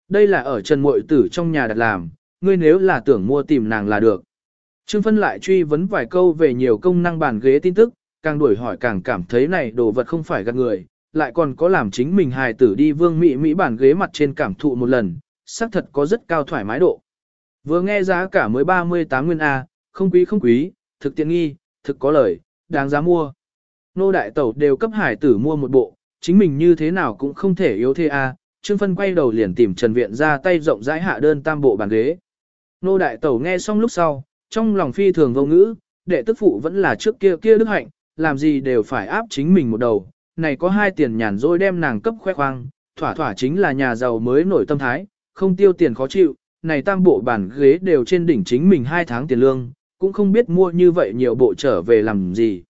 Đây là ở Trần Mội Tử trong nhà đặt làm, ngươi nếu là tưởng mua tìm nàng là được. Trương Phân lại truy vấn vài câu về nhiều công năng bàn ghế tin tức, càng đuổi hỏi càng cảm thấy này đồ vật không phải gạt người, lại còn có làm chính mình hài tử đi vương mỹ mỹ bản ghế mặt trên cảm thụ một lần, xác thật có rất cao thoải mái độ. Vừa nghe giá cả mới 38 nguyên A, không quý không quý, thực tiện nghi, thực có lời, đáng giá mua. Nô đại tẩu đều cấp hải tử mua một bộ, chính mình như thế nào cũng không thể yếu thế A, Trương Phân quay đầu liền tìm Trần Viện ra tay rộng rãi hạ đơn tam bộ bàn ghế. Nô đại tẩu nghe xong lúc sau, trong lòng phi thường vô ngữ, đệ tức phụ vẫn là trước kia kia đức hạnh, làm gì đều phải áp chính mình một đầu, này có hai tiền nhàn rồi đem nàng cấp khoe khoang, thỏa thỏa chính là nhà giàu mới nổi tâm thái, không tiêu tiền khó chịu, này tam bộ bàn ghế đều trên đỉnh chính mình hai tháng tiền lương, cũng không biết mua như vậy nhiều bộ trở về làm gì.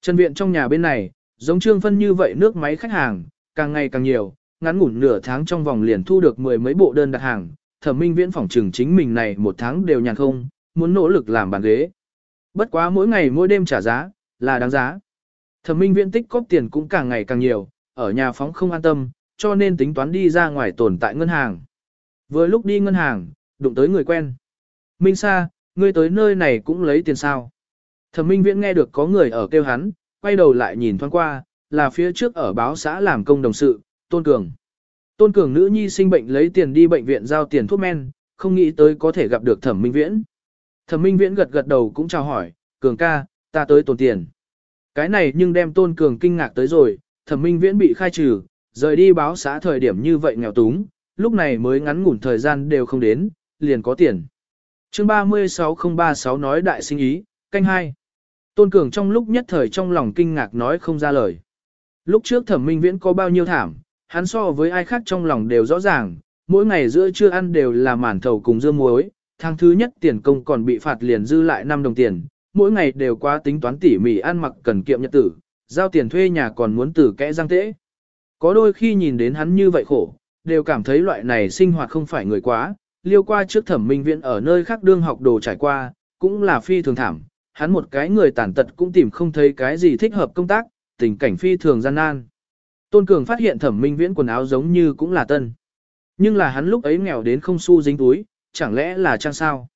Trần viện trong nhà bên này, giống trương phân như vậy nước máy khách hàng, càng ngày càng nhiều, ngắn ngủn nửa tháng trong vòng liền thu được mười mấy bộ đơn đặt hàng, thẩm minh viễn phòng trừng chính mình này một tháng đều nhàn không, muốn nỗ lực làm bàn ghế. Bất quá mỗi ngày mỗi đêm trả giá, là đáng giá. Thẩm minh viễn tích cóp tiền cũng càng ngày càng nhiều, ở nhà phóng không an tâm, cho nên tính toán đi ra ngoài tồn tại ngân hàng. Vừa lúc đi ngân hàng, đụng tới người quen. Minh Sa, ngươi tới nơi này cũng lấy tiền sao. Thẩm minh viễn nghe được có người ở kêu hắn, quay đầu lại nhìn thoáng qua, là phía trước ở báo xã làm công đồng sự, Tôn Cường. Tôn Cường nữ nhi sinh bệnh lấy tiền đi bệnh viện giao tiền thuốc men, không nghĩ tới có thể gặp được Thẩm Minh Viễn. Thẩm Minh Viễn gật gật đầu cũng chào hỏi, Cường ca, ta tới tồn tiền. Cái này nhưng đem Tôn Cường kinh ngạc tới rồi, Thẩm Minh Viễn bị khai trừ, rời đi báo xã thời điểm như vậy nghèo túng, lúc này mới ngắn ngủn thời gian đều không đến, liền có tiền. Chương 36036 nói đại sinh ý, canh hai. Tôn Cường trong lúc nhất thời trong lòng kinh ngạc nói không ra lời. Lúc trước Thẩm Minh Viễn có bao nhiêu thảm, hắn so với ai khác trong lòng đều rõ ràng, mỗi ngày giữa trưa ăn đều là màn thầu cùng dưa muối, tháng thứ nhất tiền công còn bị phạt liền dư lại 5 đồng tiền, mỗi ngày đều quá tính toán tỉ mỉ ăn mặc cần kiệm nhật tử, giao tiền thuê nhà còn muốn tử kẽ răng tễ. Có đôi khi nhìn đến hắn như vậy khổ, đều cảm thấy loại này sinh hoạt không phải người quá, liêu qua trước thẩm minh viện ở nơi khác đương học đồ trải qua, cũng là phi thường thảm, hắn một cái người tàn tật cũng tìm không thấy cái gì thích hợp công tác, tình cảnh phi thường gian nan. Tôn Cường phát hiện thẩm minh viễn quần áo giống như cũng là tân. Nhưng là hắn lúc ấy nghèo đến không xu dính túi, chẳng lẽ là trang sao?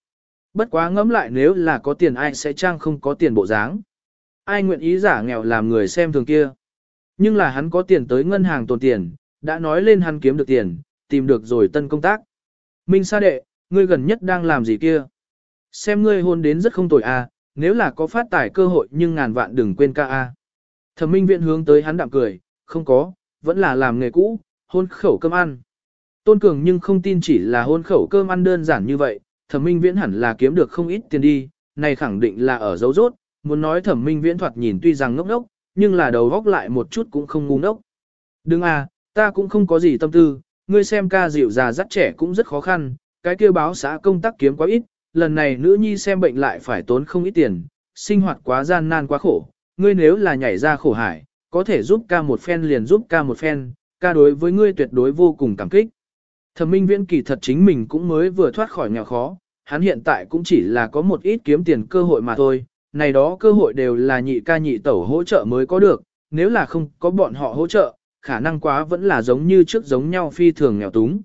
Bất quá ngẫm lại nếu là có tiền ai sẽ trang không có tiền bộ dáng. Ai nguyện ý giả nghèo làm người xem thường kia. Nhưng là hắn có tiền tới ngân hàng tồn tiền, đã nói lên hắn kiếm được tiền, tìm được rồi tân công tác. Minh sa đệ, ngươi gần nhất đang làm gì kia? Xem ngươi hôn đến rất không tồi à, nếu là có phát tài cơ hội nhưng ngàn vạn đừng quên ca a. Thẩm minh viện hướng tới hắn đạm cười, không có, vẫn là làm nghề cũ, hôn khẩu cơm ăn. Tôn Cường nhưng không tin chỉ là hôn khẩu cơm ăn đơn giản như vậy, thẩm minh viễn hẳn là kiếm được không ít tiền đi, này khẳng định là ở dấu rốt, muốn nói thẩm minh viễn thoạt nhìn tuy rằng ngốc ngốc, nhưng là đầu góc lại một chút cũng không ngu ngốc. Đừng à, ta cũng không có gì tâm tư, ngươi xem ca dịu già dắt trẻ cũng rất khó khăn, cái kêu báo xã công tác kiếm quá ít, lần này nữ nhi xem bệnh lại phải tốn không ít tiền, sinh hoạt quá gian nan quá khổ, ngươi nếu là nhảy ra khổ hải, có thể giúp ca một phen liền giúp ca một phen, ca đối với ngươi tuyệt đối vô cùng cảm kích. Thẩm minh viễn kỳ thật chính mình cũng mới vừa thoát khỏi nghèo khó, hắn hiện tại cũng chỉ là có một ít kiếm tiền cơ hội mà thôi, này đó cơ hội đều là nhị ca nhị tẩu hỗ trợ mới có được, nếu là không có bọn họ hỗ trợ, khả năng quá vẫn là giống như trước giống nhau phi thường nghèo túng.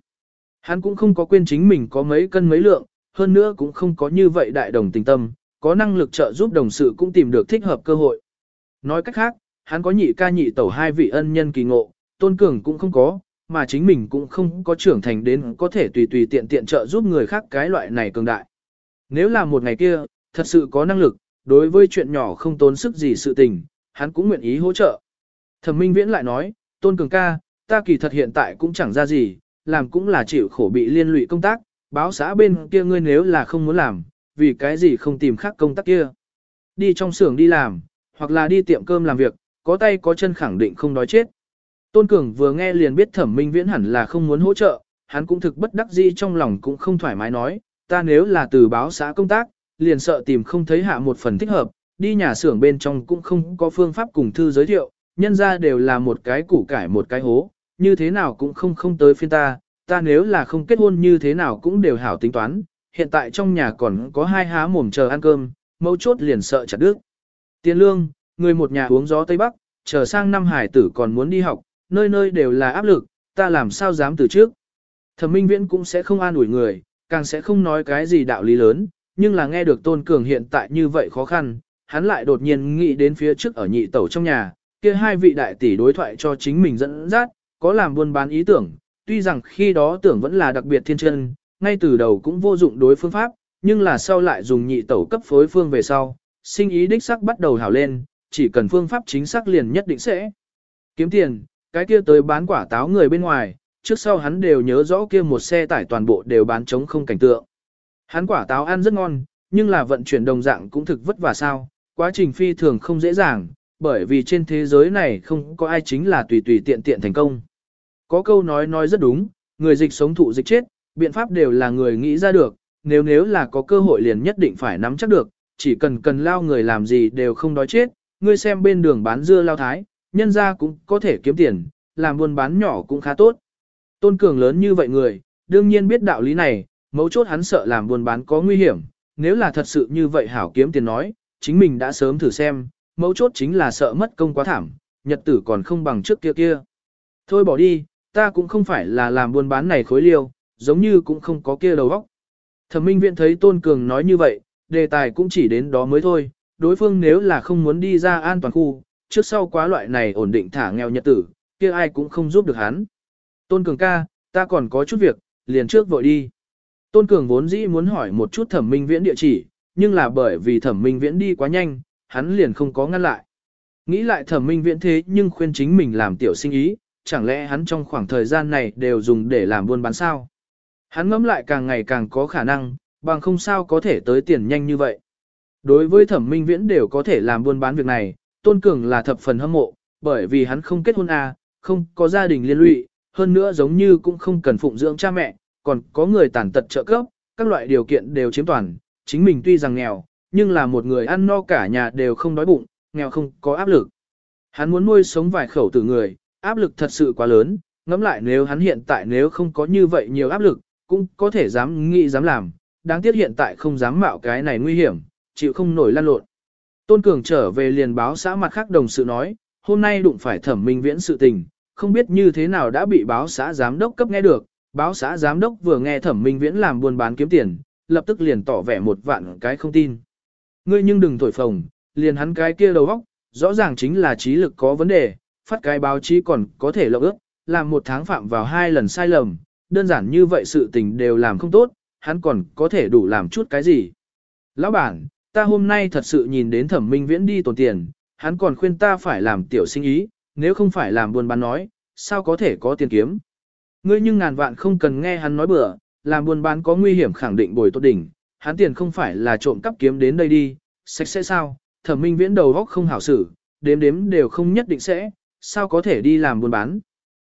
Hắn cũng không có quên chính mình có mấy cân mấy lượng, hơn nữa cũng không có như vậy đại đồng tình tâm, có năng lực trợ giúp đồng sự cũng tìm được thích hợp cơ hội. Nói cách khác, hắn có nhị ca nhị tẩu hai vị ân nhân kỳ ngộ, tôn cường cũng không có, mà chính mình cũng không có trưởng thành đến có thể tùy tùy tiện tiện trợ giúp người khác cái loại này cường đại. Nếu là một ngày kia, thật sự có năng lực, đối với chuyện nhỏ không tốn sức gì sự tình, hắn cũng nguyện ý hỗ trợ. Thẩm Minh Viễn lại nói, tôn cường ca, ta kỳ thật hiện tại cũng chẳng ra gì, làm cũng là chịu khổ bị liên lụy công tác, báo xã bên kia ngươi nếu là không muốn làm, vì cái gì không tìm khác công tác kia. Đi trong xưởng đi làm, hoặc là đi tiệm cơm làm việc, có tay có chân khẳng định không đói chết. Tôn Cường vừa nghe liền biết thẩm minh viễn hẳn là không muốn hỗ trợ, hắn cũng thực bất đắc dĩ trong lòng cũng không thoải mái nói, ta nếu là từ báo xã công tác, liền sợ tìm không thấy hạ một phần thích hợp, đi nhà xưởng bên trong cũng không có phương pháp cùng thư giới thiệu, nhân ra đều là một cái củ cải một cái hố, như thế nào cũng không không tới phiên ta, ta nếu là không kết hôn như thế nào cũng đều hảo tính toán, hiện tại trong nhà còn có hai há mồm chờ ăn cơm, mâu chốt liền sợ chặt đứt. Tiền lương, người một nhà uống gió Tây Bắc, chờ sang năm hải tử còn muốn đi học, nơi nơi đều là áp lực, ta làm sao dám từ trước. Thẩm Minh Viễn cũng sẽ không an ủi người, càng sẽ không nói cái gì đạo lý lớn, nhưng là nghe được Tôn Cường hiện tại như vậy khó khăn, hắn lại đột nhiên nghĩ đến phía trước ở nhị tẩu trong nhà, kia hai vị đại tỷ đối thoại cho chính mình dẫn dắt, có làm buôn bán ý tưởng, tuy rằng khi đó tưởng vẫn là đặc biệt thiên chân, ngay từ đầu cũng vô dụng đối phương pháp, nhưng là sau lại dùng nhị tẩu cấp phối phương về sau, sinh ý đích sắc bắt đầu hảo lên, chỉ cần phương pháp chính xác liền nhất định sẽ kiếm tiền, cái kia tới bán quả táo người bên ngoài, trước sau hắn đều nhớ rõ kia một xe tải toàn bộ đều bán trống không cảnh tượng. Hắn quả táo ăn rất ngon, nhưng là vận chuyển đồng dạng cũng thực vất vả sao, quá trình phi thường không dễ dàng, bởi vì trên thế giới này không có ai chính là tùy tùy tiện tiện thành công. Có câu nói nói rất đúng, người dịch sống thụ dịch chết, biện pháp đều là người nghĩ ra được, nếu nếu là có cơ hội liền nhất định phải nắm chắc được, chỉ cần cần lao người làm gì đều không đói chết, ngươi xem bên đường bán dưa lao thái, nhân ra cũng có thể kiếm tiền, làm buôn bán nhỏ cũng khá tốt. Tôn Cường lớn như vậy người, đương nhiên biết đạo lý này, mấu chốt hắn sợ làm buôn bán có nguy hiểm, nếu là thật sự như vậy hảo kiếm tiền nói, chính mình đã sớm thử xem, mấu chốt chính là sợ mất công quá thảm, nhật tử còn không bằng trước kia kia. Thôi bỏ đi, ta cũng không phải là làm buôn bán này khối liêu, giống như cũng không có kia đầu óc. Thẩm Minh Viễn thấy Tôn Cường nói như vậy, đề tài cũng chỉ đến đó mới thôi, đối phương nếu là không muốn đi ra an toàn khu, trước sau quá loại này ổn định thả nghèo nhật tử, kia ai cũng không giúp được hắn. Tôn Cường ca, ta còn có chút việc, liền trước vội đi. Tôn Cường vốn dĩ muốn hỏi một chút thẩm minh viễn địa chỉ, nhưng là bởi vì thẩm minh viễn đi quá nhanh, hắn liền không có ngăn lại. Nghĩ lại thẩm minh viễn thế nhưng khuyên chính mình làm tiểu sinh ý, chẳng lẽ hắn trong khoảng thời gian này đều dùng để làm buôn bán sao? Hắn ngẫm lại càng ngày càng có khả năng, bằng không sao có thể tới tiền nhanh như vậy. Đối với thẩm minh viễn đều có thể làm buôn bán việc này, Tôn Cường là thập phần hâm mộ, bởi vì hắn không kết hôn à, không có gia đình liên lụy, hơn nữa giống như cũng không cần phụng dưỡng cha mẹ, còn có người tàn tật trợ cấp, các loại điều kiện đều chiếm toàn, chính mình tuy rằng nghèo, nhưng là một người ăn no cả nhà đều không đói bụng, nghèo không có áp lực. Hắn muốn nuôi sống vài khẩu tử người, áp lực thật sự quá lớn, ngẫm lại nếu hắn hiện tại nếu không có như vậy nhiều áp lực, cũng có thể dám nghĩ dám làm, đáng tiếc hiện tại không dám mạo cái này nguy hiểm, chịu không nổi lan lộn. Tôn Cường trở về liền báo xã mặt khác đồng sự nói, hôm nay đụng phải thẩm minh viễn sự tình, không biết như thế nào đã bị báo xã giám đốc cấp nghe được, báo xã giám đốc vừa nghe thẩm minh viễn làm buôn bán kiếm tiền, lập tức liền tỏ vẻ một vạn cái không tin. Ngươi nhưng đừng thổi phồng, liền hắn cái kia đầu óc, rõ ràng chính là trí lực có vấn đề, phát cái báo chí còn có thể lộng ước, làm một tháng phạm vào hai lần sai lầm, đơn giản như vậy sự tình đều làm không tốt, hắn còn có thể đủ làm chút cái gì. Lão bản, ta hôm nay thật sự nhìn đến thẩm minh viễn đi tồn tiền, hắn còn khuyên ta phải làm tiểu sinh ý, nếu không phải làm buôn bán nói, sao có thể có tiền kiếm. Ngươi nhưng ngàn vạn không cần nghe hắn nói bừa, làm buôn bán có nguy hiểm khẳng định bồi tốt đỉnh, hắn tiền không phải là trộm cắp kiếm đến đây đi, sạch sẽ sao, thẩm minh viễn đầu góc không hảo xử, đếm đếm đều không nhất định sẽ, sao có thể đi làm buôn bán.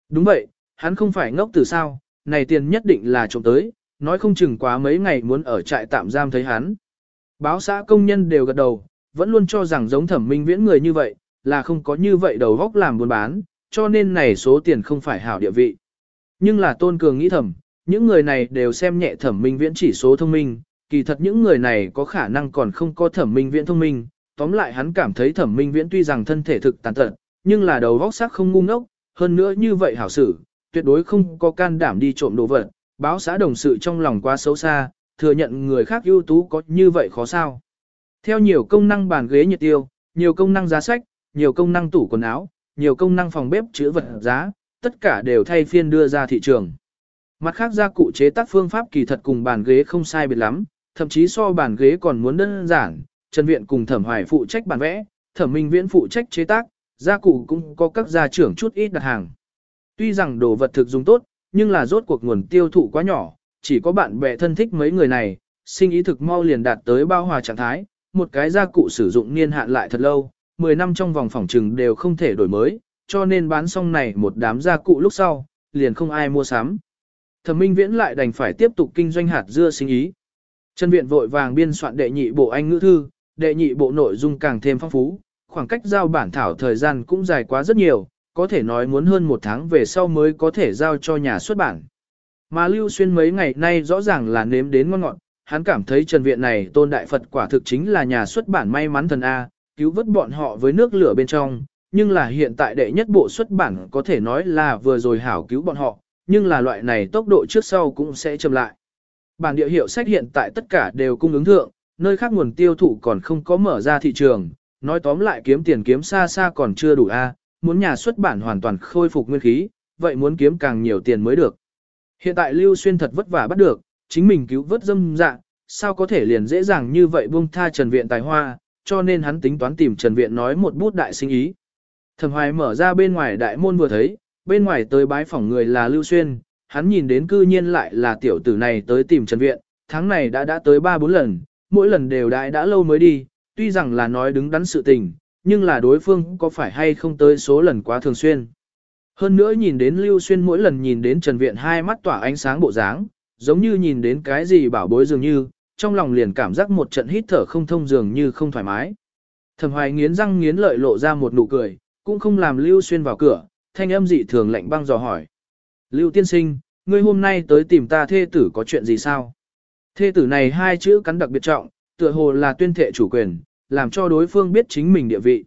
Đúng vậy, hắn không phải ngốc từ sao, này tiền nhất định là trộm tới, nói không chừng quá mấy ngày muốn ở trại tạm giam thấy hắn. Báo xã công nhân đều gật đầu, vẫn luôn cho rằng giống thẩm minh viễn người như vậy, là không có như vậy đầu góc làm buôn bán, cho nên này số tiền không phải hảo địa vị. Nhưng là Tôn Cường nghĩ thầm, những người này đều xem nhẹ thẩm minh viễn chỉ số thông minh, kỳ thật những người này có khả năng còn không có thẩm minh viễn thông minh, tóm lại hắn cảm thấy thẩm minh viễn tuy rằng thân thể thực tàn tật, nhưng là đầu góc sắc không ngu ngốc, hơn nữa như vậy hảo xử, tuyệt đối không có can đảm đi trộm đồ vật, báo xã đồng sự trong lòng quá xấu xa, thừa nhận người khác ưu tú có như vậy khó sao. Theo nhiều công năng bàn ghế nhiệt tiêu, nhiều công năng giá sách, nhiều công năng tủ quần áo, nhiều công năng phòng bếp chữa vật giá, tất cả đều thay phiên đưa ra thị trường. Mặt khác gia cụ chế tác phương pháp kỳ thật cùng bàn ghế không sai biệt lắm, thậm chí so bàn ghế còn muốn đơn giản, Trần Viện cùng Thẩm Hoài phụ trách bản vẽ, Thẩm Minh Viễn phụ trách chế tác, gia cụ cũng có các gia trưởng chút ít đặt hàng. Tuy rằng đồ vật thực dùng tốt, nhưng là rốt cuộc nguồn tiêu thụ quá nhỏ, chỉ có bạn bè thân thích mấy người này, sinh ý thực mau liền đạt tới bao hòa trạng thái, một cái gia cụ sử dụng niên hạn lại thật lâu, 10 năm trong vòng phòng trừng đều không thể đổi mới, cho nên bán xong này một đám gia cụ lúc sau, liền không ai mua sắm. Thẩm Minh Viễn lại đành phải tiếp tục kinh doanh hạt dưa sinh ý. Trần Viện vội vàng biên soạn đệ nhị bộ Anh ngữ thư, đệ nhị bộ nội dung càng thêm phong phú, khoảng cách giao bản thảo thời gian cũng dài quá rất nhiều, có thể nói muốn hơn một tháng về sau mới có thể giao cho nhà xuất bản. Mà Lưu Xuyên mấy ngày nay rõ ràng là nếm đến ngon ngọt, hắn cảm thấy Trần Viện này tôn đại Phật quả thực chính là nhà xuất bản may mắn thần A, cứu vớt bọn họ với nước lửa bên trong, nhưng là hiện tại đệ nhất bộ xuất bản có thể nói là vừa rồi hảo cứu bọn họ, nhưng là loại này tốc độ trước sau cũng sẽ chậm lại. Bản địa hiệu sách hiện tại tất cả đều cung ứng thượng, nơi khác nguồn tiêu thụ còn không có mở ra thị trường, Nói tóm lại kiếm tiền kiếm xa xa còn chưa đủ a, muốn nhà xuất bản hoàn toàn khôi phục nguyên khí, vậy muốn kiếm càng nhiều tiền mới được. Hiện tại Lưu Xuyên thật vất vả bắt được, chính mình cứu vớt dâm dạ, sao có thể liền dễ dàng như vậy buông tha Trần Viện tài hoa, cho nên hắn tính toán tìm Trần Viện nói một bút đại sinh ý. Thẩm Hoài mở ra bên ngoài đại môn vừa thấy, bên ngoài tới bái phỏng người là Lưu Xuyên, hắn nhìn đến cư nhiên lại là tiểu tử này tới tìm Trần Viện, tháng này đã đã tới 3-4 lần, mỗi lần đều đại đã lâu mới đi, tuy rằng là nói đứng đắn sự tình, nhưng là đối phương có phải hay không tới số lần quá thường xuyên. Hơn nữa nhìn đến Lưu Xuyên mỗi lần nhìn đến Trần Viện hai mắt tỏa ánh sáng bộ dáng, giống như nhìn đến cái gì bảo bối dường như, trong lòng liền cảm giác một trận hít thở không thông dường như không thoải mái. Thẩm Hoài nghiến răng nghiến lợi lộ ra một nụ cười, cũng không làm Lưu Xuyên vào cửa, thanh âm dị thường lạnh băng dò hỏi. Lưu tiên sinh, ngươi hôm nay tới tìm ta thê tử có chuyện gì sao? Thê tử này hai chữ cắn đặc biệt trọng, tựa hồ là tuyên thệ chủ quyền, làm cho đối phương biết chính mình địa vị.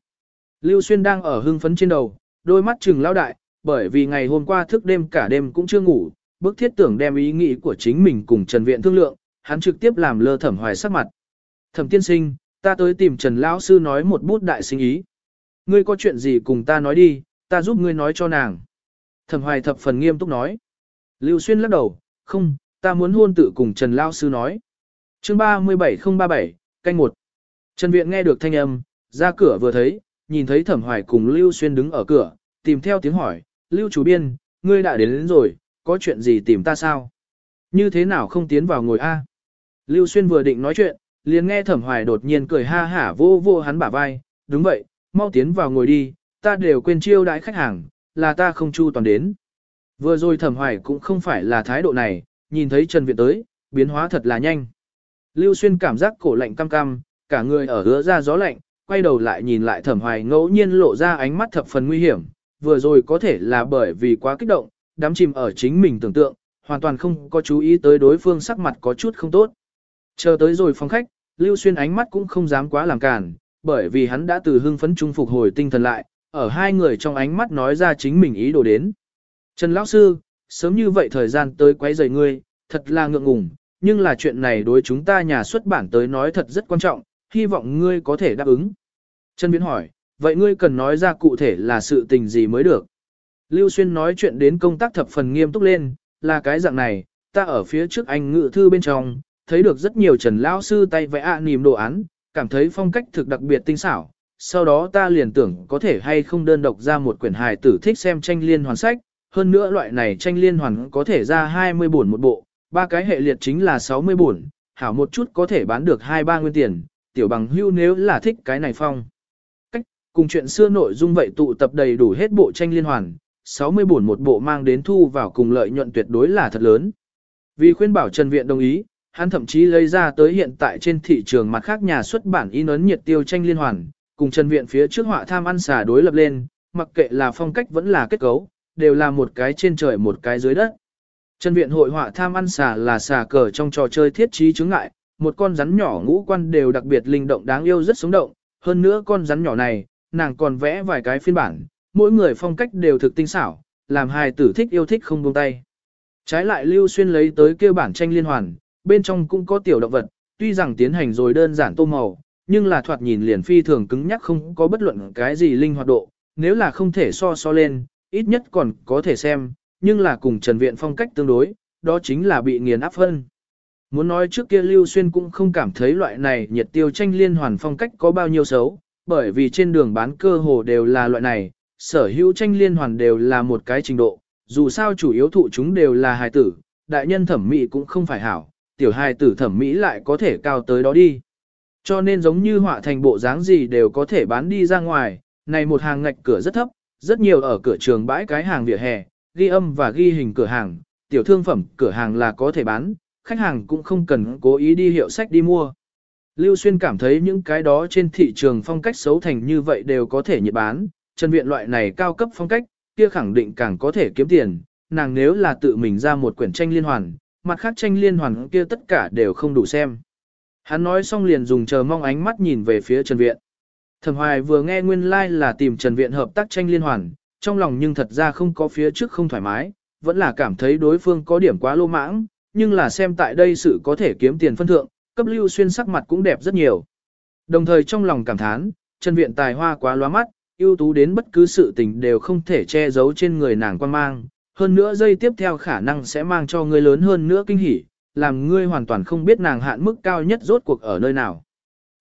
Lưu Xuyên đang ở hưng phấn trên đầu, đôi mắt trừng lao đại, bởi vì ngày hôm qua thức đêm cả đêm cũng chưa ngủ, bức thiết tưởng đem ý nghĩ của chính mình cùng Trần Viện thương lượng, hắn trực tiếp làm lơ thẩm hoài sắc mặt. Thẩm tiên sinh, ta tới tìm Trần Lão Sư nói một bút đại sinh ý. Ngươi có chuyện gì cùng ta nói đi, ta giúp ngươi nói cho nàng. Thẩm hoài thập phần nghiêm túc nói. Lưu Xuyên lắc đầu, không, ta muốn hôn tự cùng Trần Lão Sư nói. chương 37037, canh một. Trần Viện nghe được thanh âm, ra cửa vừa thấy, nhìn thấy Thẩm Hoài cùng Lưu Xuyên đứng ở cửa, tìm theo tiếng hỏi, Lưu chủ biên, ngươi đã đến, đến rồi, có chuyện gì tìm ta sao? Như thế nào không tiến vào ngồi a? Lưu Xuyên vừa định nói chuyện, liền nghe Thẩm Hoài đột nhiên cười ha hả vô vô hắn bả vai, đúng vậy, mau tiến vào ngồi đi, ta đều quên chiêu đãi khách hàng, là ta không chu toàn đến. Vừa rồi Thẩm Hoài cũng không phải là thái độ này, nhìn thấy Trần Viện tới, biến hóa thật là nhanh. Lưu Xuyên cảm giác cổ lạnh cam cam, cả người ở hứa ra gió lạnh, quay đầu lại nhìn lại Thẩm Hoài ngẫu nhiên lộ ra ánh mắt thập phần nguy hiểm, vừa rồi có thể là bởi vì quá kích động, đắm chìm ở chính mình tưởng tượng, hoàn toàn không có chú ý tới đối phương sắc mặt có chút không tốt. Chờ tới rồi phòng khách, Lưu Xuyên ánh mắt cũng không dám quá làm cản, bởi vì hắn đã từ hưng phấn trung phục hồi tinh thần lại, ở hai người trong ánh mắt nói ra chính mình ý đồ đến. Trần Lão Sư, sớm như vậy thời gian tới quấy rầy ngươi, thật là ngượng ngùng, nhưng là chuyện này đối chúng ta nhà xuất bản tới nói thật rất quan trọng, hy vọng ngươi có thể đáp ứng. Trần Viễn hỏi, vậy ngươi cần nói ra cụ thể là sự tình gì mới được. Lưu Xuyên nói chuyện đến công tác thập phần nghiêm túc lên, là cái dạng này, ta ở phía trước anh ngự thư bên trong, thấy được rất nhiều trần lão sư tay vẽ ạ à nìm đồ án, cảm thấy phong cách thực đặc biệt tinh xảo. Sau đó ta liền tưởng có thể hay không đơn độc ra một quyển hài tử thích xem tranh liên hoàn sách, hơn nữa loại này tranh liên hoàn có thể ra 20 buồn một bộ, ba cái hệ liệt chính là 60 buồn, hảo một chút có thể bán được 2-3 nguyên tiền, tiểu bằng hưu nếu là thích cái này phong. Cùng chuyện xưa nội dung vậy tụ tập đầy đủ hết bộ tranh liên hoàn, 60 buồn một bộ mang đến thu vào cùng lợi nhuận tuyệt đối là thật lớn. Vì khuyên bảo Trần Viện đồng ý, hắn thậm chí lấy ra tới hiện tại trên thị trường mặt khác nhà xuất bản in ấn nhiệt tiêu tranh liên hoàn, cùng Trần Viện phía trước họa tham ăn xả đối lập lên, mặc kệ là phong cách vẫn là kết cấu, đều là một cái trên trời một cái dưới đất. Trần Viện hội họa tham ăn xả là xả cờ trong trò chơi thiết trí chứng ngại, một con rắn nhỏ ngũ quan đều đặc biệt linh động đáng yêu rất sống động, hơn nữa con rắn nhỏ này, nàng còn vẽ vài cái phiên bản, mỗi người phong cách đều thực tinh xảo, làm hài tử thích yêu thích không buông tay. Trái lại Lưu Xuyên lấy tới kêu bản tranh liên hoàn, bên trong cũng có tiểu động vật, tuy rằng tiến hành rồi đơn giản tô màu, nhưng là thoạt nhìn liền phi thường cứng nhắc không có bất luận cái gì linh hoạt độ, nếu là không thể so so lên, ít nhất còn có thể xem, nhưng là cùng Trần Viện phong cách tương đối, đó chính là bị nghiền áp phân. Muốn nói trước kia Lưu Xuyên cũng không cảm thấy loại này nhiệt tiêu tranh liên hoàn phong cách có bao nhiêu xấu, bởi vì trên đường bán cơ hồ đều là loại này, sở hữu tranh liên hoàn đều là một cái trình độ, dù sao chủ yếu thụ chúng đều là hài tử, đại nhân thẩm mỹ cũng không phải hảo, tiểu hài tử thẩm mỹ lại có thể cao tới đó đi. Cho nên giống như họa thành bộ dáng gì đều có thể bán đi ra ngoài, này một hàng ngạch cửa rất thấp, rất nhiều ở cửa trường bãi cái hàng vỉa hè, ghi âm và ghi hình cửa hàng, tiểu thương phẩm cửa hàng là có thể bán, khách hàng cũng không cần cố ý đi hiệu sách đi mua. Lưu Xuyên cảm thấy những cái đó trên thị trường phong cách xấu thành như vậy đều có thể nhiệt bán, Trần Viện loại này cao cấp phong cách, kia khẳng định càng có thể kiếm tiền, nàng nếu là tự mình ra một quyển tranh liên hoàn, mặt khác tranh liên hoàn kia tất cả đều không đủ xem. Hắn nói xong liền dùng chờ mong ánh mắt nhìn về phía Trần Viện. Thẩm Hoài vừa nghe nguyên lai like là tìm Trần Viện hợp tác tranh liên hoàn, trong lòng nhưng thật ra không có phía trước không thoải mái, vẫn là cảm thấy đối phương có điểm quá lô mãng, nhưng là xem tại đây sự có thể kiếm tiền phân thượng, cấp lưu xuyên sắc mặt cũng đẹp rất nhiều. Đồng thời trong lòng cảm thán, Trần Viện tài hoa quá lóa mắt, ưu tú đến bất cứ sự tình đều không thể che giấu trên người nàng quan mang. Hơn nữa dây tiếp theo khả năng sẽ mang cho ngươi lớn hơn nữa kinh hỉ, làm ngươi hoàn toàn không biết nàng hạn mức cao nhất rốt cuộc ở nơi nào.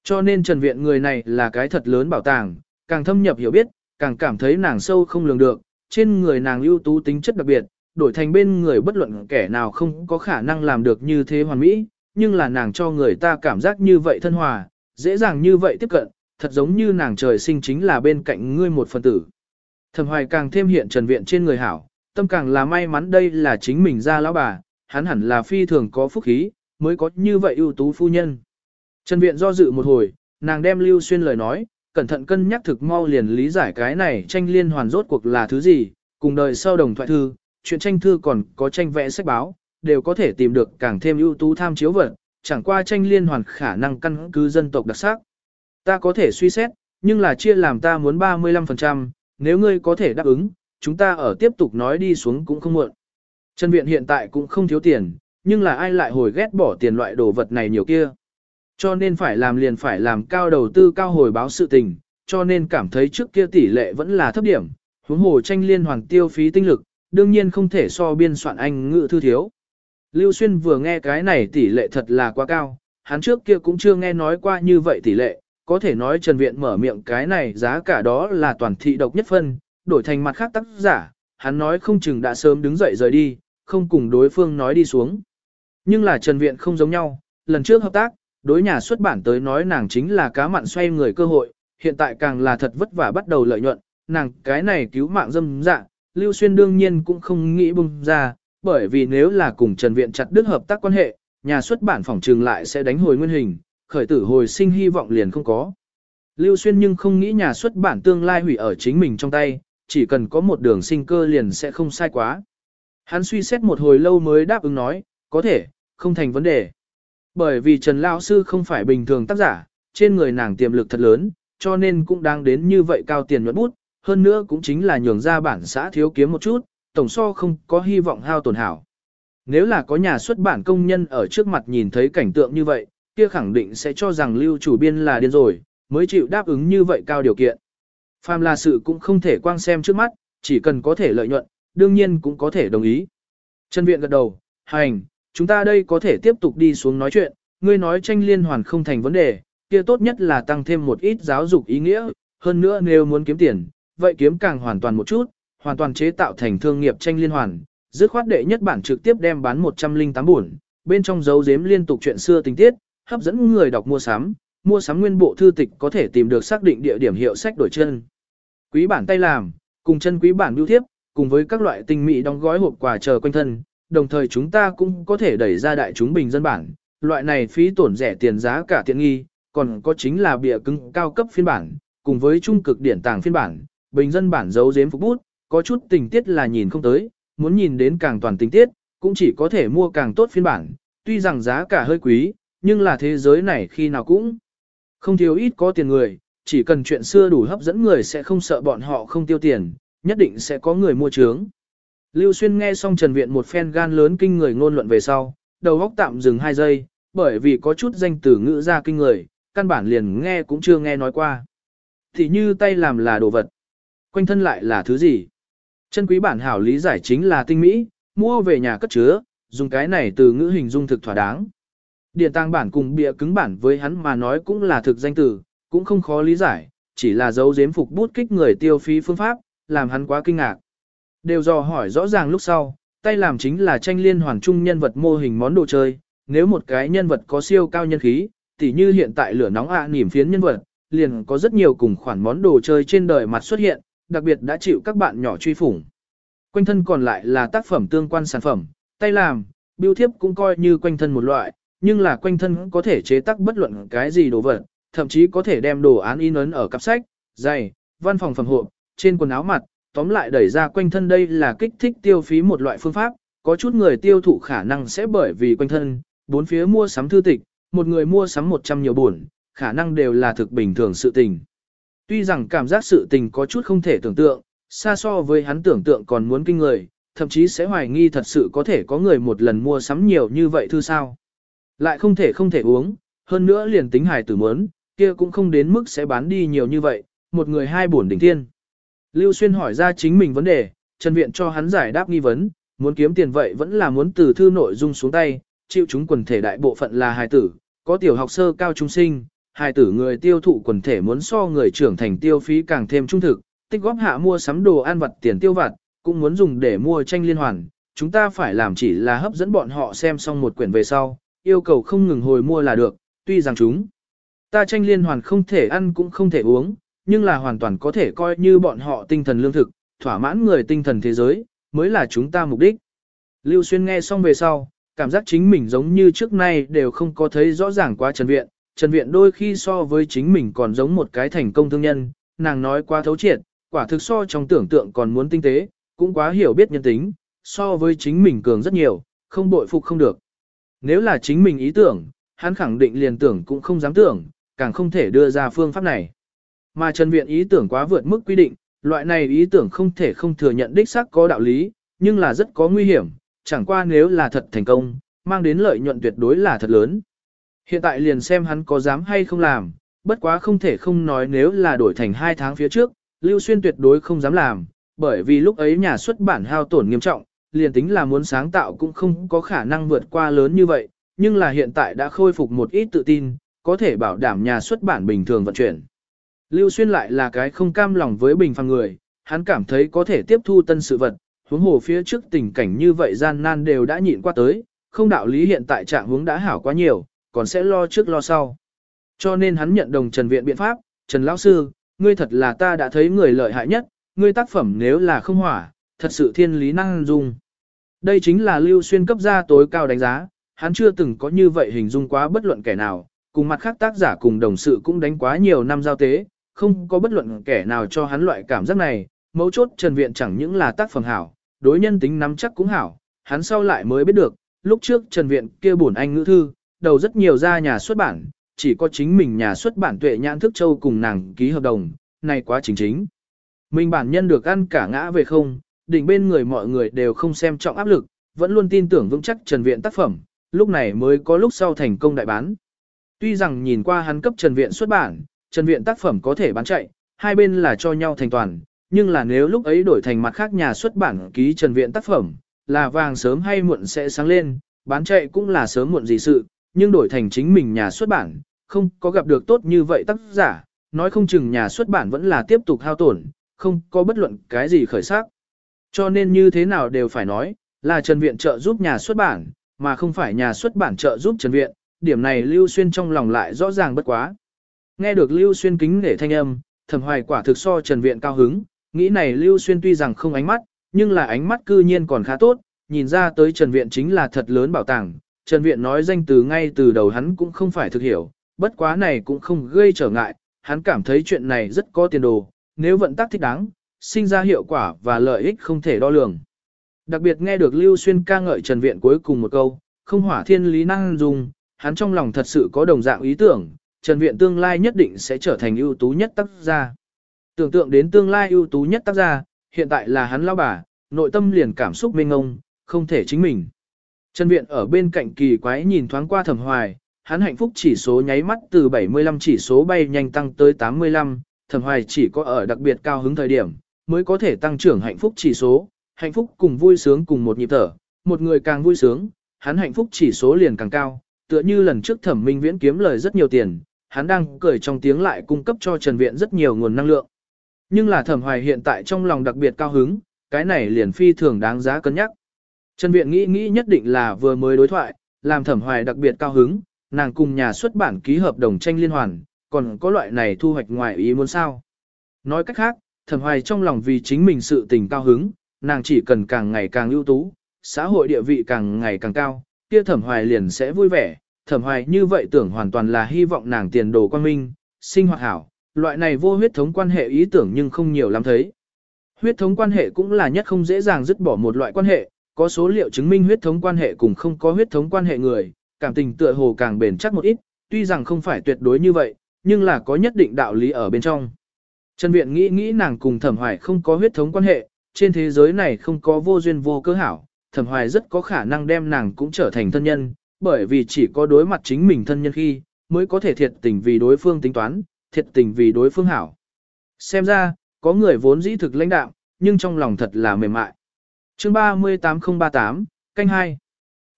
Cho nên Trần Viện người này là cái thật lớn bảo tàng, càng thâm nhập hiểu biết, càng cảm thấy nàng sâu không lường được, trên người nàng ưu tú tính chất đặc biệt, đổi thành bên người bất luận kẻ nào không có khả năng làm được như thế hoàn mỹ, nhưng là nàng cho người ta cảm giác như vậy thân hòa, dễ dàng như vậy tiếp cận, thật giống như nàng trời sinh chính là bên cạnh ngươi một phần tử. Thẩm hoài càng thêm hiện trần viện trên người hảo, tâm càng là may mắn đây là chính mình ra lão bà, hắn hẳn là phi thường có phúc khí, mới có như vậy ưu tú phu nhân. Trần viện do dự một hồi, nàng đem lưu xuyên lời nói, cẩn thận cân nhắc thực mau liền lý giải cái này tranh liên hoàn rốt cuộc là thứ gì, cùng đời sau đồng thoại thư, chuyện tranh thư còn có tranh vẽ sách báo, đều có thể tìm được càng thêm ưu tú tham chiếu vật, chẳng qua tranh liên hoàn khả năng căn cứ dân tộc đặc sắc. Ta có thể suy xét, nhưng là chia làm ta muốn 35%, nếu ngươi có thể đáp ứng, chúng ta ở tiếp tục nói đi xuống cũng không muộn. Trần Viện hiện tại cũng không thiếu tiền, nhưng là ai lại hồi ghét bỏ tiền loại đồ vật này nhiều kia. Cho nên phải làm liền phải làm cao đầu tư cao hồi báo sự tình, cho nên cảm thấy trước kia tỷ lệ vẫn là thấp điểm, huống hồ tranh liên hoàn tiêu phí tinh lực, đương nhiên không thể so biên soạn anh ngữ thư thiếu. Lưu Xuyên vừa nghe cái này tỷ lệ thật là quá cao, hắn trước kia cũng chưa nghe nói qua như vậy tỷ lệ, có thể nói Trần Viện mở miệng cái này giá cả đó là toàn thị độc nhất phân, đổi thành mặt khác tác giả, hắn nói không chừng đã sớm đứng dậy rời đi, không cùng đối phương nói đi xuống. Nhưng là Trần Viện không giống nhau, lần trước hợp tác, đối nhà xuất bản tới nói nàng chính là cá mặn xoay người cơ hội, hiện tại càng là thật vất vả bắt đầu lợi nhuận, nàng cái này cứu mạng dâm dạ, Lưu Xuyên đương nhiên cũng không nghĩ bung ra, bởi vì nếu là cùng Trần Viện chặt đứt hợp tác quan hệ, nhà xuất bản phòng trường lại sẽ đánh hồi nguyên hình, khởi tử hồi sinh hy vọng liền không có. Lưu Xuyên nhưng không nghĩ nhà xuất bản tương lai hủy ở chính mình trong tay, chỉ cần có một đường sinh cơ liền sẽ không sai quá. Hắn suy xét một hồi lâu mới đáp ứng nói, có thể, không thành vấn đề. Bởi vì Trần Lao Sư không phải bình thường tác giả, trên người nàng tiềm lực thật lớn, cho nên cũng đang đến như vậy cao tiền nhuận bút, hơn nữa cũng chính là nhường ra bản xã thiếu kiếm một chút, tổng so không có hy vọng hao tổn hảo. Nếu là có nhà xuất bản công nhân ở trước mặt nhìn thấy cảnh tượng như vậy, kia khẳng định sẽ cho rằng lưu chủ biên là điên rồi, mới chịu đáp ứng như vậy cao điều kiện. Phàm là sự cũng không thể quang xem trước mắt, chỉ cần có thể lợi nhuận, đương nhiên cũng có thể đồng ý. Trần Viện gật đầu, hành, chúng ta đây có thể tiếp tục đi xuống nói chuyện, ngươi nói tranh liên hoàn không thành vấn đề, kia tốt nhất là tăng thêm một ít giáo dục ý nghĩa, hơn nữa nếu muốn kiếm tiền, vậy kiếm càng hoàn toàn một chút, hoàn toàn chế tạo thành thương nghiệp tranh liên hoàn, dứt khoát đệ nhất bản trực tiếp đem bán 108 buồn, bên trong dấu giếm liên tục chuyện xưa tình tiết, hấp dẫn người đọc mua sắm, mua sắm nguyên bộ thư tịch có thể tìm được xác định địa điểm hiệu sách đổi chân. Quý bản tay làm, cùng chân quý bản bưu thiếp, cùng với các loại tinh mỹ đóng gói hộp quà chờ quanh thân, đồng thời chúng ta cũng có thể đẩy ra đại chúng bình dân bản, loại này phí tổn rẻ tiền giá cả tiện nghi, còn có chính là bìa cứng cao cấp phiên bản, cùng với trung cực điển tàng phiên bản, bình dân bản dấu giếm phục bút, có chút tình tiết là nhìn không tới, muốn nhìn đến càng toàn tình tiết, cũng chỉ có thể mua càng tốt phiên bản, tuy rằng giá cả hơi quý, nhưng là thế giới này khi nào cũng không thiếu ít có tiền người, chỉ cần chuyện xưa đủ hấp dẫn người sẽ không sợ bọn họ không tiêu tiền, nhất định sẽ có người mua trướng. Lưu Xuyên nghe xong Trần Viện một phen gan lớn kinh người ngôn luận về sau, đầu óc tạm dừng 2 giây, bởi vì có chút danh từ ngữ ra kinh người, căn bản liền nghe cũng chưa nghe nói qua. Thì như tay làm là đồ vật, quanh thân lại là thứ gì? Chân quý bản hảo lý giải chính là tinh mỹ, mua về nhà cất chứa, dùng cái này từ ngữ hình dung thực thỏa đáng. Điện tàng bản cùng bịa cứng bản với hắn mà nói cũng là thực danh từ, cũng không khó lý giải, chỉ là dấu giếm phục bút kích người tiêu phí phương pháp, làm hắn quá kinh ngạc. Đều dò hỏi rõ ràng lúc sau, tay làm chính là tranh liên hoàn trung nhân vật mô hình món đồ chơi, nếu một cái nhân vật có siêu cao nhân khí, tỉ như hiện tại lửa nóng ạ à, niềm phiến nhân vật, liền có rất nhiều cùng khoản món đồ chơi trên đời mặt xuất hiện, đặc biệt đã chịu các bạn nhỏ truy phủng. Quanh thân còn lại là tác phẩm tương quan sản phẩm, tay làm, biêu thiếp cũng coi như quanh thân một loại, nhưng là quanh thân có thể chế tác bất luận cái gì đồ vật, thậm chí có thể đem đồ án in ấn ở cặp sách, giày, văn phòng phẩm hộ, trên quần áo mặt, tóm lại đẩy ra quanh thân đây là kích thích tiêu phí một loại phương pháp, có chút người tiêu thụ khả năng sẽ bởi vì quanh thân, bốn phía mua sắm thư tịch, một người mua sắm 100 nhiều buồn, khả năng đều là thực bình thường sự tình. Tuy rằng cảm giác sự tình có chút không thể tưởng tượng, xa so với hắn tưởng tượng còn muốn kinh người, thậm chí sẽ hoài nghi thật sự có thể có người một lần mua sắm nhiều như vậy thư sao. Lại không thể không thể uống, hơn nữa liền tính hài tử muốn, kia cũng không đến mức sẽ bán đi nhiều như vậy, một người hai bổn đỉnh thiên. Lưu Xuyên hỏi ra chính mình vấn đề, Trần Viện cho hắn giải đáp nghi vấn, muốn kiếm tiền vậy vẫn là muốn từ thư nội dung xuống tay, chịu chúng quần thể đại bộ phận là hài tử, có tiểu học sơ cao trung sinh, hai tử người tiêu thụ quần thể muốn so người trưởng thành tiêu phí càng thêm trung thực, tích góp hạ mua sắm đồ ăn vặt tiền tiêu vặt, cũng muốn dùng để mua tranh liên hoàn, chúng ta phải làm chỉ là hấp dẫn bọn họ xem xong một quyển về sau, yêu cầu không ngừng hồi mua là được, tuy rằng chúng ta tranh liên hoàn không thể ăn cũng không thể uống, nhưng là hoàn toàn có thể coi như bọn họ tinh thần lương thực, thỏa mãn người tinh thần thế giới, mới là chúng ta mục đích. Lưu Xuyên nghe xong về sau, cảm giác chính mình giống như trước nay đều không có thấy rõ ràng quá Trần Viện. Trần Viện đôi khi so với chính mình còn giống một cái thành công thương nhân, nàng nói quá thấu triệt, quả thực so trong tưởng tượng còn muốn tinh tế, cũng quá hiểu biết nhân tính, so với chính mình cường rất nhiều, không bội phục không được. Nếu là chính mình ý tưởng, hắn khẳng định liền tưởng cũng không dám tưởng, càng không thể đưa ra phương pháp này. Mà Trần Viện ý tưởng quá vượt mức quy định, loại này ý tưởng không thể không thừa nhận đích xác có đạo lý, nhưng là rất có nguy hiểm, chẳng qua nếu là thật thành công, mang đến lợi nhuận tuyệt đối là thật lớn. Hiện tại liền xem hắn có dám hay không làm, bất quá không thể không nói nếu là đổi thành hai tháng phía trước, Lưu Xuyên tuyệt đối không dám làm, bởi vì lúc ấy nhà xuất bản hao tổn nghiêm trọng, liền tính là muốn sáng tạo cũng không có khả năng vượt qua lớn như vậy, nhưng là hiện tại đã khôi phục một ít tự tin, có thể bảo đảm nhà xuất bản bình thường vận chuyển. Lưu Xuyên lại là cái không cam lòng với bình phàm người, hắn cảm thấy có thể tiếp thu tân sự vật, huống hồ phía trước tình cảnh như vậy gian nan đều đã nhịn qua tới, không đạo lý hiện tại trạng huống đã hảo quá nhiều, còn sẽ lo trước lo sau. Cho nên hắn nhận đồng Trần Viện biện pháp, Trần Lão Sư, ngươi thật là ta đã thấy người lợi hại nhất, ngươi tác phẩm nếu là không hỏa, thật sự thiên lý năng dung. Đây chính là Lưu Xuyên cấp ra tối cao đánh giá, hắn chưa từng có như vậy hình dung quá bất luận kẻ nào, cùng mặt khác tác giả cùng đồng sự cũng đánh quá nhiều năm giao tế, không có bất luận kẻ nào cho hắn loại cảm giác này, mấu chốt Trần Viện chẳng những là tác phẩm hảo, đối nhân tính nắm chắc cũng hảo, hắn sau lại mới biết được, lúc trước Trần Viện kia bổn anh ngữ thư, đầu rất nhiều ra nhà xuất bản, chỉ có chính mình nhà xuất bản tuệ nhãn thức châu cùng nàng ký hợp đồng, này quá chính chính. Mình bản nhân được ăn cả ngã về không, đỉnh bên người mọi người đều không xem trọng áp lực, vẫn luôn tin tưởng vững chắc Trần Viện tác phẩm, lúc này mới có lúc sau thành công đại bán. Tuy rằng nhìn qua hắn cấp Trần Viện xuất bản, Trần Viện tác phẩm có thể bán chạy, hai bên là cho nhau thành toàn, nhưng là nếu lúc ấy đổi thành mặt khác nhà xuất bản ký Trần Viện tác phẩm, là vàng sớm hay muộn sẽ sáng lên, bán chạy cũng là sớm muộn gì sự, nhưng đổi thành chính mình nhà xuất bản, không có gặp được tốt như vậy tác giả, nói không chừng nhà xuất bản vẫn là tiếp tục hao tổn, không có bất luận cái gì khởi sắc. Cho nên như thế nào đều phải nói, là Trần Viện trợ giúp nhà xuất bản, mà không phải nhà xuất bản trợ giúp Trần Viện, điểm này Lưu Xuyên trong lòng lại rõ ràng bất quá. Nghe được Lưu Xuyên kính nể thanh âm, thẩm hoài quả thực so Trần Viện cao hứng, nghĩ này Lưu Xuyên tuy rằng không ánh mắt, nhưng là ánh mắt cư nhiên còn khá tốt, nhìn ra tới Trần Viện chính là thật lớn bảo tàng. Trần Viện nói danh từ ngay từ đầu hắn cũng không phải thực hiểu, bất quá này cũng không gây trở ngại, hắn cảm thấy chuyện này rất có tiền đồ, nếu vận tác thích đáng, sinh ra hiệu quả và lợi ích không thể đo lường. Đặc biệt nghe được Lưu Xuyên ca ngợi Trần Viện cuối cùng một câu, không hỏa thiên lý năng dùng, hắn trong lòng thật sự có đồng dạng ý tưởng, Trần Viện tương lai nhất định sẽ trở thành ưu tú nhất tác gia. Tưởng tượng đến tương lai ưu tú nhất tác gia, hiện tại là hắn lao bà, nội tâm liền cảm xúc mênh ngông, không thể chính mình. Trần Viện ở bên cạnh kỳ quái nhìn thoáng qua thẩm hoài, hắn hạnh phúc chỉ số nháy mắt từ 75 chỉ số bay nhanh tăng tới 85, thẩm hoài chỉ có ở đặc biệt cao hứng thời điểm, mới có thể tăng trưởng hạnh phúc chỉ số, hạnh phúc cùng vui sướng cùng một nhịp thở, một người càng vui sướng, hắn hạnh phúc chỉ số liền càng cao, tựa như lần trước thẩm minh viễn kiếm lời rất nhiều tiền, hắn đang cười trong tiếng lại cung cấp cho Trần Viện rất nhiều nguồn năng lượng. Nhưng là thẩm hoài hiện tại trong lòng đặc biệt cao hứng, cái này liền phi thường đáng giá cân nhắc. Trần Viện nghĩ nghĩ nhất định là vừa mới đối thoại, làm thẩm hoài đặc biệt cao hứng, nàng cùng nhà xuất bản ký hợp đồng tranh liên hoàn, còn có loại này thu hoạch ngoài ý muốn sao. Nói cách khác, thẩm hoài trong lòng vì chính mình sự tình cao hứng, nàng chỉ cần càng ngày càng ưu tú, xã hội địa vị càng ngày càng cao, kia thẩm hoài liền sẽ vui vẻ, thẩm hoài như vậy tưởng hoàn toàn là hy vọng nàng tiền đồ quan minh, sinh hoạt hảo, loại này vô huyết thống quan hệ ý tưởng nhưng không nhiều lắm thấy. Huyết thống quan hệ cũng là nhất không dễ dàng dứt bỏ một loại quan hệ, có số liệu chứng minh huyết thống quan hệ cùng không có huyết thống quan hệ người, cảm tình tựa hồ càng bền chắc một ít, tuy rằng không phải tuyệt đối như vậy, nhưng là có nhất định đạo lý ở bên trong. Trần Viện nghĩ nghĩ nàng cùng Thẩm Hoài không có huyết thống quan hệ, trên thế giới này không có vô duyên vô cơ hảo, Thẩm Hoài rất có khả năng đem nàng cũng trở thành thân nhân, bởi vì chỉ có đối mặt chính mình thân nhân khi, mới có thể thiệt tình vì đối phương tính toán, thiệt tình vì đối phương hảo. Xem ra, có người vốn dĩ thực lãnh đạo, nhưng trong lòng thật là mềm mại. Chương 38038, canh 2.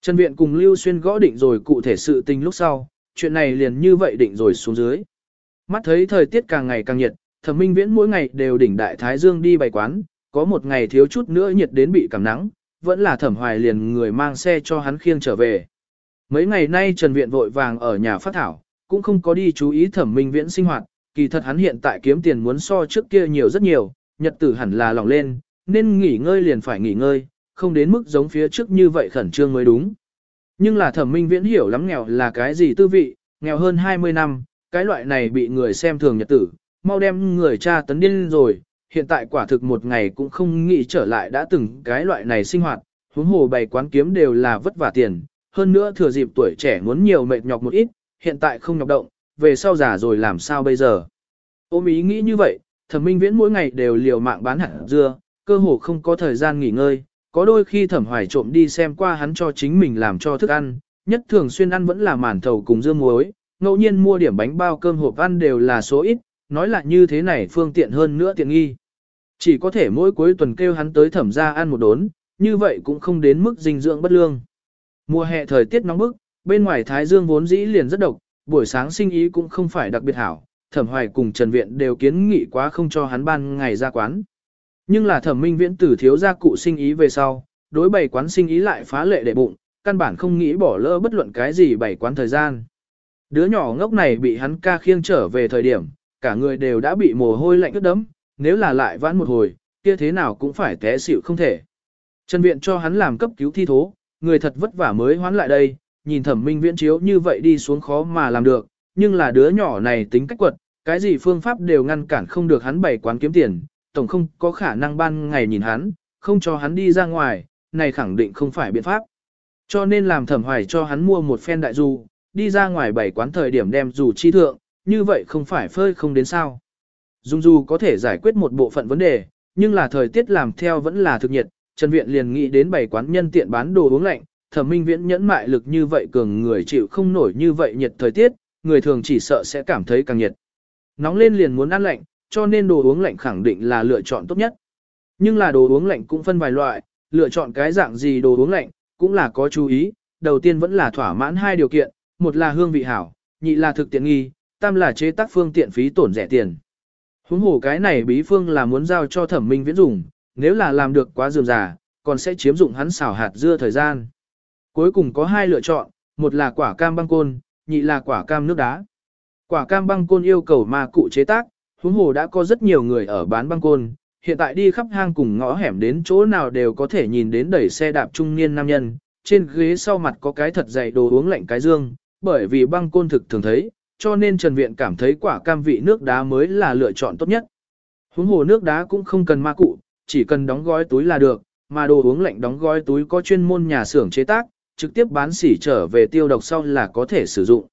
Trần Viện cùng Lưu Xuyên gõ định rồi cụ thể sự tình lúc sau, chuyện này liền như vậy định rồi xuống dưới. Mắt thấy thời tiết càng ngày càng nhiệt, thẩm minh viễn mỗi ngày đều đỉnh đại thái dương đi bày quán, có một ngày thiếu chút nữa nhiệt đến bị cảm nắng, vẫn là thẩm hoài liền người mang xe cho hắn khiêng trở về. Mấy ngày nay Trần Viện vội vàng ở nhà phát thảo, cũng không có đi chú ý thẩm minh viễn sinh hoạt, kỳ thật hắn hiện tại kiếm tiền muốn so trước kia nhiều rất nhiều, nhật tử hẳn là lòng lên, nên nghỉ ngơi liền phải nghỉ ngơi, không đến mức giống phía trước như vậy khẩn trương mới đúng. Nhưng là thẩm minh viễn hiểu lắm nghèo là cái gì tư vị, nghèo hơn 20 năm, cái loại này bị người xem thường nhật tử, mau đem người cha tấn điên rồi, hiện tại quả thực một ngày cũng không nghĩ trở lại đã từng cái loại này sinh hoạt, huống hồ bày quán kiếm đều là vất vả tiền, hơn nữa thừa dịp tuổi trẻ muốn nhiều mệt nhọc một ít, hiện tại không nhọc động, về sau già rồi làm sao bây giờ. Ôm ý nghĩ như vậy, thẩm minh viễn mỗi ngày đều liều mạng bán hạt dưa, cơ hồ không có thời gian nghỉ ngơi, có đôi khi thẩm hoài trộm đi xem qua hắn cho chính mình làm cho thức ăn, nhất thường xuyên ăn vẫn là màn thầu cùng dưa muối, ngẫu nhiên mua điểm bánh bao cơm hộp ăn đều là số ít, nói là như thế này phương tiện hơn nữa tiện nghi. Chỉ có thể mỗi cuối tuần kêu hắn tới thẩm ra ăn một đốn, như vậy cũng không đến mức dinh dưỡng bất lương. Mùa hè thời tiết nóng bức, bên ngoài Thái Dương vốn dĩ liền rất độc, buổi sáng sinh ý cũng không phải đặc biệt hảo, thẩm hoài cùng Trần Viện đều kiến nghị quá không cho hắn ban ngày ra quán. Nhưng là thẩm minh viễn tử thiếu gia cụ sinh ý về sau, đối bày quán sinh ý lại phá lệ đệ bụng, căn bản không nghĩ bỏ lỡ bất luận cái gì bày quán thời gian. Đứa nhỏ ngốc này bị hắn ca khiêng trở về thời điểm, cả người đều đã bị mồ hôi lạnh ướt đẫm, nếu là lại vãn một hồi, kia thế nào cũng phải té xỉu không thể. Trần viện cho hắn làm cấp cứu thi thố, người thật vất vả mới hoán lại đây, nhìn thẩm minh viễn chiếu như vậy đi xuống khó mà làm được, nhưng là đứa nhỏ này tính cách quật, cái gì phương pháp đều ngăn cản không được hắn bày quán kiếm tiền, tổng không có khả năng ban ngày nhìn hắn, không cho hắn đi ra ngoài, này khẳng định không phải biện pháp. Cho nên làm thẩm hoài cho hắn mua một phen đại du, đi ra ngoài bảy quán thời điểm đem dù chi thượng, như vậy không phải phơi không đến sao. Dung du có thể giải quyết một bộ phận vấn đề, nhưng là thời tiết làm theo vẫn là thực nhiệt, Trần Viện liền nghĩ đến bảy quán nhân tiện bán đồ uống lạnh, thẩm minh viễn nhẫn mại lực như vậy cường người chịu không nổi như vậy nhiệt thời tiết, người thường chỉ sợ sẽ cảm thấy càng nhiệt. Nóng lên liền muốn ăn lạnh, cho nên đồ uống lạnh khẳng định là lựa chọn tốt nhất. Nhưng là đồ uống lạnh cũng phân vài loại, lựa chọn cái dạng gì đồ uống lạnh, cũng là có chú ý, đầu tiên vẫn là thỏa mãn hai điều kiện, một là hương vị hảo, nhị là thực tiện nghi, tam là chế tác phương tiện phí tổn rẻ tiền. Huống hồ cái này bí phương là muốn giao cho thẩm minh viễn dùng, nếu là làm được quá dườm già, còn sẽ chiếm dụng hắn xào hạt dưa thời gian. Cuối cùng có hai lựa chọn, một là quả cam băng côn, nhị là quả cam nước đá. Quả cam băng côn yêu cầu ma cụ chế tác, huống hồ đã có rất nhiều người ở bán băng côn, hiện tại đi khắp hang cùng ngõ hẻm đến chỗ nào đều có thể nhìn đến đẩy xe đạp trung niên nam nhân, trên ghế sau mặt có cái thật dày đồ uống lạnh cái dương, bởi vì băng côn thực thường thấy, cho nên Trần Viện cảm thấy quả cam vị nước đá mới là lựa chọn tốt nhất. Huống hồ nước đá cũng không cần ma cụ, chỉ cần đóng gói túi là được, mà đồ uống lạnh đóng gói túi có chuyên môn nhà xưởng chế tác, trực tiếp bán xỉ trở về tiêu độc sau là có thể sử dụng.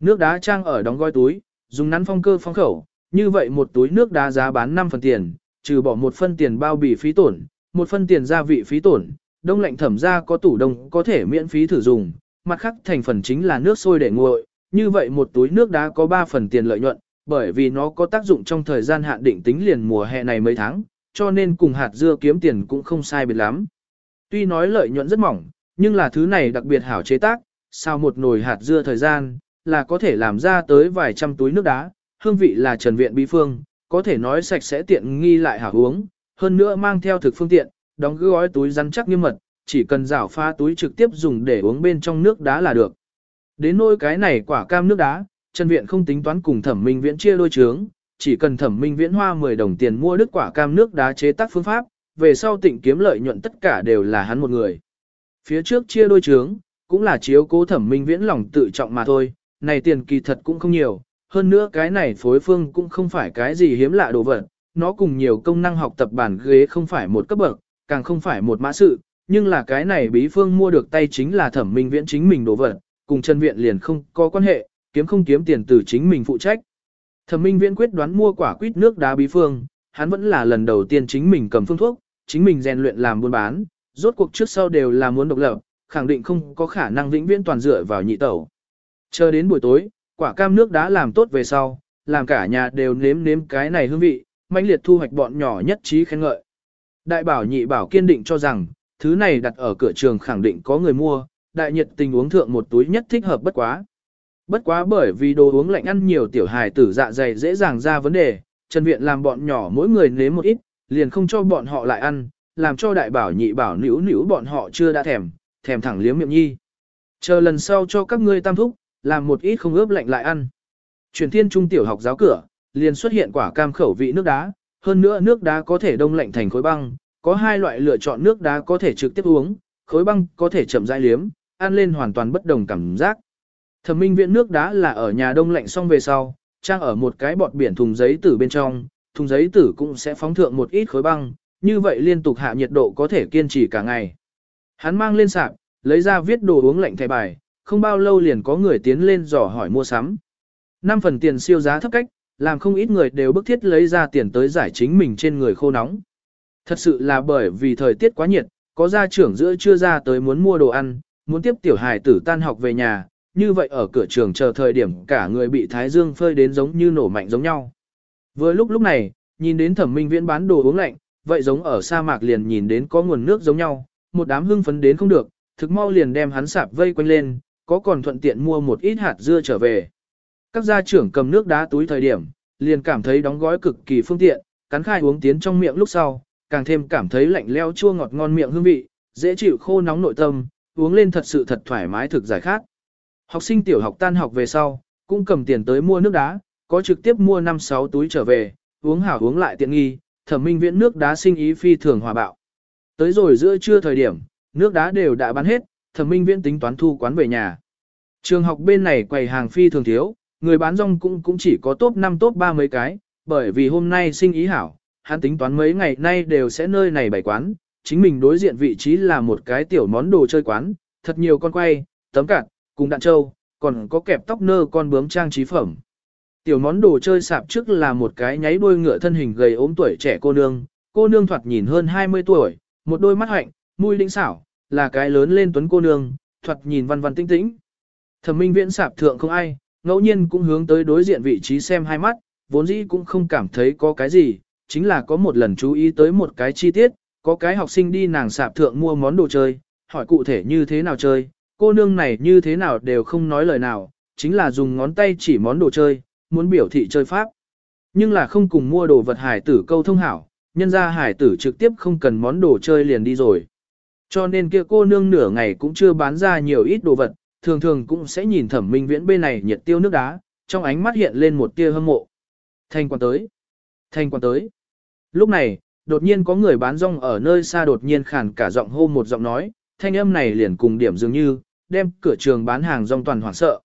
Nước đá trang ở đóng gói túi, dùng nắn phong cơ phong khẩu, như vậy một túi nước đá giá bán 5 phần tiền, trừ bỏ một phân tiền bao bì phí tổn, một phân tiền gia vị phí tổn, đông lạnh thẩm ra có tủ đông có thể miễn phí thử dùng, mặt khác thành phần chính là nước sôi để nguội, như vậy một túi nước đá có 3 phần tiền lợi nhuận, bởi vì nó có tác dụng trong thời gian hạn định tính liền mùa hè này mấy tháng, cho nên cùng hạt dưa kiếm tiền cũng không sai biệt lắm. Tuy nói lợi nhuận rất mỏng, nhưng là thứ này đặc biệt hảo chế tác, sau một nồi hạt dưa thời gian, là có thể làm ra tới vài trăm túi nước đá, hương vị là trần viện bí phương, có thể nói sạch sẽ tiện nghi lại hảo uống, hơn nữa mang theo thực phương tiện, đóng gói túi rắn chắc nghiêm mật, chỉ cần rảo pha túi trực tiếp dùng để uống bên trong nước đá là được. Đến nỗi cái này quả cam nước đá, Trần Viện không tính toán cùng Thẩm Minh Viễn chia đôi chướng, chỉ cần Thẩm Minh Viễn hoa 10 đồng tiền mua đứt quả cam nước đá chế tác phương pháp, về sau tịnh kiếm lợi nhuận tất cả đều là hắn một người. Phía trước chia đôi chướng, cũng là chiếu cố Thẩm Minh Viễn lòng tự trọng mà thôi, này tiền kỳ thật cũng không nhiều, hơn nữa cái này phối phương cũng không phải cái gì hiếm lạ đồ vật, nó cùng nhiều công năng học tập bản ghế không phải một cấp bậc, càng không phải một mã sự, nhưng là cái này bí phương mua được tay chính là thẩm minh viễn chính mình đồ vật, cùng chân viện liền không có quan hệ, kiếm không kiếm tiền từ chính mình phụ trách. Thẩm minh viễn quyết đoán mua quả quýt nước đá bí phương, hắn vẫn là lần đầu tiên chính mình cầm phương thuốc, chính mình rèn luyện làm buôn bán, rốt cuộc trước sau đều là muốn độc lập, khẳng định không có khả năng vĩnh viễn toàn dựa vào nhị tẩu. Chờ đến buổi tối, Quả cam nước đá làm tốt về sau, làm cả nhà đều nếm nếm cái này hương vị, mãnh liệt thu hoạch bọn nhỏ nhất trí khen ngợi. Đại bảo nhị bảo kiên định cho rằng, thứ này đặt ở cửa trường khẳng định có người mua, đại nhiệt tình uống thượng một túi nhất thích hợp bất quá. Bất quá bởi vì đồ uống lạnh ăn nhiều tiểu hài tử dạ dày dễ dàng ra vấn đề, Trần Viện làm bọn nhỏ mỗi người nếm một ít, liền không cho bọn họ lại ăn, làm cho đại bảo nhị bảo nữu nữu bọn họ chưa đã thèm, thèm thẳng liếm miệng nhi. Chờ lần sau cho các ngươi tam thúc, làm một ít không ướp lạnh lại ăn. Truyền thiên trung tiểu học giáo cửa, liền xuất hiện quả cam khẩu vị nước đá, hơn nữa nước đá có thể đông lạnh thành khối băng, có hai loại lựa chọn nước đá có thể trực tiếp uống, khối băng có thể chậm rãi liếm, ăn lên hoàn toàn bất đồng cảm giác. Thẩm minh viện nước đá là ở nhà đông lạnh xong về sau, trang ở một cái bọt biển thùng giấy tử bên trong, thùng giấy tử cũng sẽ phóng thượng một ít khối băng, như vậy liên tục hạ nhiệt độ có thể kiên trì cả ngày. Hắn mang lên sạp, lấy ra viết đồ uống lạnh thẻ bài, không bao lâu liền có người tiến lên dò hỏi mua sắm. Năm phần tiền siêu giá thấp cách, làm không ít người đều bức thiết lấy ra tiền tới giải chính mình trên người khô nóng. Thật sự là bởi vì thời tiết quá nhiệt, có gia trưởng giữa chưa ra tới muốn mua đồ ăn, muốn tiếp tiểu hài tử tan học về nhà, như vậy ở cửa trường chờ thời điểm cả người bị thái dương phơi đến giống như nổ mạnh giống nhau. Vừa lúc lúc này, nhìn đến thẩm minh viễn bán đồ uống lạnh, vậy giống ở sa mạc liền nhìn đến có nguồn nước giống nhau, một đám hưng phấn đến không được, thực mau liền đem hắn sạp vây quanh lên, có còn thuận tiện mua một ít hạt dưa trở về. Các gia trưởng cầm nước đá túi thời điểm, liền cảm thấy đóng gói cực kỳ phương tiện, cắn khai uống tiến trong miệng lúc sau, càng thêm cảm thấy lạnh leo chua ngọt ngon miệng hương vị, dễ chịu khô nóng nội tâm, uống lên thật sự thật thoải mái thực giải khát. Học sinh tiểu học tan học về sau, cũng cầm tiền tới mua nước đá, có trực tiếp mua 5-6 túi trở về, uống hảo uống lại tiện nghi, thẩm minh viễn nước đá sinh ý phi thường hòa bạo. Tới rồi giữa trưa thời điểm, nước đá đều đã bán hết, thẩm minh viễn tính toán thu quán về nhà. Trường học bên này quầy hàng phi thường thiếu, người bán rong cũng cũng chỉ có top 5 top 3 mấy cái, bởi vì hôm nay sinh ý hảo, hắn tính toán mấy ngày nay đều sẽ nơi này bày quán, chính mình đối diện vị trí là một cái tiểu món đồ chơi quán, thật nhiều con quay, tấm cạn, cùng đạn trâu, còn có kẹp tóc nơ con bướm trang trí phẩm. Tiểu món đồ chơi sạp trước là một cái nháy đuôi ngựa thân hình gầy ốm tuổi trẻ cô nương, cô nương thoạt nhìn hơn 20 tuổi, một đôi mắt hạnh, mũi đĩnh xảo, là cái lớn lên tuấn cô nương, thuật nhìn văn văn tinh tĩnh. Thẩm Minh Viễn sạp thượng không ai, ngẫu nhiên cũng hướng tới đối diện vị trí xem hai mắt, vốn dĩ cũng không cảm thấy có cái gì, chính là có một lần chú ý tới một cái chi tiết, có cái học sinh đi nàng sạp thượng mua món đồ chơi, hỏi cụ thể như thế nào chơi, cô nương này như thế nào đều không nói lời nào, chính là dùng ngón tay chỉ món đồ chơi, muốn biểu thị chơi pháp. Nhưng là không cùng mua đồ vật hải tử câu thông hảo, nhân ra hải tử trực tiếp không cần món đồ chơi liền đi rồi. Cho nên kia cô nương nửa ngày cũng chưa bán ra nhiều ít đồ vật, thường thường cũng sẽ nhìn thẩm minh viễn bên này nhiệt tiêu nước đá, trong ánh mắt hiện lên một tia hâm mộ. Thanh quan tới. Thanh quan tới. Lúc này, đột nhiên có người bán rong ở nơi xa đột nhiên khàn cả giọng hô một giọng nói, thanh âm này liền cùng điểm dường như, đem cửa trường bán hàng rong toàn hoảng sợ.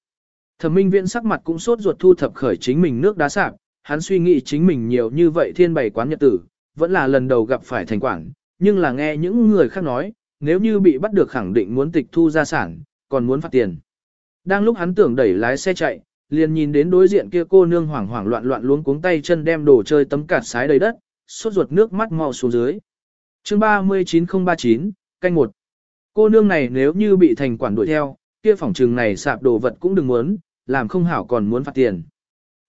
Thẩm Minh Viễn sắc mặt cũng sốt ruột thu thập khởi chính mình nước đá sạp, hắn suy nghĩ chính mình nhiều như vậy thiên bày quán nhật tử, vẫn là lần đầu gặp phải thành quản, nhưng là nghe những người khác nói, nếu như bị bắt được khẳng định muốn tịch thu gia sản, còn muốn phạt tiền. Đang lúc hắn tưởng đẩy lái xe chạy, liền nhìn đến đối diện kia cô nương hoảng hoảng loạn loạn luống cuống tay chân đem đồ chơi tấm cạt sái đầy đất, suốt ruột nước mắt mau xuống dưới. Chương 39039, canh một. Cô nương này nếu như bị thành quản đuổi theo, kia phòng trừng này sạp đồ vật cũng đừng muốn, làm không hảo còn muốn phạt tiền.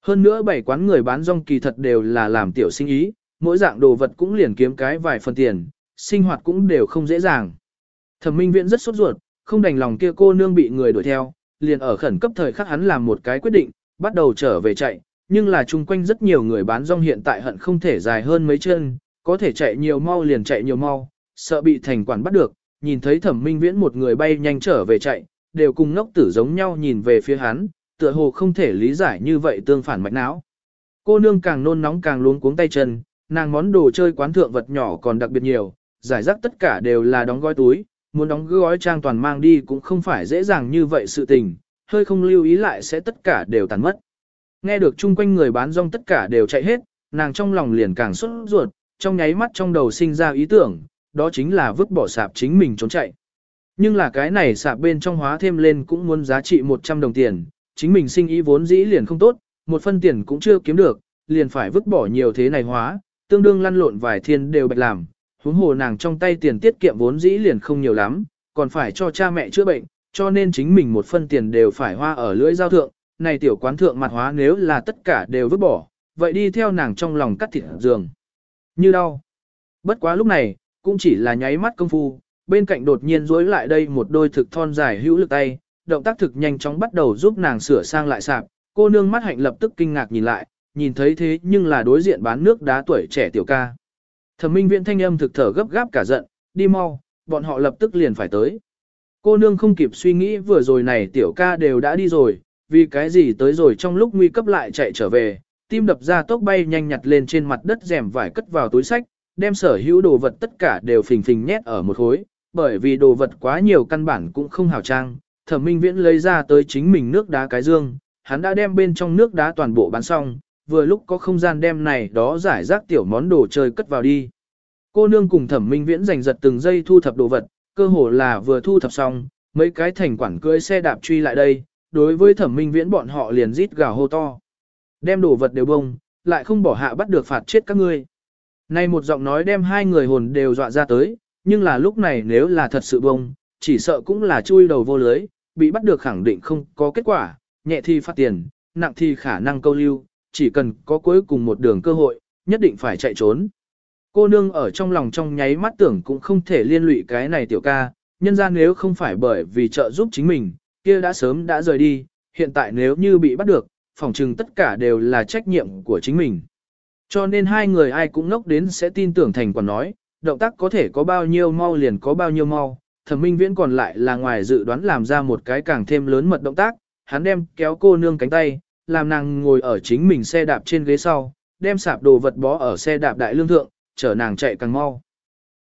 Hơn nữa bảy quán người bán rong kỳ thật đều là làm tiểu sinh ý, mỗi dạng đồ vật cũng liền kiếm cái vài phần tiền, sinh hoạt cũng đều không dễ dàng. Thẩm Minh Viễn rất sốt ruột, không đành lòng kia cô nương bị người đuổi theo, liền ở khẩn cấp thời khắc hắn làm một cái quyết định, bắt đầu trở về chạy, nhưng là chung quanh rất nhiều người bán rong hiện tại hận không thể dài hơn mấy chân, có thể chạy nhiều mau liền chạy nhiều mau, sợ bị thành quản bắt được, nhìn thấy thẩm minh viễn một người bay nhanh trở về chạy, đều cùng ngốc tử giống nhau nhìn về phía hắn, tựa hồ không thể lý giải như vậy tương phản mạch não. Cô nương càng nôn nóng càng luống cuống tay chân, nàng món đồ chơi quán thượng vật nhỏ còn đặc biệt nhiều, giải rác tất cả đều là đóng gói túi, muốn đóng gói trang toàn mang đi cũng không phải dễ dàng như vậy sự tình, hơi không lưu ý lại sẽ tất cả đều tàn mất. Nghe được chung quanh người bán rong tất cả đều chạy hết, nàng trong lòng liền càng xuất ruột, trong nháy mắt trong đầu sinh ra ý tưởng, đó chính là vứt bỏ sạp chính mình trốn chạy. Nhưng là cái này sạp bên trong hóa thêm lên cũng muốn giá trị 100 đồng tiền, chính mình sinh ý vốn dĩ liền không tốt, một phân tiền cũng chưa kiếm được, liền phải vứt bỏ nhiều thế này hóa, tương đương lăn lộn vài thiên đều bạch làm, huống hồ nàng trong tay tiền tiết kiệm vốn dĩ liền không nhiều lắm, còn phải cho cha mẹ chữa bệnh, cho nên chính mình một phân tiền đều phải hoa ở lưỡi giao thượng, này tiểu quán thượng mặt hóa nếu là tất cả đều vứt bỏ, vậy đi theo nàng trong lòng cắt thịt giường. Như đau. Bất quá lúc này, cũng chỉ là nháy mắt công phu, bên cạnh đột nhiên rối lại đây một đôi thực thon dài hữu lực tay, động tác thực nhanh chóng bắt đầu giúp nàng sửa sang lại sạp, cô nương mắt hạnh lập tức kinh ngạc nhìn lại, nhìn thấy thế nhưng là đối diện bán nước đá tuổi trẻ tiểu ca. Thẩm minh Viễn thanh âm thực thở gấp gáp cả giận, đi mau, bọn họ lập tức liền phải tới. Cô nương không kịp suy nghĩ vừa rồi này tiểu ca đều đã đi rồi, vì cái gì tới rồi trong lúc nguy cấp lại chạy trở về, tim đập ra tốc bay nhanh nhặt lên trên mặt đất rèm vải cất vào túi sách, đem sở hữu đồ vật tất cả đều phình phình nhét ở một khối, bởi vì đồ vật quá nhiều căn bản cũng không hào trang. Thẩm Minh Viễn lấy ra tới chính mình nước đá cái dương, hắn đã đem bên trong nước đá toàn bộ bán xong, vừa lúc có không gian đem này đó giải rác tiểu món đồ chơi cất vào đi. Cô nương cùng Thẩm Minh Viễn giành giật từng giây thu thập đồ vật, cơ hồ là vừa thu thập xong, mấy cái thành quản cưỡi xe đạp truy lại đây, đối với Thẩm Minh Viễn bọn họ liền rít gào hô to. Đem đồ vật đều bông, lại không bỏ hạ bắt được phạt chết các ngươi. Nay một giọng nói đem hai người hồn đều dọa ra tới, nhưng là lúc này nếu là thật sự bông, chỉ sợ cũng là chui đầu vô lưới, bị bắt được khẳng định không có kết quả, nhẹ thì phát tiền, nặng thì khả năng câu lưu, chỉ cần có cuối cùng một đường cơ hội, nhất định phải chạy trốn. Cô nương ở trong lòng trong nháy mắt tưởng cũng không thể liên lụy cái này tiểu ca, nhân ra nếu không phải bởi vì trợ giúp chính mình, kia đã sớm đã rời đi, hiện tại nếu như bị bắt được, phòng trừng tất cả đều là trách nhiệm của chính mình. Cho nên hai người ai cũng ngốc đến sẽ tin tưởng thành quản nói, động tác có thể có bao nhiêu mau liền có bao nhiêu mau, thẩm minh viễn còn lại là ngoài dự đoán làm ra một cái càng thêm lớn mật động tác, hắn đem kéo cô nương cánh tay, làm nàng ngồi ở chính mình xe đạp trên ghế sau, đem sạp đồ vật bó ở xe đạp đại lương thượng, chở nàng chạy càng mau.